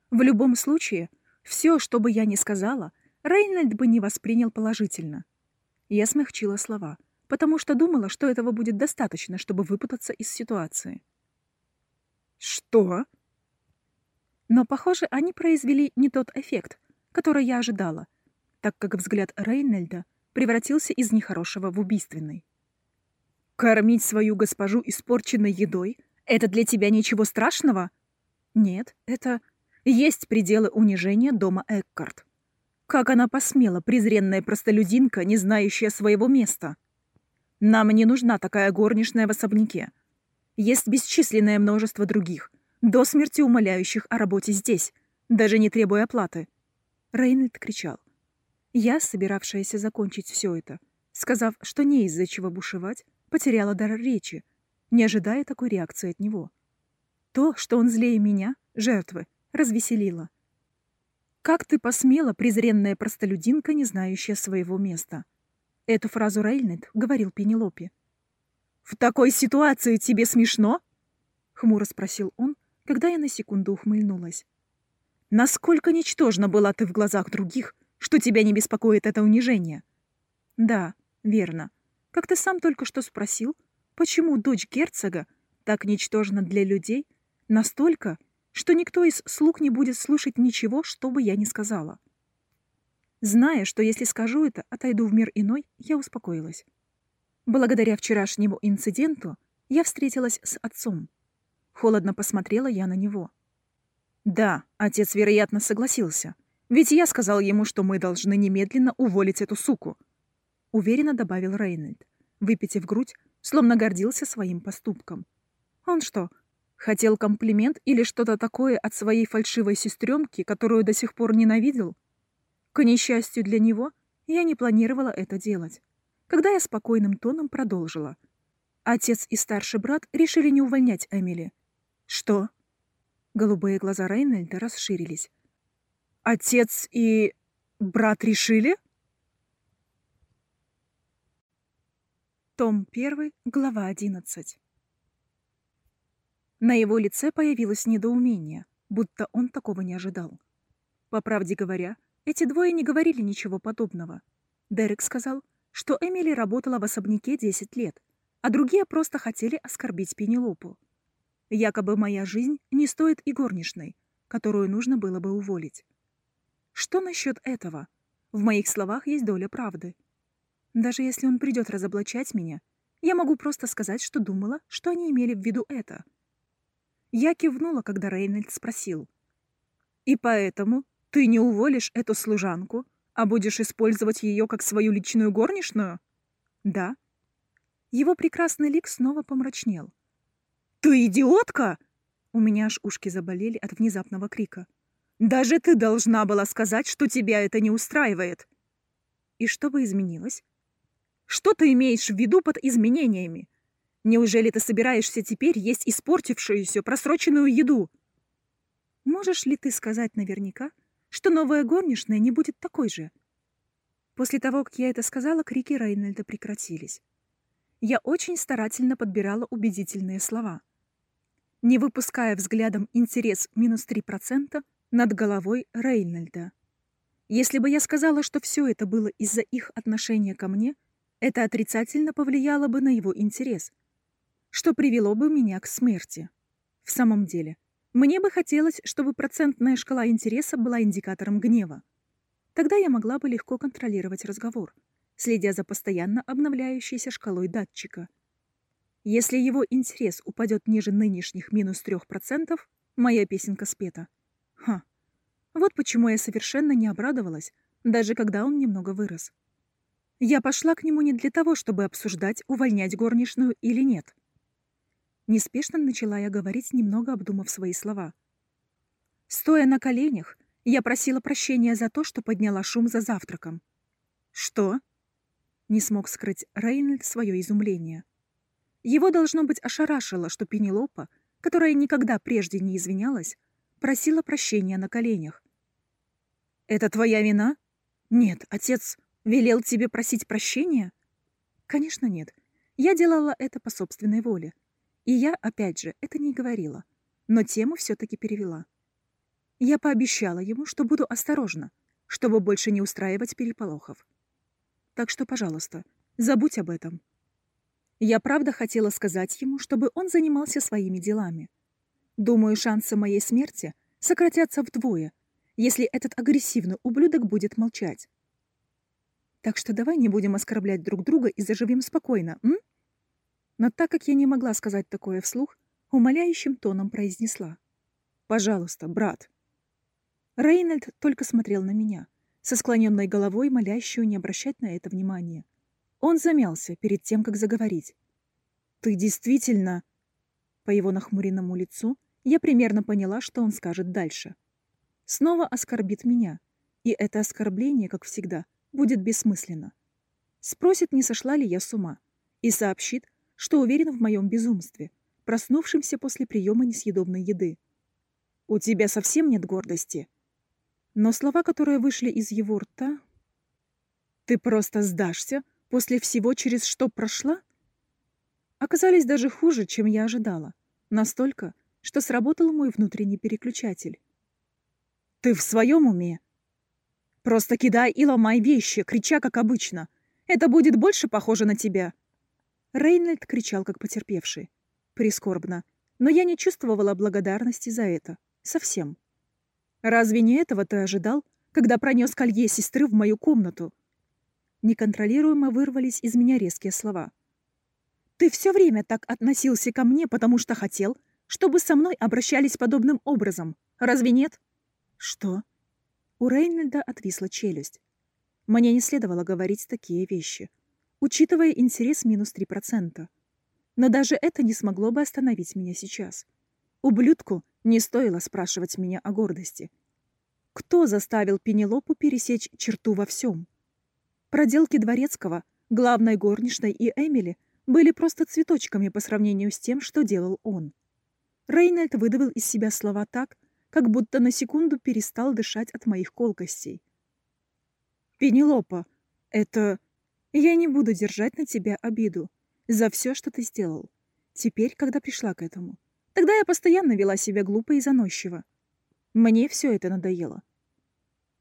В любом случае, все, что бы я ни сказала, Рейнольд бы не воспринял положительно. Я смягчила слова, потому что думала, что этого будет достаточно, чтобы выпутаться из ситуации. «Что?» Но, похоже, они произвели не тот эффект, которой я ожидала, так как взгляд Рейнольда превратился из нехорошего в убийственный. «Кормить свою госпожу испорченной едой — это для тебя ничего страшного?» «Нет, это... Есть пределы унижения дома Эккарт. Как она посмела, презренная простолюдинка, не знающая своего места? Нам не нужна такая горничная в особняке. Есть бесчисленное множество других, до смерти умоляющих о работе здесь, даже не требуя оплаты. Рейнольд кричал. Я, собиравшаяся закончить все это, сказав, что не из-за чего бушевать, потеряла дар речи, не ожидая такой реакции от него. То, что он злее меня, жертвы, развеселило. «Как ты посмела, презренная простолюдинка, не знающая своего места?» Эту фразу Рейнольд говорил Пенелопе. «В такой ситуации тебе смешно?» — хмуро спросил он, когда я на секунду ухмыльнулась. Насколько ничтожна была ты в глазах других, что тебя не беспокоит это унижение? Да, верно. Как ты сам только что спросил, почему дочь герцога так ничтожна для людей, настолько, что никто из слуг не будет слушать ничего, что бы я ни сказала. Зная, что если скажу это, отойду в мир иной, я успокоилась. Благодаря вчерашнему инциденту я встретилась с отцом. Холодно посмотрела я на него. Да, отец, вероятно, согласился. Ведь я сказал ему, что мы должны немедленно уволить эту суку. Уверенно добавил Рейнольд, выпитив грудь, словно гордился своим поступком. Он что, хотел комплимент или что-то такое от своей фальшивой сестренки, которую до сих пор ненавидел? К несчастью для него, я не планировала это делать. Когда я спокойным тоном продолжила. Отец и старший брат решили не увольнять Эмили. Что? Голубые глаза Рейнольда расширились. «Отец и брат решили?» Том 1, глава 11. На его лице появилось недоумение, будто он такого не ожидал. По правде говоря, эти двое не говорили ничего подобного. Дерек сказал, что Эмили работала в особняке 10 лет, а другие просто хотели оскорбить Пенелопу. Якобы моя жизнь не стоит и горничной, которую нужно было бы уволить. Что насчет этого? В моих словах есть доля правды. Даже если он придет разоблачать меня, я могу просто сказать, что думала, что они имели в виду это. Я кивнула, когда Рейнольд спросил. «И поэтому ты не уволишь эту служанку, А будешь использовать ее как свою личную горничную? Да. Его прекрасный лик снова помрачнел. Ты идиотка! У меня аж ушки заболели от внезапного крика. Даже ты должна была сказать, что тебя это не устраивает. И что бы изменилось? Что ты имеешь в виду под изменениями? Неужели ты собираешься теперь есть испортившуюся, просроченную еду? Можешь ли ты сказать наверняка, что новая горничная не будет такой же? После того, как я это сказала, крики Рейнольда прекратились. Я очень старательно подбирала убедительные слова. Не выпуская взглядом интерес минус 3% над головой Рейнольда. Если бы я сказала, что все это было из-за их отношения ко мне, это отрицательно повлияло бы на его интерес, что привело бы меня к смерти. В самом деле, мне бы хотелось, чтобы процентная шкала интереса была индикатором гнева. Тогда я могла бы легко контролировать разговор, следя за постоянно обновляющейся шкалой датчика. Если его интерес упадет ниже нынешних минус 3%, моя песенка спета. Ха. Вот почему я совершенно не обрадовалась, даже когда он немного вырос. Я пошла к нему не для того, чтобы обсуждать, увольнять горничную или нет. Неспешно начала я говорить, немного обдумав свои слова. Стоя на коленях, я просила прощения за то, что подняла шум за завтраком. «Что?» Не смог скрыть Рейнольд свое изумление. Его, должно быть, ошарашило, что Пенелопа, которая никогда прежде не извинялась, просила прощения на коленях. «Это твоя вина? Нет, отец велел тебе просить прощения?» «Конечно, нет. Я делала это по собственной воле. И я, опять же, это не говорила, но тему все-таки перевела. Я пообещала ему, что буду осторожна, чтобы больше не устраивать переполохов. Так что, пожалуйста, забудь об этом. Я правда хотела сказать ему, чтобы он занимался своими делами. Думаю, шансы моей смерти сократятся вдвое, если этот агрессивный ублюдок будет молчать. Так что давай не будем оскорблять друг друга и заживем спокойно, м? Но так как я не могла сказать такое вслух, умоляющим тоном произнесла. «Пожалуйста, брат». Рейнольд только смотрел на меня, со склоненной головой, молящую не обращать на это внимания. Он замялся перед тем, как заговорить. «Ты действительно...» По его нахмуренному лицу я примерно поняла, что он скажет дальше. Снова оскорбит меня, и это оскорбление, как всегда, будет бессмысленно. Спросит, не сошла ли я с ума, и сообщит, что уверен в моем безумстве, проснувшемся после приема несъедобной еды. «У тебя совсем нет гордости?» Но слова, которые вышли из его рта... «Ты просто сдашься после всего, через что прошла?» оказались даже хуже, чем я ожидала. Настолько, что сработал мой внутренний переключатель. «Ты в своем уме?» «Просто кидай и ломай вещи, крича, как обычно. Это будет больше похоже на тебя». Рейнольд кричал, как потерпевший. Прискорбно. Но я не чувствовала благодарности за это. Совсем. Разве не этого ты ожидал, когда пронес колье сестры в мою комнату? Неконтролируемо вырвались из меня резкие слова. Ты все время так относился ко мне, потому что хотел, чтобы со мной обращались подобным образом. Разве нет? Что? У Рейнольда отвисла челюсть. Мне не следовало говорить такие вещи учитывая интерес минус 3%. Но даже это не смогло бы остановить меня сейчас. Ублюдку не стоило спрашивать меня о гордости. Кто заставил Пенелопу пересечь черту во всем? Проделки Дворецкого, главной горничной и Эмили были просто цветочками по сравнению с тем, что делал он. Рейнольд выдавил из себя слова так, как будто на секунду перестал дышать от моих колкостей. «Пенелопа, это я не буду держать на тебя обиду за все, что ты сделал. Теперь, когда пришла к этому. Тогда я постоянно вела себя глупо и заносчиво. Мне все это надоело.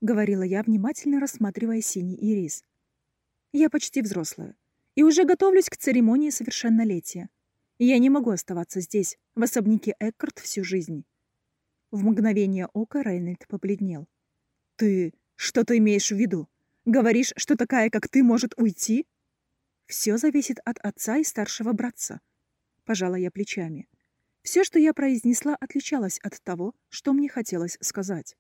Говорила я, внимательно рассматривая синий ирис. Я почти взрослая и уже готовлюсь к церемонии совершеннолетия. Я не могу оставаться здесь, в особняке Эккарт, всю жизнь. В мгновение ока Рейнольд побледнел. «Ты что-то имеешь в виду?» Говоришь, что такая, как ты, может уйти? Все зависит от отца и старшего братца. Пожала я плечами. Все, что я произнесла, отличалось от того, что мне хотелось сказать.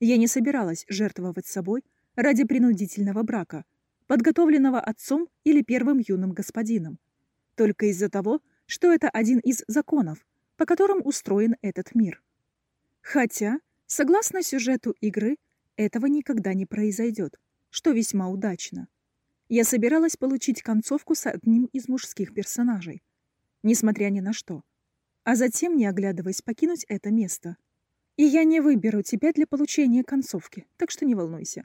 Я не собиралась жертвовать собой ради принудительного брака, подготовленного отцом или первым юным господином, только из-за того, что это один из законов, по которым устроен этот мир. Хотя, согласно сюжету игры, этого никогда не произойдет, что весьма удачно. Я собиралась получить концовку с одним из мужских персонажей, несмотря ни на что, а затем, не оглядываясь, покинуть это место. И я не выберу тебя для получения концовки, так что не волнуйся.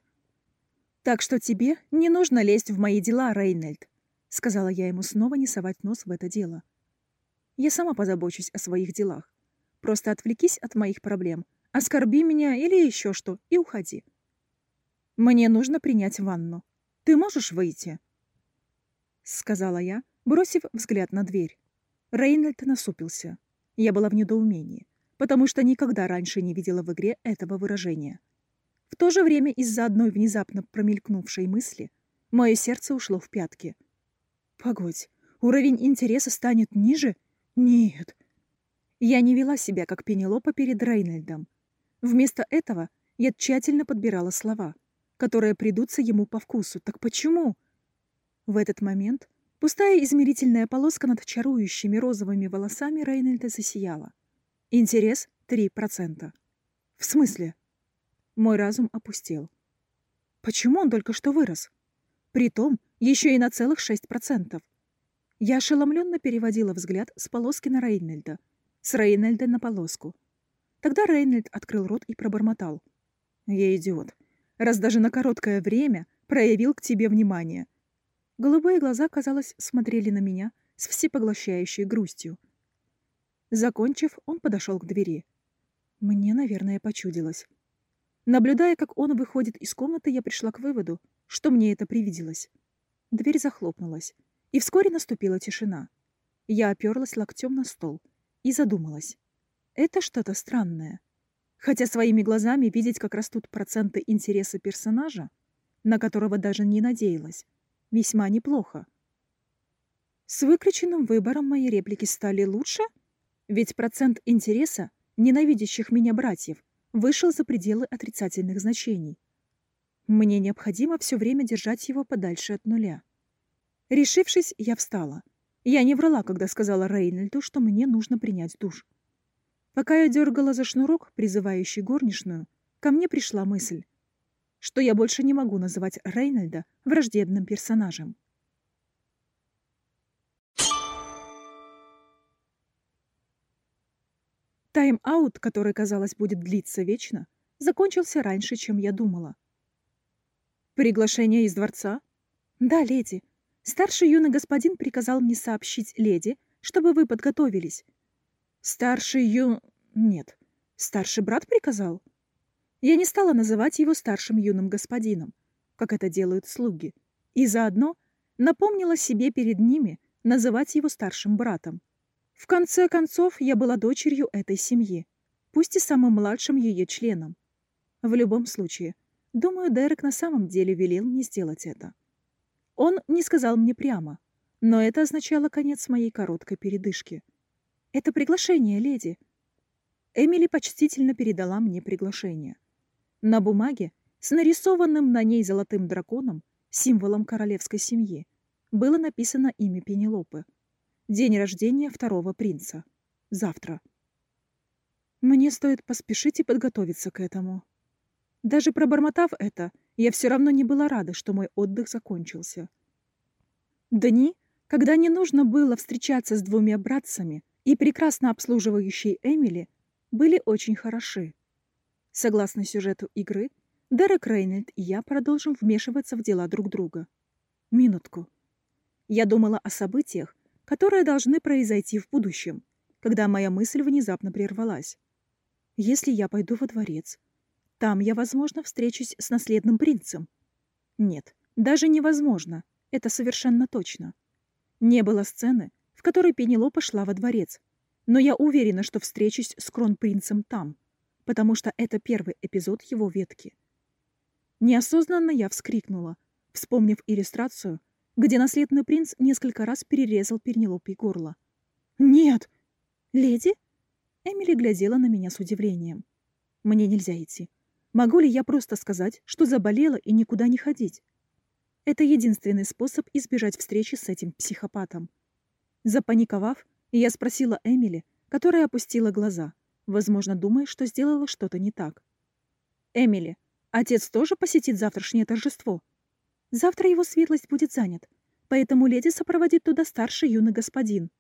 Так что тебе не нужно лезть в мои дела, Рейнольд, сказала я ему снова не совать нос в это дело. Я сама позабочусь о своих делах. Просто отвлекись от моих проблем, оскорби меня или еще что и уходи. Мне нужно принять ванну. Ты можешь выйти?» Сказала я, бросив взгляд на дверь. Рейнольд насупился. Я была в недоумении, потому что никогда раньше не видела в игре этого выражения. В то же время из-за одной внезапно промелькнувшей мысли мое сердце ушло в пятки. «Погодь, уровень интереса станет ниже? Нет!» Я не вела себя, как Пенелопа перед Рейнольдом. Вместо этого я тщательно подбирала слова — которые придутся ему по вкусу. Так почему? В этот момент пустая измерительная полоска над чарующими розовыми волосами Рейнольда засияла. Интерес — 3%. В смысле? Мой разум опустел. Почему он только что вырос? Притом еще и на целых 6%. Я ошеломленно переводила взгляд с полоски на Рейнольда, с Рейнольда на полоску. Тогда Рейнольд открыл рот и пробормотал. Я идиот раз даже на короткое время проявил к тебе внимание. Голубые глаза, казалось, смотрели на меня с всепоглощающей грустью. Закончив, он подошел к двери. Мне, наверное, почудилось. Наблюдая, как он выходит из комнаты, я пришла к выводу, что мне это привиделось. Дверь захлопнулась, и вскоре наступила тишина. Я оперлась локтем на стол и задумалась. Это что-то странное. Хотя своими глазами видеть, как растут проценты интереса персонажа, на которого даже не надеялась, весьма неплохо. С выключенным выбором мои реплики стали лучше, ведь процент интереса ненавидящих меня братьев вышел за пределы отрицательных значений. Мне необходимо все время держать его подальше от нуля. Решившись, я встала. Я не врала, когда сказала Рейнольду, что мне нужно принять душ. Пока я дергала за шнурок, призывающий горничную, ко мне пришла мысль, что я больше не могу называть Рейнольда враждебным персонажем. Тайм-аут, который, казалось, будет длиться вечно, закончился раньше, чем я думала. «Приглашение из дворца?» «Да, леди. Старший юный господин приказал мне сообщить леди, чтобы вы подготовились. Старший ю... Нет, старший брат приказал? Я не стала называть его старшим юным господином, как это делают слуги, и заодно напомнила себе перед ними называть его старшим братом. В конце концов, я была дочерью этой семьи, пусть и самым младшим ее членом. В любом случае, думаю, Дерек на самом деле велел мне сделать это. Он не сказал мне прямо, но это означало конец моей короткой передышки — «Это приглашение, леди». Эмили почтительно передала мне приглашение. На бумаге с нарисованным на ней золотым драконом, символом королевской семьи, было написано имя Пенелопы. День рождения второго принца. Завтра. Мне стоит поспешить и подготовиться к этому. Даже пробормотав это, я все равно не была рада, что мой отдых закончился. Дни, когда не нужно было встречаться с двумя братцами, и прекрасно обслуживающей Эмили были очень хороши. Согласно сюжету игры, Дерек Рейнольд и я продолжим вмешиваться в дела друг друга. Минутку. Я думала о событиях, которые должны произойти в будущем, когда моя мысль внезапно прервалась. Если я пойду во дворец, там я, возможно, встречусь с наследным принцем. Нет, даже невозможно, это совершенно точно. Не было сцены, которой Пенелопа шла во дворец. Но я уверена, что встречусь с кронпринцем там, потому что это первый эпизод его ветки. Неосознанно я вскрикнула, вспомнив иллюстрацию, где наследный принц несколько раз перерезал Пенелопе горло. «Нет!» «Леди?» Эмили глядела на меня с удивлением. «Мне нельзя идти. Могу ли я просто сказать, что заболела и никуда не ходить? Это единственный способ избежать встречи с этим психопатом. Запаниковав, я спросила Эмили, которая опустила глаза, возможно, думая, что сделала что-то не так. «Эмили, отец тоже посетит завтрашнее торжество?» «Завтра его светлость будет занят, поэтому леди сопроводит туда старший юный господин»,